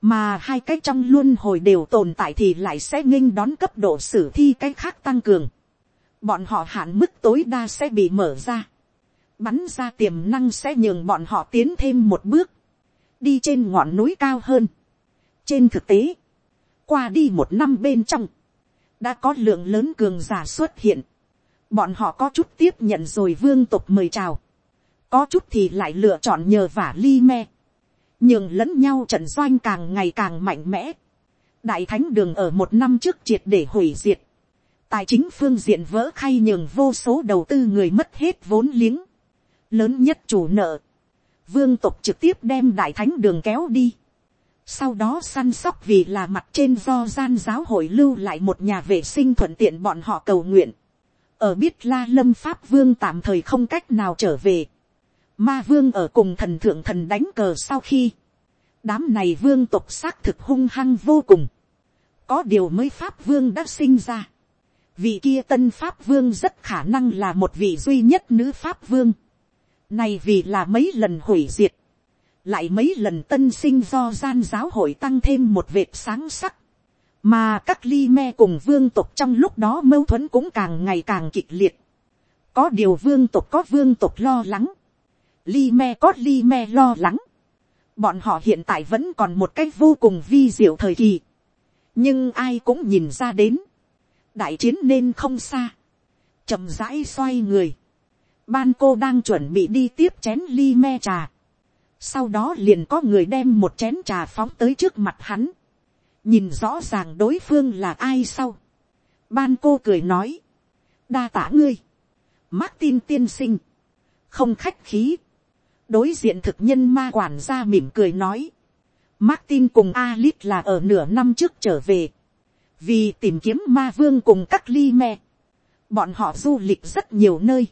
mà hai cái trong luôn hồi đều tồn tại thì lại sẽ nghênh đón cấp độ sử thi cái khác tăng cường. bọn họ hạn mức tối đa sẽ bị mở ra. bắn ra tiềm năng sẽ nhường bọn họ tiến thêm một bước. đi trên ngọn núi cao hơn. trên thực tế, qua đi một năm bên trong, đã có lượng lớn cường giả xuất hiện. bọn họ có chút tiếp nhận rồi vương tục mời chào. có chút thì lại lựa chọn nhờ vả ly me nhường lẫn nhau trận doanh càng ngày càng mạnh mẽ. đại thánh đường ở một năm trước triệt để hủy diệt. tài chính phương diện vỡ khay nhường vô số đầu tư người mất hết vốn liếng. lớn nhất chủ nợ. vương tục trực tiếp đem đại thánh đường kéo đi. sau đó săn sóc vì là mặt trên do gian giáo hội lưu lại một nhà vệ sinh thuận tiện bọn họ cầu nguyện. ở biết la lâm pháp vương tạm thời không cách nào trở về ma vương ở cùng thần thượng thần đánh cờ sau khi, đám này vương tộc xác thực hung hăng vô cùng. có điều mới pháp vương đã sinh ra. vị kia tân pháp vương rất khả năng là một vị duy nhất nữ pháp vương. này vì là mấy lần hủy diệt lại mấy lần tân sinh do gian giáo hội tăng thêm một vệt sáng sắc, mà các ly me cùng vương tộc trong lúc đó mâu thuẫn cũng càng ngày càng kịch liệt. có điều vương tộc có vương tộc lo lắng, Li me có Li me lo lắng, bọn họ hiện tại vẫn còn một cách vô cùng vi diệu thời kỳ, nhưng ai cũng nhìn ra đến, đại chiến nên không xa, chậm rãi xoay người, ban cô đang chuẩn bị đi tiếp chén Li me trà, sau đó liền có người đem một chén trà phóng tới trước mặt hắn. nhìn rõ ràng đối phương là ai sau. ban cô cười nói. đa tả ngươi. Martin tiên sinh. không khách khí đối diện thực nhân ma quản gia mỉm cười nói. Martin cùng Alice là ở nửa năm trước trở về. Vì tìm kiếm ma vương cùng các ly me. Bọn họ du lịch rất nhiều nơi.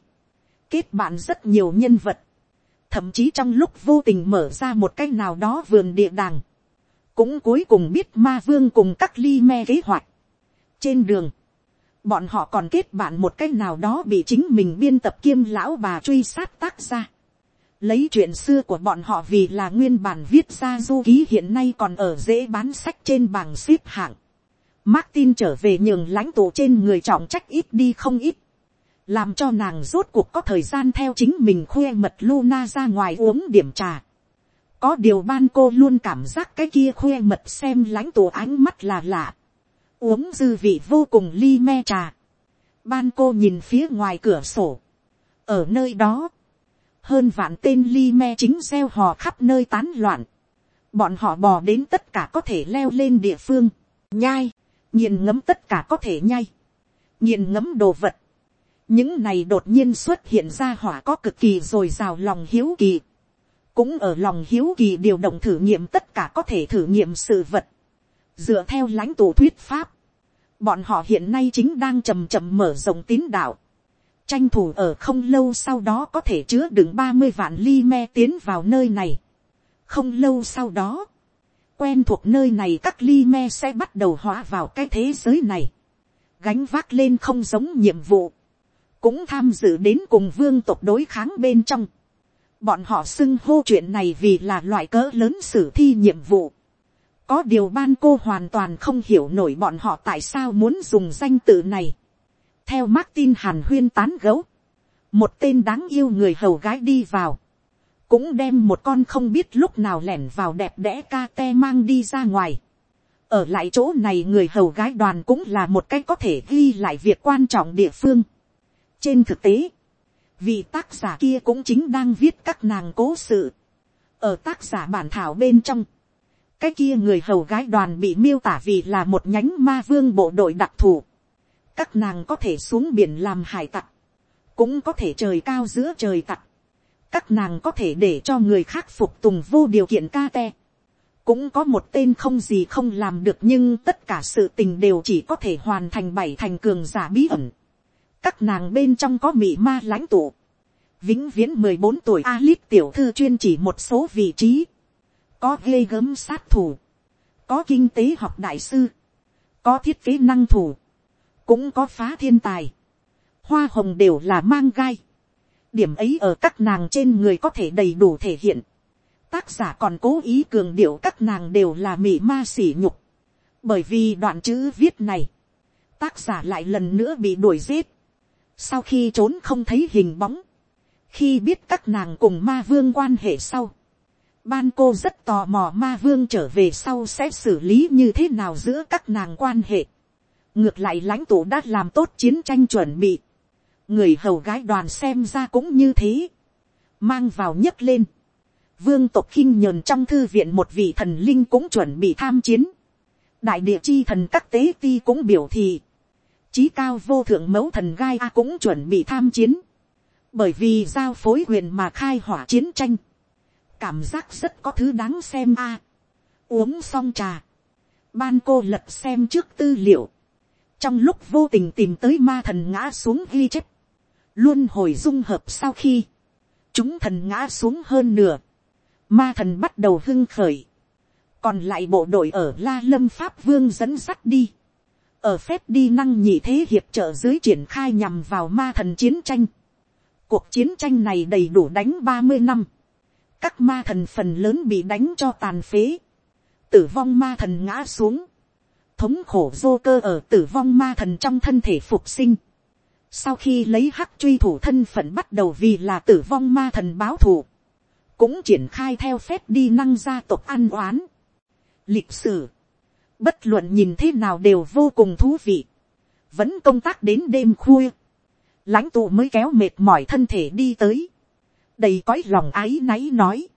Kết bạn rất nhiều nhân vật thậm chí trong lúc vô tình mở ra một cái nào đó vườn địa đàng, cũng cuối cùng biết ma vương cùng các ly me kế hoạch. trên đường, bọn họ còn kết bạn một cái nào đó bị chính mình biên tập kiêm lão bà truy sát tác ra lấy chuyện xưa của bọn họ vì là nguyên bản viết ra du ký hiện nay còn ở dễ bán sách trên bảng xếp hạng. Martin trở về nhường lãnh tụ trên người trọng trách ít đi không ít làm cho nàng rốt cuộc có thời gian theo chính mình khoe mật Luna ra ngoài uống điểm trà. Có điều ban cô luôn cảm giác cái kia khoe mật xem lãnh tụ ánh mắt là lạ. Uống dư vị vô cùng ly me trà. Ban cô nhìn phía ngoài cửa sổ. Ở nơi đó, hơn vạn tên ly me chính gieo hò khắp nơi tán loạn. Bọn họ bò đến tất cả có thể leo lên địa phương. Nhai, nghiền ngấm tất cả có thể nhai. Nghiền ngấm đồ vật những này đột nhiên xuất hiện ra hỏa có cực kỳ rồi rào lòng hiếu kỳ, cũng ở lòng hiếu kỳ điều động thử nghiệm tất cả có thể thử nghiệm sự vật, dựa theo lãnh tụ thuyết pháp, bọn họ hiện nay chính đang chầm chậm mở rộng tín đạo, tranh thủ ở không lâu sau đó có thể chứa đựng ba mươi vạn ly me tiến vào nơi này. không lâu sau đó, quen thuộc nơi này các ly me sẽ bắt đầu hóa vào cái thế giới này, gánh vác lên không giống nhiệm vụ, cũng tham dự đến cùng vương tộc đối kháng bên trong. Bọn họ xưng hô chuyện này vì là loại cỡ lớn sử thi nhiệm vụ. Có điều ban cô hoàn toàn không hiểu nổi bọn họ tại sao muốn dùng danh tự này. Theo Martin Hàn huyên tán gấu. Một tên đáng yêu người hầu gái đi vào. Cũng đem một con không biết lúc nào lẻn vào đẹp đẽ ca te mang đi ra ngoài. Ở lại chỗ này người hầu gái đoàn cũng là một cách có thể ghi lại việc quan trọng địa phương trên thực tế, vị tác giả kia cũng chính đang viết các nàng cố sự. Ở tác giả bản thảo bên trong, cái kia người hầu gái đoàn bị miêu tả vì là một nhánh ma vương bộ đội đặc thù. Các nàng có thể xuống biển làm hải tặc, cũng có thể trời cao giữa trời tặc. Các nàng có thể để cho người khác phục tùng vô điều kiện ca te. Cũng có một tên không gì không làm được nhưng tất cả sự tình đều chỉ có thể hoàn thành bảy thành cường giả bí ẩn các nàng bên trong có mị ma lãnh tụ, vĩnh viễn mười bốn tuổi Alice tiểu thư chuyên chỉ một số vị trí, có ghê gớm sát thủ, có kinh tế học đại sư, có thiết kế năng thủ, cũng có phá thiên tài, hoa hồng đều là mang gai, điểm ấy ở các nàng trên người có thể đầy đủ thể hiện, tác giả còn cố ý cường điệu các nàng đều là mị ma sỉ nhục, bởi vì đoạn chữ viết này, tác giả lại lần nữa bị đuổi giết, sau khi trốn không thấy hình bóng, khi biết các nàng cùng ma vương quan hệ sau, ban cô rất tò mò ma vương trở về sau sẽ xử lý như thế nào giữa các nàng quan hệ ngược lại lãnh tụ đã làm tốt chiến tranh chuẩn bị, người hầu gái đoàn xem ra cũng như thế, mang vào nhấc lên, vương tộc khinh nhờn trong thư viện một vị thần linh cũng chuẩn bị tham chiến, đại địa chi thần các tế ti cũng biểu thị, trí cao vô thượng mẫu thần gai a cũng chuẩn bị tham chiến, bởi vì giao phối quyền mà khai hỏa chiến tranh, cảm giác rất có thứ đáng xem a. uống xong trà, ban cô lật xem trước tư liệu, trong lúc vô tình tìm tới ma thần ngã xuống ghi chép, luôn hồi dung hợp sau khi, chúng thần ngã xuống hơn nửa, ma thần bắt đầu hưng khởi, còn lại bộ đội ở la lâm pháp vương dẫn dắt đi, ở phép đi năng nhị thế hiệp trợ dưới triển khai nhằm vào ma thần chiến tranh. Cuộc chiến tranh này đầy đủ đánh ba mươi năm. Các ma thần phần lớn bị đánh cho tàn phế. Tử vong ma thần ngã xuống. Thống khổ vô cơ ở tử vong ma thần trong thân thể phục sinh. Sau khi lấy hắc truy thủ thân phận bắt đầu vì là tử vong ma thần báo thù. Cũng triển khai theo phép đi năng gia tộc ăn oán. Lịch sử bất luận nhìn thế nào đều vô cùng thú vị, vẫn công tác đến đêm khuya, lãnh tụ mới kéo mệt mỏi thân thể đi tới, đầy cõi lòng ái náy nói,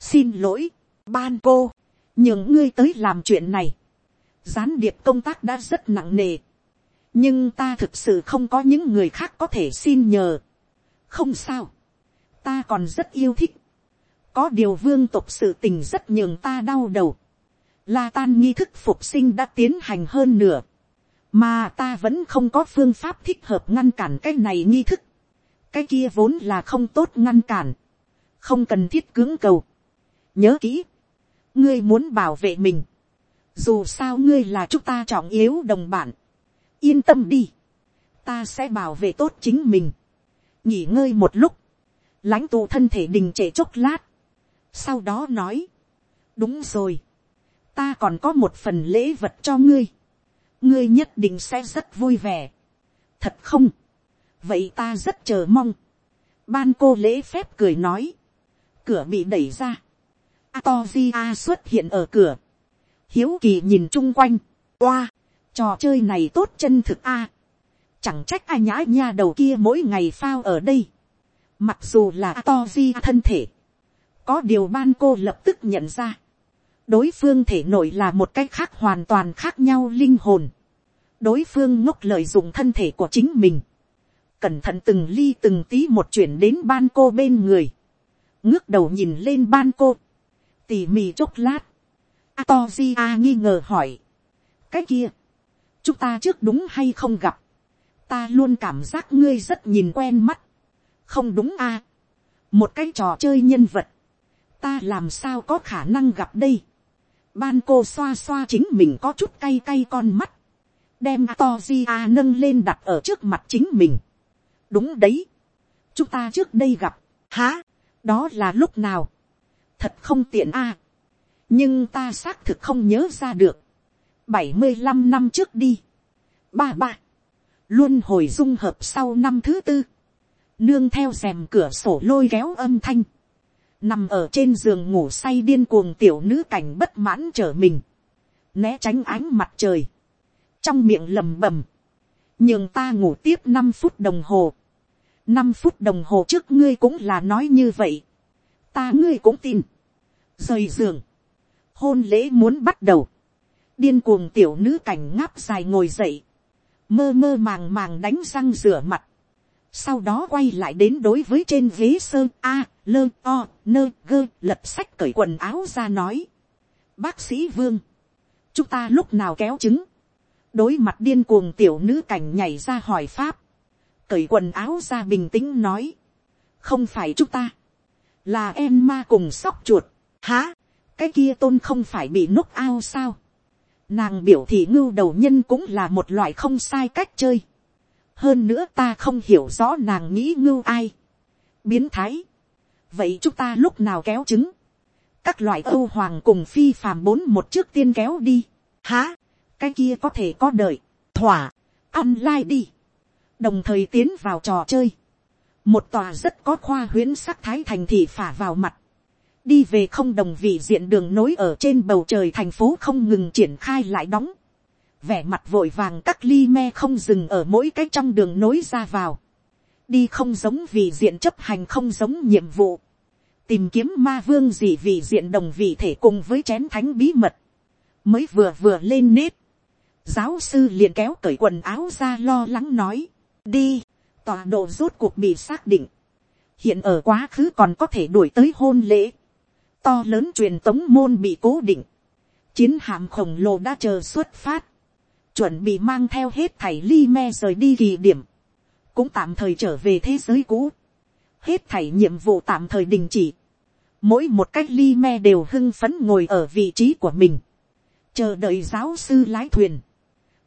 xin lỗi, ban cô, nhường ngươi tới làm chuyện này, gián điệp công tác đã rất nặng nề, nhưng ta thực sự không có những người khác có thể xin nhờ, không sao, ta còn rất yêu thích, có điều vương tục sự tình rất nhường ta đau đầu, La tan nghi thức phục sinh đã tiến hành hơn nửa. Mà ta vẫn không có phương pháp thích hợp ngăn cản cái này nghi thức. Cái kia vốn là không tốt ngăn cản. Không cần thiết cưỡng cầu. Nhớ kỹ. Ngươi muốn bảo vệ mình. Dù sao ngươi là chúng ta trọng yếu đồng bản. Yên tâm đi. Ta sẽ bảo vệ tốt chính mình. Nghỉ ngơi một lúc. lãnh tụ thân thể đình trệ chốc lát. Sau đó nói. Đúng rồi ta còn có một phần lễ vật cho ngươi, ngươi nhất định sẽ rất vui vẻ. thật không, vậy ta rất chờ mong. ban cô lễ phép cười nói, cửa bị đẩy ra, Atozia xuất hiện ở cửa, hiếu kỳ nhìn chung quanh, oa, trò chơi này tốt chân thực a, chẳng trách ai nhã nha đầu kia mỗi ngày phao ở đây, mặc dù là to di thân thể, có điều ban cô lập tức nhận ra, đối phương thể nội là một cái khác hoàn toàn khác nhau linh hồn. đối phương ngốc lợi dụng thân thể của chính mình. cẩn thận từng ly từng tí một chuyển đến ban cô bên người. ngước đầu nhìn lên ban cô. tỉ mỉ chốc lát. Atozia nghi ngờ hỏi. cái kia, chúng ta trước đúng hay không gặp. ta luôn cảm giác ngươi rất nhìn quen mắt. không đúng a. À? một cái trò chơi nhân vật. ta làm sao có khả năng gặp đây Ban cô xoa xoa chính mình có chút cay cay con mắt. Đem Togia nâng lên đặt ở trước mặt chính mình. Đúng đấy. Chúng ta trước đây gặp. Hả? Đó là lúc nào? Thật không tiện a. Nhưng ta xác thực không nhớ ra được. bảy mươi 75 năm trước đi. Ba ba. Luôn hồi dung hợp sau năm thứ tư. Nương theo rèm cửa sổ lôi kéo âm thanh nằm ở trên giường ngủ say điên cuồng tiểu nữ cảnh bất mãn trở mình, né tránh ánh mặt trời, trong miệng lầm bầm, nhường ta ngủ tiếp năm phút đồng hồ, năm phút đồng hồ trước ngươi cũng là nói như vậy, ta ngươi cũng tin, rời giường, hôn lễ muốn bắt đầu, điên cuồng tiểu nữ cảnh ngáp dài ngồi dậy, mơ mơ màng màng đánh răng rửa mặt, sau đó quay lại đến đối với trên ghế sơn a, lơ o, nơ gơ lật sách cởi quần áo ra nói. Bác sĩ vương, chúng ta lúc nào kéo trứng, đối mặt điên cuồng tiểu nữ cảnh nhảy ra hỏi pháp, cởi quần áo ra bình tĩnh nói, không phải chúng ta, là em ma cùng sóc chuột, há, cái kia tôn không phải bị núc ao sao, nàng biểu thị ngưu đầu nhân cũng là một loại không sai cách chơi, hơn nữa ta không hiểu rõ nàng nghĩ ngưu ai. biến thái. vậy chúng ta lúc nào kéo trứng. các loại âu hoàng cùng phi phàm bốn một trước tiên kéo đi. hả? cái kia có thể có đợi. thỏa, ăn đi. đồng thời tiến vào trò chơi. một tòa rất có khoa huyễn sắc thái thành thị phả vào mặt đi về không đồng vị diện đường nối ở trên bầu trời thành phố không ngừng triển khai lại đóng. Vẻ mặt vội vàng các ly me không dừng ở mỗi cái trong đường nối ra vào, đi không giống vì diện chấp hành không giống nhiệm vụ, tìm kiếm ma vương gì vì diện đồng vị thể cùng với chén thánh bí mật, mới vừa vừa lên nết, giáo sư liền kéo cởi quần áo ra lo lắng nói, đi, tọa độ rốt cuộc bị xác định, hiện ở quá khứ còn có thể đuổi tới hôn lễ, to lớn truyền tống môn bị cố định, chiến hạm khổng lồ đã chờ xuất phát, chuẩn bị mang theo hết thảy ly me rời đi kỳ điểm, cũng tạm thời trở về thế giới cũ, hết thảy nhiệm vụ tạm thời đình chỉ, mỗi một cách ly me đều hưng phấn ngồi ở vị trí của mình, chờ đợi giáo sư lái thuyền,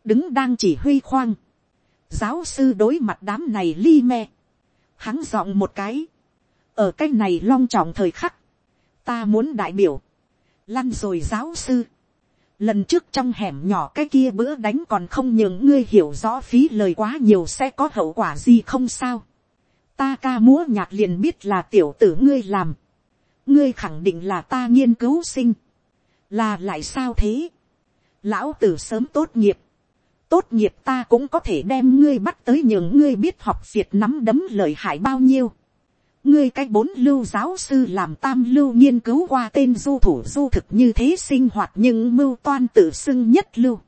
đứng đang chỉ huy khoang, giáo sư đối mặt đám này ly me, hắn giọng một cái, ở cái này long trọng thời khắc, ta muốn đại biểu, lăn rồi giáo sư, lần trước trong hẻm nhỏ cái kia bữa đánh còn không nhường ngươi hiểu rõ phí lời quá nhiều sẽ có hậu quả gì không sao. ta ca múa nhạc liền biết là tiểu tử ngươi làm. ngươi khẳng định là ta nghiên cứu sinh. là lại sao thế. lão tử sớm tốt nghiệp. tốt nghiệp ta cũng có thể đem ngươi bắt tới nhường ngươi biết học việt nắm đấm lời hại bao nhiêu ngươi cái bốn lưu giáo sư làm tam lưu nghiên cứu qua tên du thủ du thực như thế sinh hoạt nhưng mưu toan tự xưng nhất lưu.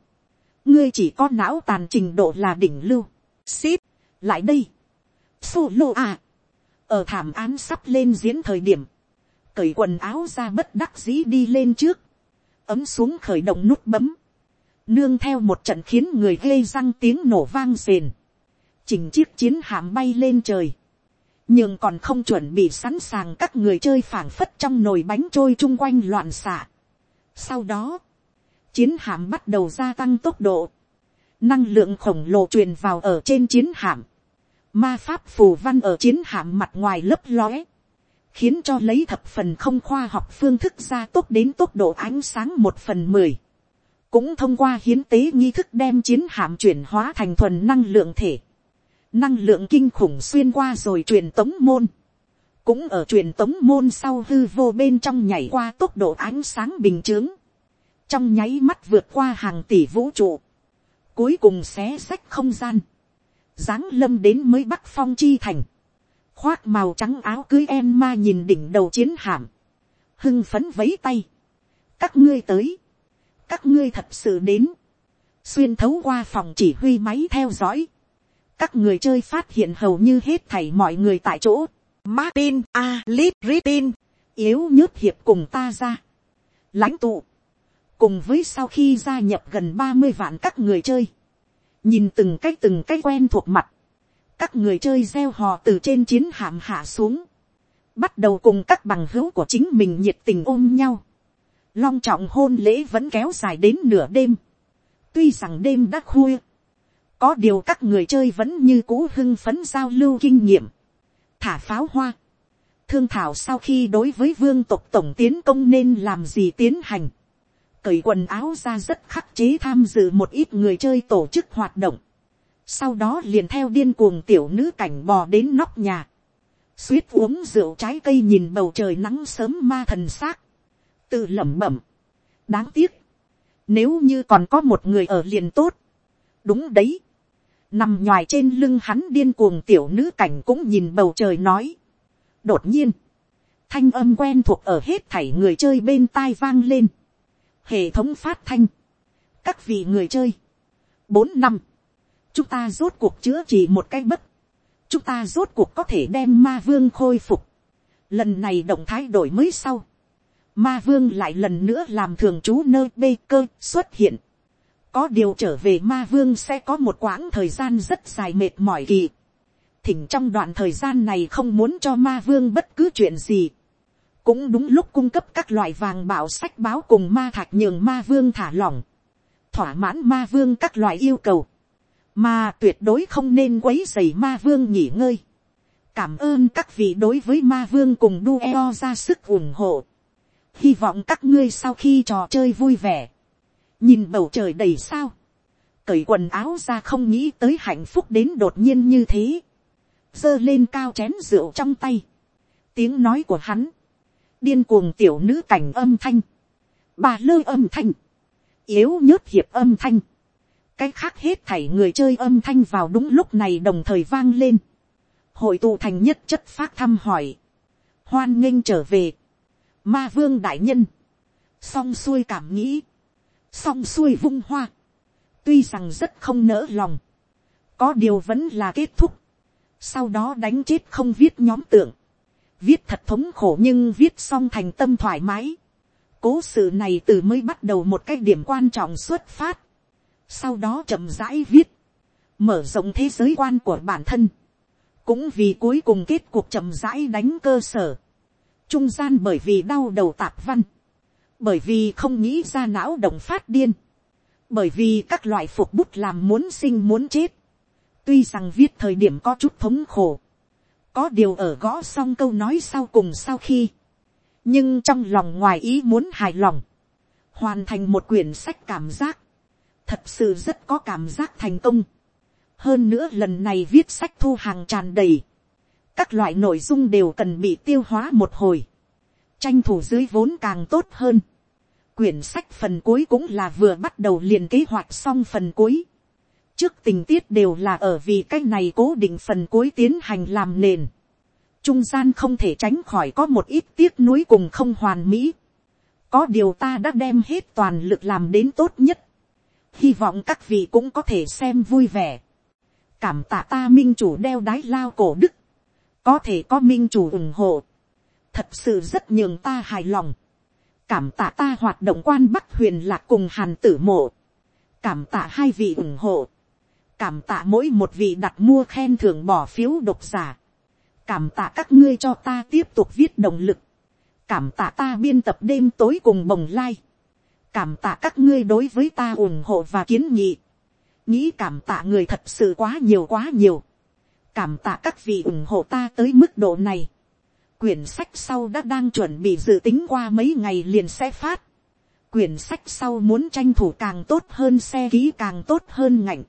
ngươi chỉ có não tàn trình độ là đỉnh lưu. ship, lại đây. solo à. ở thảm án sắp lên diễn thời điểm, cởi quần áo ra bất đắc dĩ đi lên trước, ấm xuống khởi động nút bấm, nương theo một trận khiến người ghê răng tiếng nổ vang rền, chỉnh chiếc chiến hạm bay lên trời, nhưng còn không chuẩn bị sẵn sàng các người chơi phảng phất trong nồi bánh trôi chung quanh loạn xạ. Sau đó, chiến hạm bắt đầu gia tăng tốc độ, năng lượng khổng lồ truyền vào ở trên chiến hạm, ma pháp phù văn ở chiến hạm mặt ngoài lấp lóe, khiến cho lấy thập phần không khoa học phương thức gia tốc đến tốc độ ánh sáng một phần mười, cũng thông qua hiến tế nghi thức đem chiến hạm chuyển hóa thành thuần năng lượng thể, năng lượng kinh khủng xuyên qua rồi truyền tống môn, cũng ở truyền tống môn sau hư vô bên trong nhảy qua tốc độ ánh sáng bình t trong nháy mắt vượt qua hàng tỷ vũ trụ, cuối cùng xé sách không gian, giáng lâm đến mới bắc phong chi thành, khoác màu trắng áo cưới em ma nhìn đỉnh đầu chiến hạm, hưng phấn vấy tay, các ngươi tới, các ngươi thật sự đến, xuyên thấu qua phòng chỉ huy máy theo dõi, các người chơi phát hiện hầu như hết thảy mọi người tại chỗ. Martin, Alip, Ritin, yếu nhớt hiệp cùng ta ra. lãnh tụ, cùng với sau khi gia nhập gần ba mươi vạn các người chơi, nhìn từng cái từng cái quen thuộc mặt, các người chơi gieo hò từ trên chiến hạm hạ xuống, bắt đầu cùng các bằng hữu của chính mình nhiệt tình ôm nhau, long trọng hôn lễ vẫn kéo dài đến nửa đêm, tuy rằng đêm đã khuya, có điều các người chơi vẫn như cũ hưng phấn giao lưu kinh nghiệm, thả pháo hoa, thương thảo sau khi đối với vương tộc tổng tiến công nên làm gì tiến hành, cởi quần áo ra rất khắc chế tham dự một ít người chơi tổ chức hoạt động, sau đó liền theo điên cuồng tiểu nữ cảnh bò đến nóc nhà, suýt uống rượu trái cây nhìn bầu trời nắng sớm ma thần xác, tự lẩm bẩm, đáng tiếc, nếu như còn có một người ở liền tốt, đúng đấy, nằm nhoài trên lưng hắn điên cuồng tiểu nữ cảnh cũng nhìn bầu trời nói. đột nhiên, thanh âm quen thuộc ở hết thảy người chơi bên tai vang lên. hệ thống phát thanh, các vị người chơi, bốn năm, chúng ta rốt cuộc chữa trị một cái bất, chúng ta rốt cuộc có thể đem ma vương khôi phục. lần này động thái đổi mới sau, ma vương lại lần nữa làm thường trú nơi bê cơ xuất hiện có điều trở về ma vương sẽ có một quãng thời gian rất dài mệt mỏi kỳ. thỉnh trong đoạn thời gian này không muốn cho ma vương bất cứ chuyện gì. cũng đúng lúc cung cấp các loại vàng bảo sách báo cùng ma thạch nhường ma vương thả lỏng. thỏa mãn ma vương các loại yêu cầu. mà tuyệt đối không nên quấy dày ma vương nghỉ ngơi. cảm ơn các vị đối với ma vương cùng đu eo ra sức ủng hộ. hy vọng các ngươi sau khi trò chơi vui vẻ nhìn bầu trời đầy sao, cởi quần áo ra không nghĩ tới hạnh phúc đến đột nhiên như thế, giơ lên cao chén rượu trong tay, tiếng nói của hắn, điên cuồng tiểu nữ cảnh âm thanh, bà lơ âm thanh, yếu nhớt hiệp âm thanh, cái khác hết thảy người chơi âm thanh vào đúng lúc này đồng thời vang lên, hội tụ thành nhất chất phát thăm hỏi, hoan nghênh trở về, ma vương đại nhân, xong xuôi cảm nghĩ, xong xuôi vung hoa, tuy rằng rất không nỡ lòng, có điều vẫn là kết thúc, sau đó đánh chết không viết nhóm tượng, viết thật thống khổ nhưng viết xong thành tâm thoải mái, cố sự này từ mới bắt đầu một cái điểm quan trọng xuất phát, sau đó chậm rãi viết, mở rộng thế giới quan của bản thân, cũng vì cuối cùng kết cuộc chậm rãi đánh cơ sở, trung gian bởi vì đau đầu tạp văn, bởi vì không nghĩ ra não động phát điên, bởi vì các loại phục bút làm muốn sinh muốn chết, tuy rằng viết thời điểm có chút thống khổ, có điều ở gõ xong câu nói sau cùng sau khi, nhưng trong lòng ngoài ý muốn hài lòng, hoàn thành một quyển sách cảm giác, thật sự rất có cảm giác thành công. hơn nữa lần này viết sách thu hàng tràn đầy, các loại nội dung đều cần bị tiêu hóa một hồi, tranh thủ dưới vốn càng tốt hơn quyển sách phần cuối cũng là vừa bắt đầu liền kế hoạch xong phần cuối. trước tình tiết đều là ở vì cái này cố định phần cuối tiến hành làm nền trung gian không thể tránh khỏi có một ít tiếc nuối cùng không hoàn mỹ. có điều ta đã đem hết toàn lực làm đến tốt nhất. hy vọng các vị cũng có thể xem vui vẻ. cảm tạ ta minh chủ đeo đái lao cổ đức. có thể có minh chủ ủng hộ. thật sự rất nhường ta hài lòng cảm tạ ta hoạt động quan bắc huyền lạc cùng hàn tử mộ. cảm tạ hai vị ủng hộ. cảm tạ mỗi một vị đặt mua khen thưởng bỏ phiếu độc giả. cảm tạ các ngươi cho ta tiếp tục viết động lực, cảm tạ ta biên tập đêm tối cùng bồng lai, cảm tạ các ngươi đối với ta ủng hộ và kiến nghị, nghĩ cảm tạ người thật sự quá nhiều quá nhiều, cảm tạ các vị ủng hộ ta tới mức độ này, quyển sách sau đã đang chuẩn bị dự tính qua mấy ngày liền sẽ phát, quyển sách sau muốn tranh thủ càng tốt hơn xe ký càng tốt hơn ngạnh,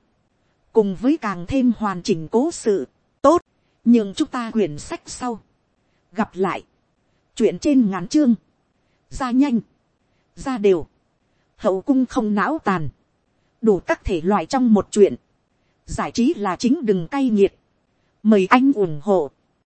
cùng với càng thêm hoàn chỉnh cố sự, tốt, nhưng chúng ta quyển sách sau, gặp lại, chuyện trên ngắn chương, ra nhanh, ra đều, hậu cung không não tàn, đủ các thể loại trong một chuyện, giải trí là chính đừng cay nghiệt, mời anh ủng hộ.